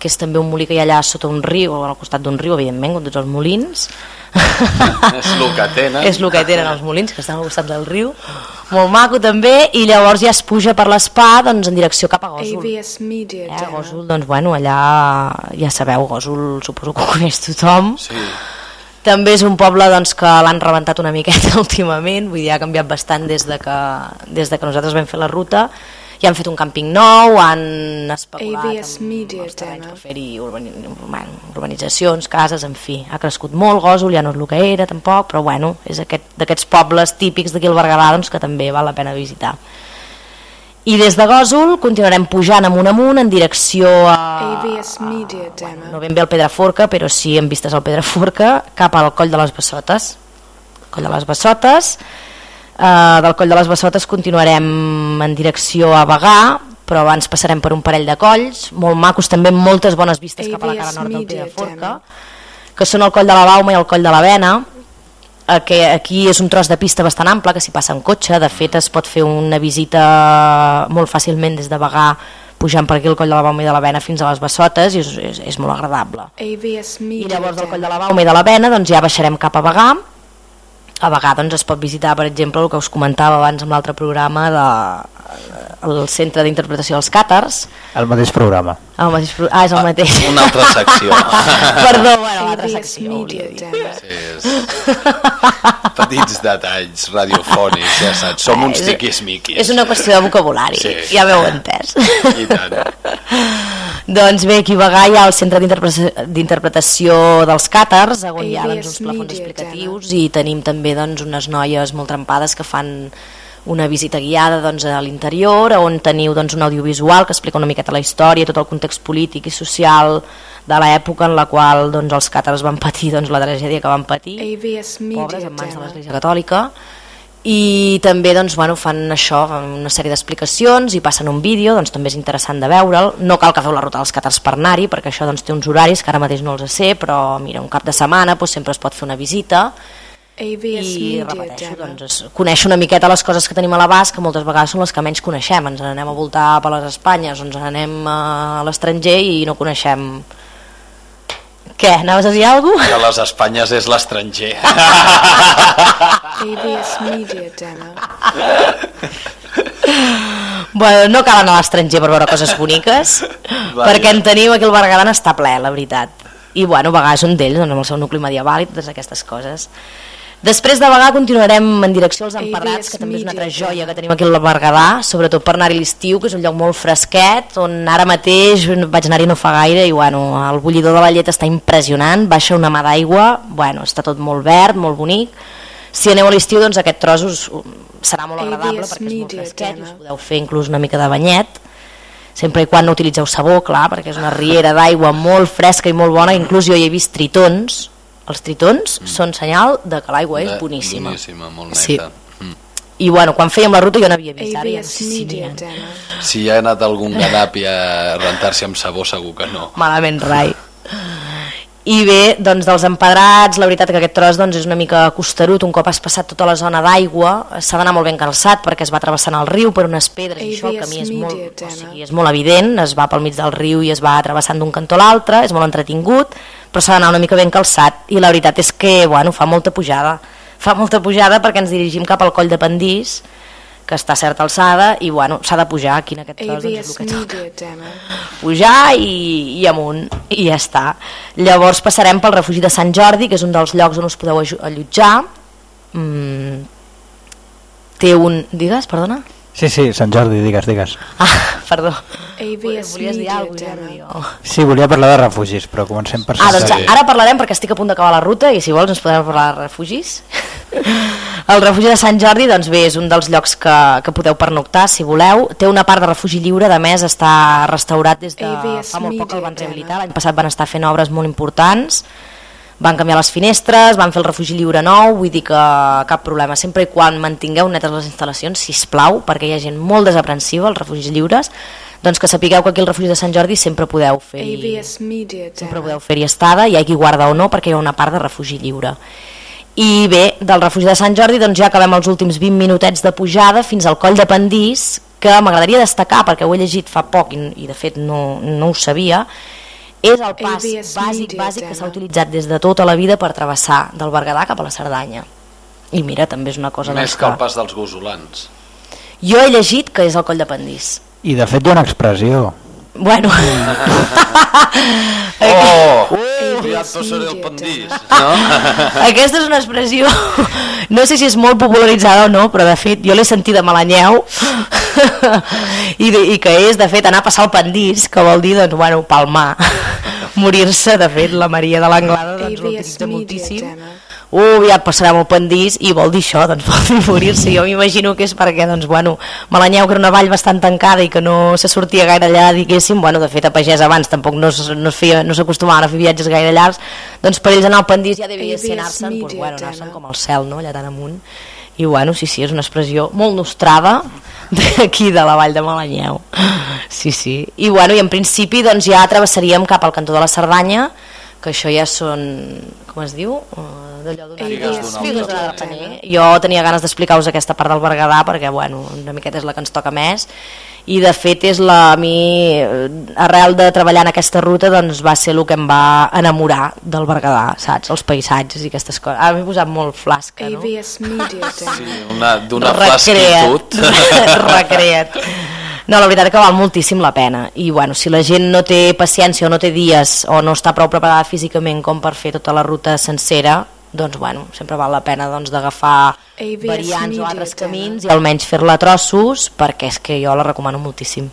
que és també un molí que hi ha allà sota un riu, o al costat d'un riu, evidentment, com tots els molins. És el que tenen. és el que tenen els molins, que estan al costat del riu. Molt maco també, i llavors ja es puja per l'espa doncs, en direcció cap a Gòsol. ABS Media Eh. Gòsol, doncs bueno, allà ja sabeu, Gòsol suposo que ho coneix tothom. Sí. També és un poble doncs, que l'han rebentat una miqueta últimament, vull dir, ha canviat bastant des de que, des de que nosaltres vam fer la ruta, i han fet un càmping nou, han especulat ABS Media els terrenys per fer-hi urbani urbanitzacions, cases, en fi, ha crescut molt Gòsol, ja no és el que era tampoc, però bueno, és aquest d'aquests pobles típics d'aquí al Berguedà doncs, que també val la pena visitar. I des de Gòsol continuarem pujant amunt amunt en direcció a, ABS Media Demo. no ben bé al Pedraforca, però sí en vistes al Pedraforca, cap al Coll de les Bessotes. Coll de les Bessotes. Uh, del Coll de les Bessotes continuarem en direcció a Bagà, però abans passarem per un parell de colls, molt macos també, amb moltes bones vistes cap a la cara ABS nord del Pedraforca, que són el Coll de la Bauma i el Coll de la Vena, que aquí és un tros de pista bastant ample que s'hi passa en cotxe, de fet es pot fer una visita molt fàcilment des de Bagà pujant per aquí el coll de la Bauma i de la Vena fins a les Bessotes i és, és, és molt agradable. ABS I llavors del coll de la Bauma i de la Vena doncs ja baixarem cap a Bagà. A Bagà doncs, es pot visitar, per exemple, el que us comentava abans amb l'altre programa de, el Centre d'Interpretació dels Càtars. El mateix programa. El mateix, pro- ah, és el mateix. Una altra secció. Perdó, bueno, l'altra ABS secció. dir. Demo. Sí, és... Petits detalls radiofònics, ja saps. Som uns És- tiquismiquis. És una qüestió de vocabulari, Sí. ja m'heu entès. I tant. doncs bé, aquí a Bagà hi ha el Centre d'Interpretació- dels Càtars, on hi ha doncs, uns plafons explicatius i tenim també doncs, unes noies molt trempades que fan una visita guiada doncs, a l'interior, on teniu doncs, un audiovisual que explica una miqueta la història, tot el context polític i social de l'època en la qual doncs, els càtars van patir doncs, la tragèdia que van patir. ABS pobres en mans de l'Església Catòlica. I també doncs, bueno, fan això, una sèrie d'explicacions i passen un vídeo, doncs també és interessant de veure'l. No cal que feu la ruta dels càtars per anar-hi, perquè això doncs, té uns horaris que ara mateix no els sé, però mira, un cap de setmana doncs, sempre es pot fer una visita ABS i repeteixo, doncs, es- conèixer una miqueta les coses que tenim a l'abast, que moltes vegades són les que menys coneixem. Ens n'anem a voltar per les Espanyes, ens n'anem a l'estranger i no coneixem... Què, anaves a dir alguna cosa? Que les Espanyes és l'estranger. ABS Media Demo. Bueno, no cal anar a l'estranger per veure coses boniques, Vaja. perquè en tenim aquí el Berguedà està ple, la veritat. I bueno, Bagà és un d'ells, doncs, amb el seu nucli medieval i totes aquestes coses. Després de Bagà continuarem en direcció als Emparrats, que també és una altra joia que tenim aquí al Berguedà, sobretot per anar-hi l'estiu, que és un lloc molt fresquet, on ara mateix vaig anar-hi no fa gaire i bueno, el bullidor de la llet està impressionant, baixa una mà d'aigua, bueno, està tot molt verd, molt bonic. Si aneu a l'estiu, doncs aquest tros us, serà molt agradable perquè és molt fresquet, us podeu fer inclús una mica de banyet, sempre i quan no utilitzeu sabó, clar, perquè és una riera d'aigua molt fresca i molt bona, inclús jo hi he vist tritons, els tritons mm. són senyal de que l'aigua és Eh, boníssima. Boníssima, molt neta. Sí. Mm. I bueno, quan fèiem la ruta jo n'havia vist, ara ja no ABS sé si n'hi Media ha. Demo. Si hi ha anat algun ganapi a rentar-se amb sabó, segur que no. malament rai. I bé, doncs dels empedrats, la veritat que aquest tros doncs, és una mica costerut, un cop has passat tota la zona d'aigua, s'ha d'anar molt ben calçat perquè es va travessant el riu per unes pedres i això el ABS camí és molt, o sigui, és molt evident, es va pel mig del riu i es va travessant d'un cantó a l'altre, és molt entretingut, però s'ha d'anar una mica ben calçat. I la veritat és que bueno, fa molta pujada, fa molta pujada perquè ens dirigim cap al coll de Pendís, que està a certa alçada i bueno, s'ha de pujar aquí en aquest tros doncs, és el que toca Demo. pujar i, i amunt i ja està llavors passarem pel refugi de Sant Jordi que és un dels llocs on us podeu allotjar mm, té un... digues, perdona? Sí, sí, Sant Jordi, digues, digues. Ah, perdó. AVS Volies dir Media alguna cosa? Sí, volia parlar de refugis, però comencem per Ah, Sant doncs Jordi. ara parlarem perquè estic a punt d'acabar la ruta i si vols ens podem parlar de refugis. El refugi de Sant Jordi doncs bé, és un dels llocs que, que podeu pernoctar si voleu. Té una part de refugi lliure, de més està restaurat des de fa molt poc el van Media rehabilitar. L'any passat van estar fent obres molt importants van canviar les finestres, van fer el refugi lliure nou, vull dir que cap problema. Sempre i quan mantingueu netes les instal·lacions, si plau, perquè hi ha gent molt desaprensiva als refugis lliures, doncs que sapigueu que aquí al refugi de Sant Jordi sempre podeu fer-hi Media sempre podeu fer-hi estada, hi ha qui guarda o no, perquè hi ha una part de refugi lliure. I bé, del refugi de Sant Jordi doncs ja acabem els últims 20 minutets de pujada fins al coll de Pendís, que m'agradaria destacar, perquè ho he llegit fa poc i, i de fet no, no ho sabia, és el pas ABS bàsic, Media bàsic que s'ha utilitzat des de tota la vida per travessar del Berguedà cap a la Cerdanya. I mira, també és una cosa... Més doncs, que el pas dels gosolans. Jo he llegit que és el coll de Pendís. I de fet hi ha una expressió. Bueno, Oh! AVS Ja tosaré el pendís. No? Aquesta és una expressió, no sé si és molt popularitzada o no, però de fet jo l'he sentida a Malanyeu i, de, i que és de fet anar a passar el pendís, que vol dir doncs, bueno, palmar, morir-se, de fet la Maria de l'Anglada doncs, l'utilitza moltíssim. Demo. Uh, aviat passarem el pendís i vol dir això, doncs vol dir morir-se. Jo m'imagino que és perquè, doncs, bueno, Malanyeu, que era una vall bastant tancada i que no se sortia gaire allà, diguéssim, bueno, de fet a pagès abans tampoc no, no, feia, no s'acostumaven a fer viatges gaire llargs, doncs per ells anar al pendís ja devia ser anar-se'n, doncs, bueno, Demo. com al cel, no?, allà tan amunt. I bueno, sí, sí, és una expressió molt nostrada d'aquí de la vall de Malanyeu. Sí, sí. I bueno, i en principi doncs ja travessaríem cap al cantó de la Cerdanya, que això ja són, com es diu? Uh, d'allò d'una Figues de. Jo tenia ganes d'explicar-vos aquesta part del Berguedà perquè, bueno, una miqueta és la que ens toca més i de fet és la, a mi eh, arrel de treballar en aquesta ruta doncs va ser el que em va enamorar del Berguedà, saps? Els paisatges i aquestes coses. Ara m'he posat molt flasca, no? AVS Media. Sí, una- d'una Recrea't. flasquitud. Recrea't. No, la veritat és que val moltíssim la pena. I bueno, si la gent no té paciència o no té dies o no està prou preparada físicament com per fer tota la ruta sencera doncs bueno, sempre val la pena doncs, d'agafar AVS variants o altres camins i almenys fer-la a trossos perquè és que jo la recomano moltíssim.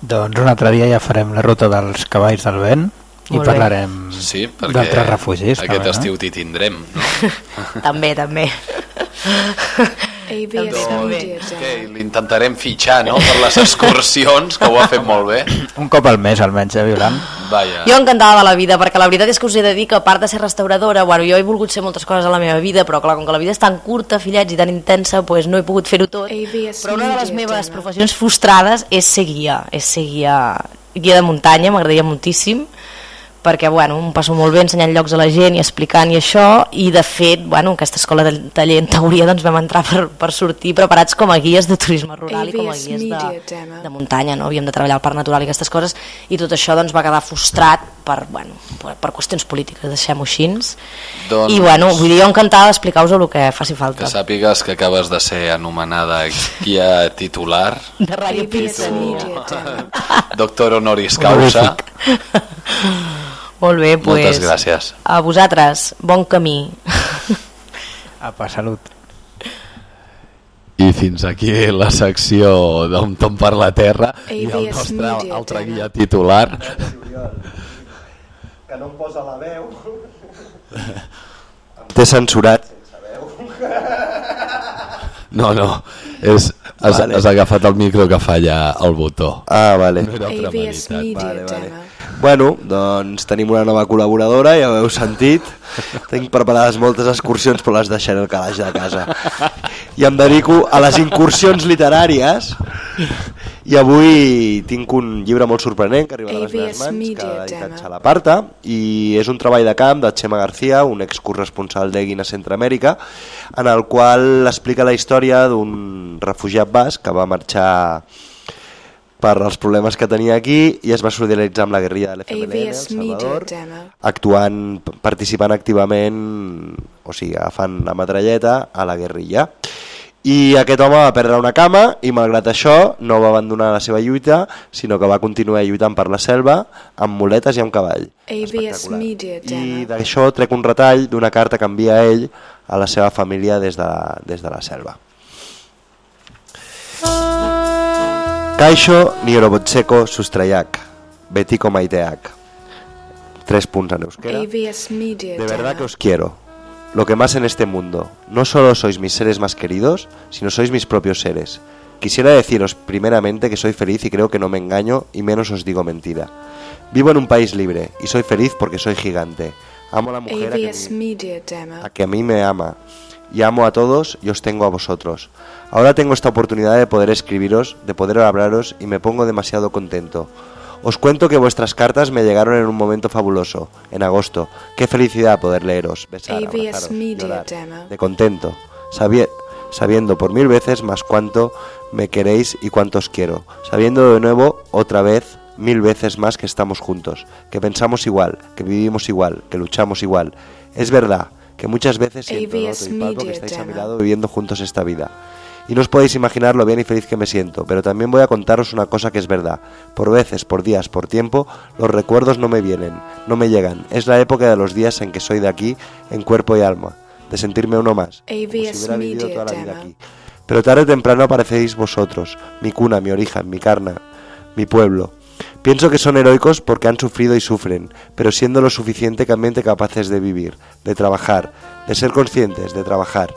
Doncs un altre dia ja farem la ruta dels cavalls del vent i Molt parlarem Sí, perquè d'altres refugis. aquest també, estiu t'hi tindrem, no? també, també Demo. l'intentarem fitxar, no?, per les excursions, que ho ha fet molt bé. Un cop al mes almenys, eh, Violant? Vaja. Jo encantada de la vida, perquè la veritat és que us he de dir que a part de ser restauradora, bueno, jo he volgut ser moltes coses a la meva vida, però clar, com que la vida és tan curta, fillets, i tan intensa, pues no he pogut fer-ho tot. Però una de les meves professions frustrades és ser guia, és ser guia, guia de muntanya, m'agradaria moltíssim, perquè bueno, em passo molt bé ensenyant llocs a la gent i explicant i això, i de fet, bueno, en aquesta escola de taller en teoria doncs vam entrar per, per sortir preparats com a guies de turisme rural i com a guies de, de muntanya, no? havíem de treballar al parc natural i aquestes coses, i tot això doncs va quedar frustrat per, bueno, per, per qüestions polítiques, deixem-ho així. Doncs- I bueno, vull dir, jo encantada d'explicar-vos el que faci falta. Que sàpigues que acabes de ser anomenada guia titular, De Ràdio Demo. doctor honoris causa. Molt bé, doncs... Moltes gràcies. A vosaltres, bon camí. Apa, salut. I fins aquí la secció d'On tom per la terra i el nostre altre guia titular. Que no em posa la veu. T'he censurat. No, no, és, has, Vale. has agafat el micro que falla el botó. Ah, vale. No era altra. Media Vale, vale. Bueno, doncs tenim una nova col·laboradora, ja ho heu sentit. Tinc preparades moltes excursions, però les deixaré al calaix de casa. I em dedico a les incursions literàries. I avui tinc un llibre molt sorprenent que arriba a les meves mans, que ha editat Demo. Salaparta, i és un treball de camp de Xema García, un excorresponsal d'Eguin a Centroamèrica, en el qual explica la història d'un refugiat basc que va marxar per els problemes que tenia aquí i es va solidaritzar amb la guerrilla de l'FMLN El Salvador, actuant, participant activament, o sigui, agafant la metralleta a la guerrilla. I aquest home va perdre una cama i malgrat això no va abandonar la seva lluita, sinó que va continuar lluitant per la selva amb muletes i amb cavall. AVS Media I Demo. d'això trec un retall d'una carta que envia ell a la seva família des de, des de la selva. Kaixo Niorobotseko sustraiak, betiko maiteak. Tres puntos en euskera. AVS Media De verdad que os quiero. Lo que más en este mundo. No solo sois mis seres más queridos, sino sois mis propios seres. Quisiera deciros primeramente que soy feliz y creo que no me engaño y menos os digo mentira. Vivo en un país libre y soy feliz porque soy gigante. Amo a la mujer a que, a que a mí me ama. Y amo a todos y os tengo a vosotros. Ahora tengo esta oportunidad de poder escribiros, de poder hablaros y me pongo demasiado contento. Os cuento que vuestras cartas me llegaron en un momento fabuloso, en agosto. Qué felicidad poder leeros, besar, abrazaros, llorar, de contento, sabie- sabiendo por mil veces más cuánto me queréis y cuánto os quiero, sabiendo de nuevo otra vez mil veces más que estamos juntos, que pensamos igual, que vivimos igual, que luchamos igual. Es verdad que muchas veces siento noto y palpo que estáis a mi lado viviendo juntos esta vida. Y no os podéis imaginar lo bien y feliz que me siento, pero también voy a contaros una cosa que es verdad. Por veces, por días, por tiempo, los recuerdos no me vienen, no me llegan. Es la época de los días en que soy de aquí, en cuerpo y alma, de sentirme uno más, como si hubiera toda la vida aquí. Pero tarde o temprano aparecéis vosotros, mi cuna, mi origen, mi carna, mi pueblo. Pienso que son heroicos porque han sufrido y sufren, pero siendo lo suficientemente capaces de vivir, de trabajar, de ser conscientes, de trabajar.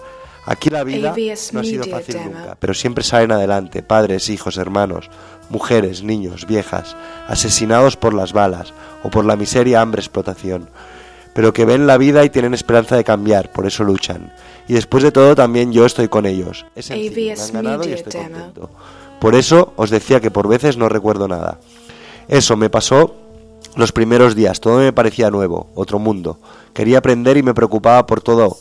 Aquí la vida no ha sido fácil nunca, pero siempre salen adelante, padres, hijos, hermanos, mujeres, niños, viejas, asesinados por las balas o por la miseria, hambre, explotación pero que ven la vida y tienen esperanza de cambiar, por eso luchan. Y después de todo también yo estoy con ellos. Es sencillo, me han ganado y estoy contento. Por eso os decía que por veces no recuerdo nada. Eso me pasó los primeros días, todo me parecía nuevo, otro mundo. Quería aprender y me preocupaba por todo,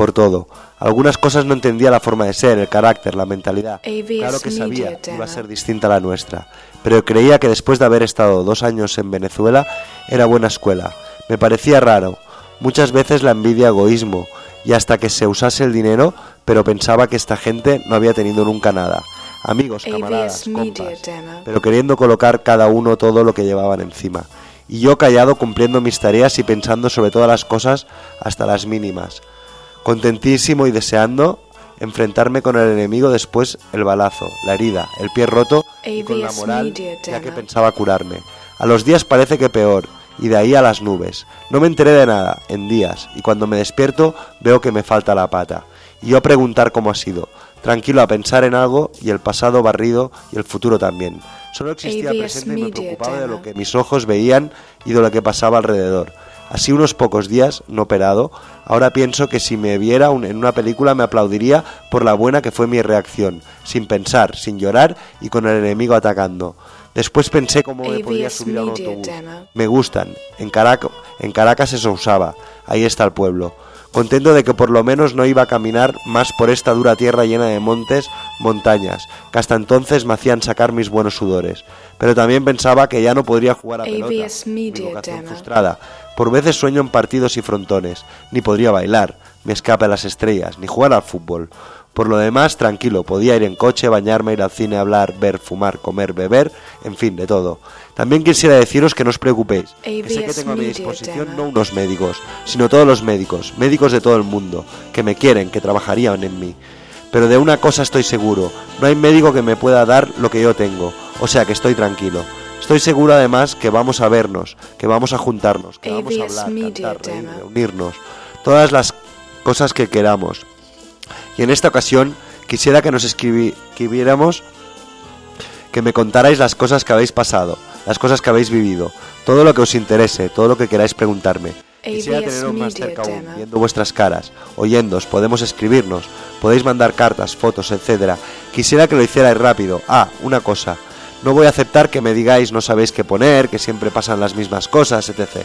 por todo. Algunas cosas no entendía la forma de ser, el carácter, la mentalidad. Claro que sabía que iba a ser distinta a la nuestra, pero creía que después de haber estado dos años en Venezuela era buena escuela. Me parecía raro, muchas veces la envidia, egoísmo, y hasta que se usase el dinero, pero pensaba que esta gente no había tenido nunca nada. Amigos, camaradas, compas, pero queriendo colocar cada uno todo lo que llevaban encima. Y yo callado cumpliendo mis tareas y pensando sobre todas las cosas hasta las mínimas. Contentísimo y deseando enfrentarme con el enemigo después el balazo, la herida, el pie roto y con la moral ya que pensaba curarme. A los días parece que peor, y de ahí a las nubes. No me enteré de nada, en días, y cuando me despierto veo que me falta la pata. Y yo a preguntar cómo ha sido, tranquilo a pensar en algo y el pasado barrido y el futuro también. Solo existía presente y me preocupaba de lo que mis ojos veían y de lo que pasaba alrededor. Así unos pocos días, no operado, ahora pienso que si me viera un- en una película me aplaudiría por la buena que fue mi reacción, sin pensar, sin llorar y con el enemigo atacando. Después pensé cómo me podía subir a un autobús. Me gustan. En, Carac- en Caracas eso usaba. Ahí está el pueblo. Contento de que por lo menos no iba a caminar más por esta dura tierra llena de montes, montañas, que hasta entonces me hacían sacar mis buenos sudores. Pero también pensaba que ya no podría jugar a pelota. Mi vocación frustrada. Por veces sueño en partidos y frontones. Ni podría bailar, me escape a las estrellas, ni jugar al fútbol. Por lo demás, tranquilo, podía ir en coche, bañarme, ir al cine, hablar, ver, fumar, comer, beber, en fin, de todo. También quisiera deciros que no os preocupéis, que sé que tengo a mi disposición no unos médicos, sino todos los médicos, médicos de todo el mundo, que me quieren, que trabajarían en mí. Pero de una cosa estoy seguro, no hay médico que me pueda dar lo que yo tengo, o sea que estoy tranquilo. Estoy seguro además que vamos a vernos, que vamos a juntarnos, que vamos a hablar, cantar, reír, reunirnos, todas las cosas que queramos. Y en esta ocasión quisiera que nos escribi- escribiéramos, que me contarais las cosas que habéis pasado, las cosas que habéis vivido, todo lo que os interese, todo lo que queráis preguntarme. Quisiera teneros más cerca aún, viendo vuestras caras, oyéndos, podemos escribirnos, podéis mandar cartas, fotos, etcétera. Quisiera que lo hicierais rápido. Ah, una cosa. No voy a aceptar que me digáis no sabéis qué poner, que siempre pasan las mismas cosas, etc.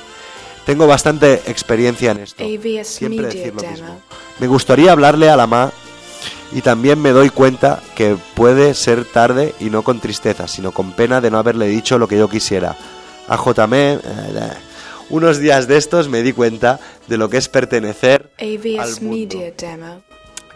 Tengo bastante experiencia en esto. Siempre decir lo mismo. Me gustaría hablarle a la ma y también me doy cuenta que puede ser tarde y no con tristeza, sino con pena de no haberle dicho lo que yo quisiera. A JM, eh, eh, unos días de estos me di cuenta de lo que es pertenecer AVS al mundo. Media Demo.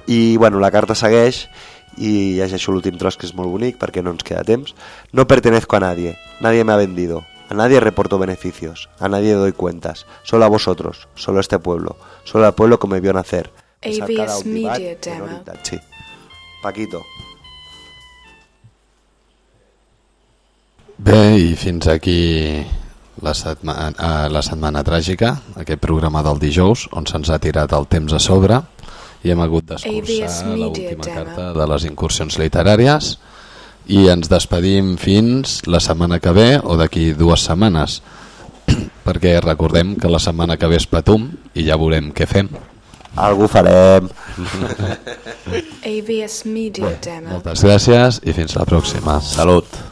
i bueno, la carta segueix i llegeixo l'últim tros que és molt bonic perquè no ens queda temps no pertenezco a nadie, nadie me ha vendido a nadie reporto beneficios a nadie doy cuentas, solo a vosotros solo a este pueblo, solo al pueblo que me vio nacer Audimat, Media Demo. Itachi. Paquito Bé, i fins aquí la setmana, eh, la setmana tràgica, aquest programa del dijous, on se'ns ha tirat el temps a sobre i hem hagut ABS d'escurçar l'última carta de les incursions literàries i ens despedim fins la setmana que ve o d'aquí dues setmanes perquè recordem que la setmana que ve és Patum i ja veurem què fem. Algú farem. AVS Media Demo. Moltes gràcies i fins la pròxima. Salut.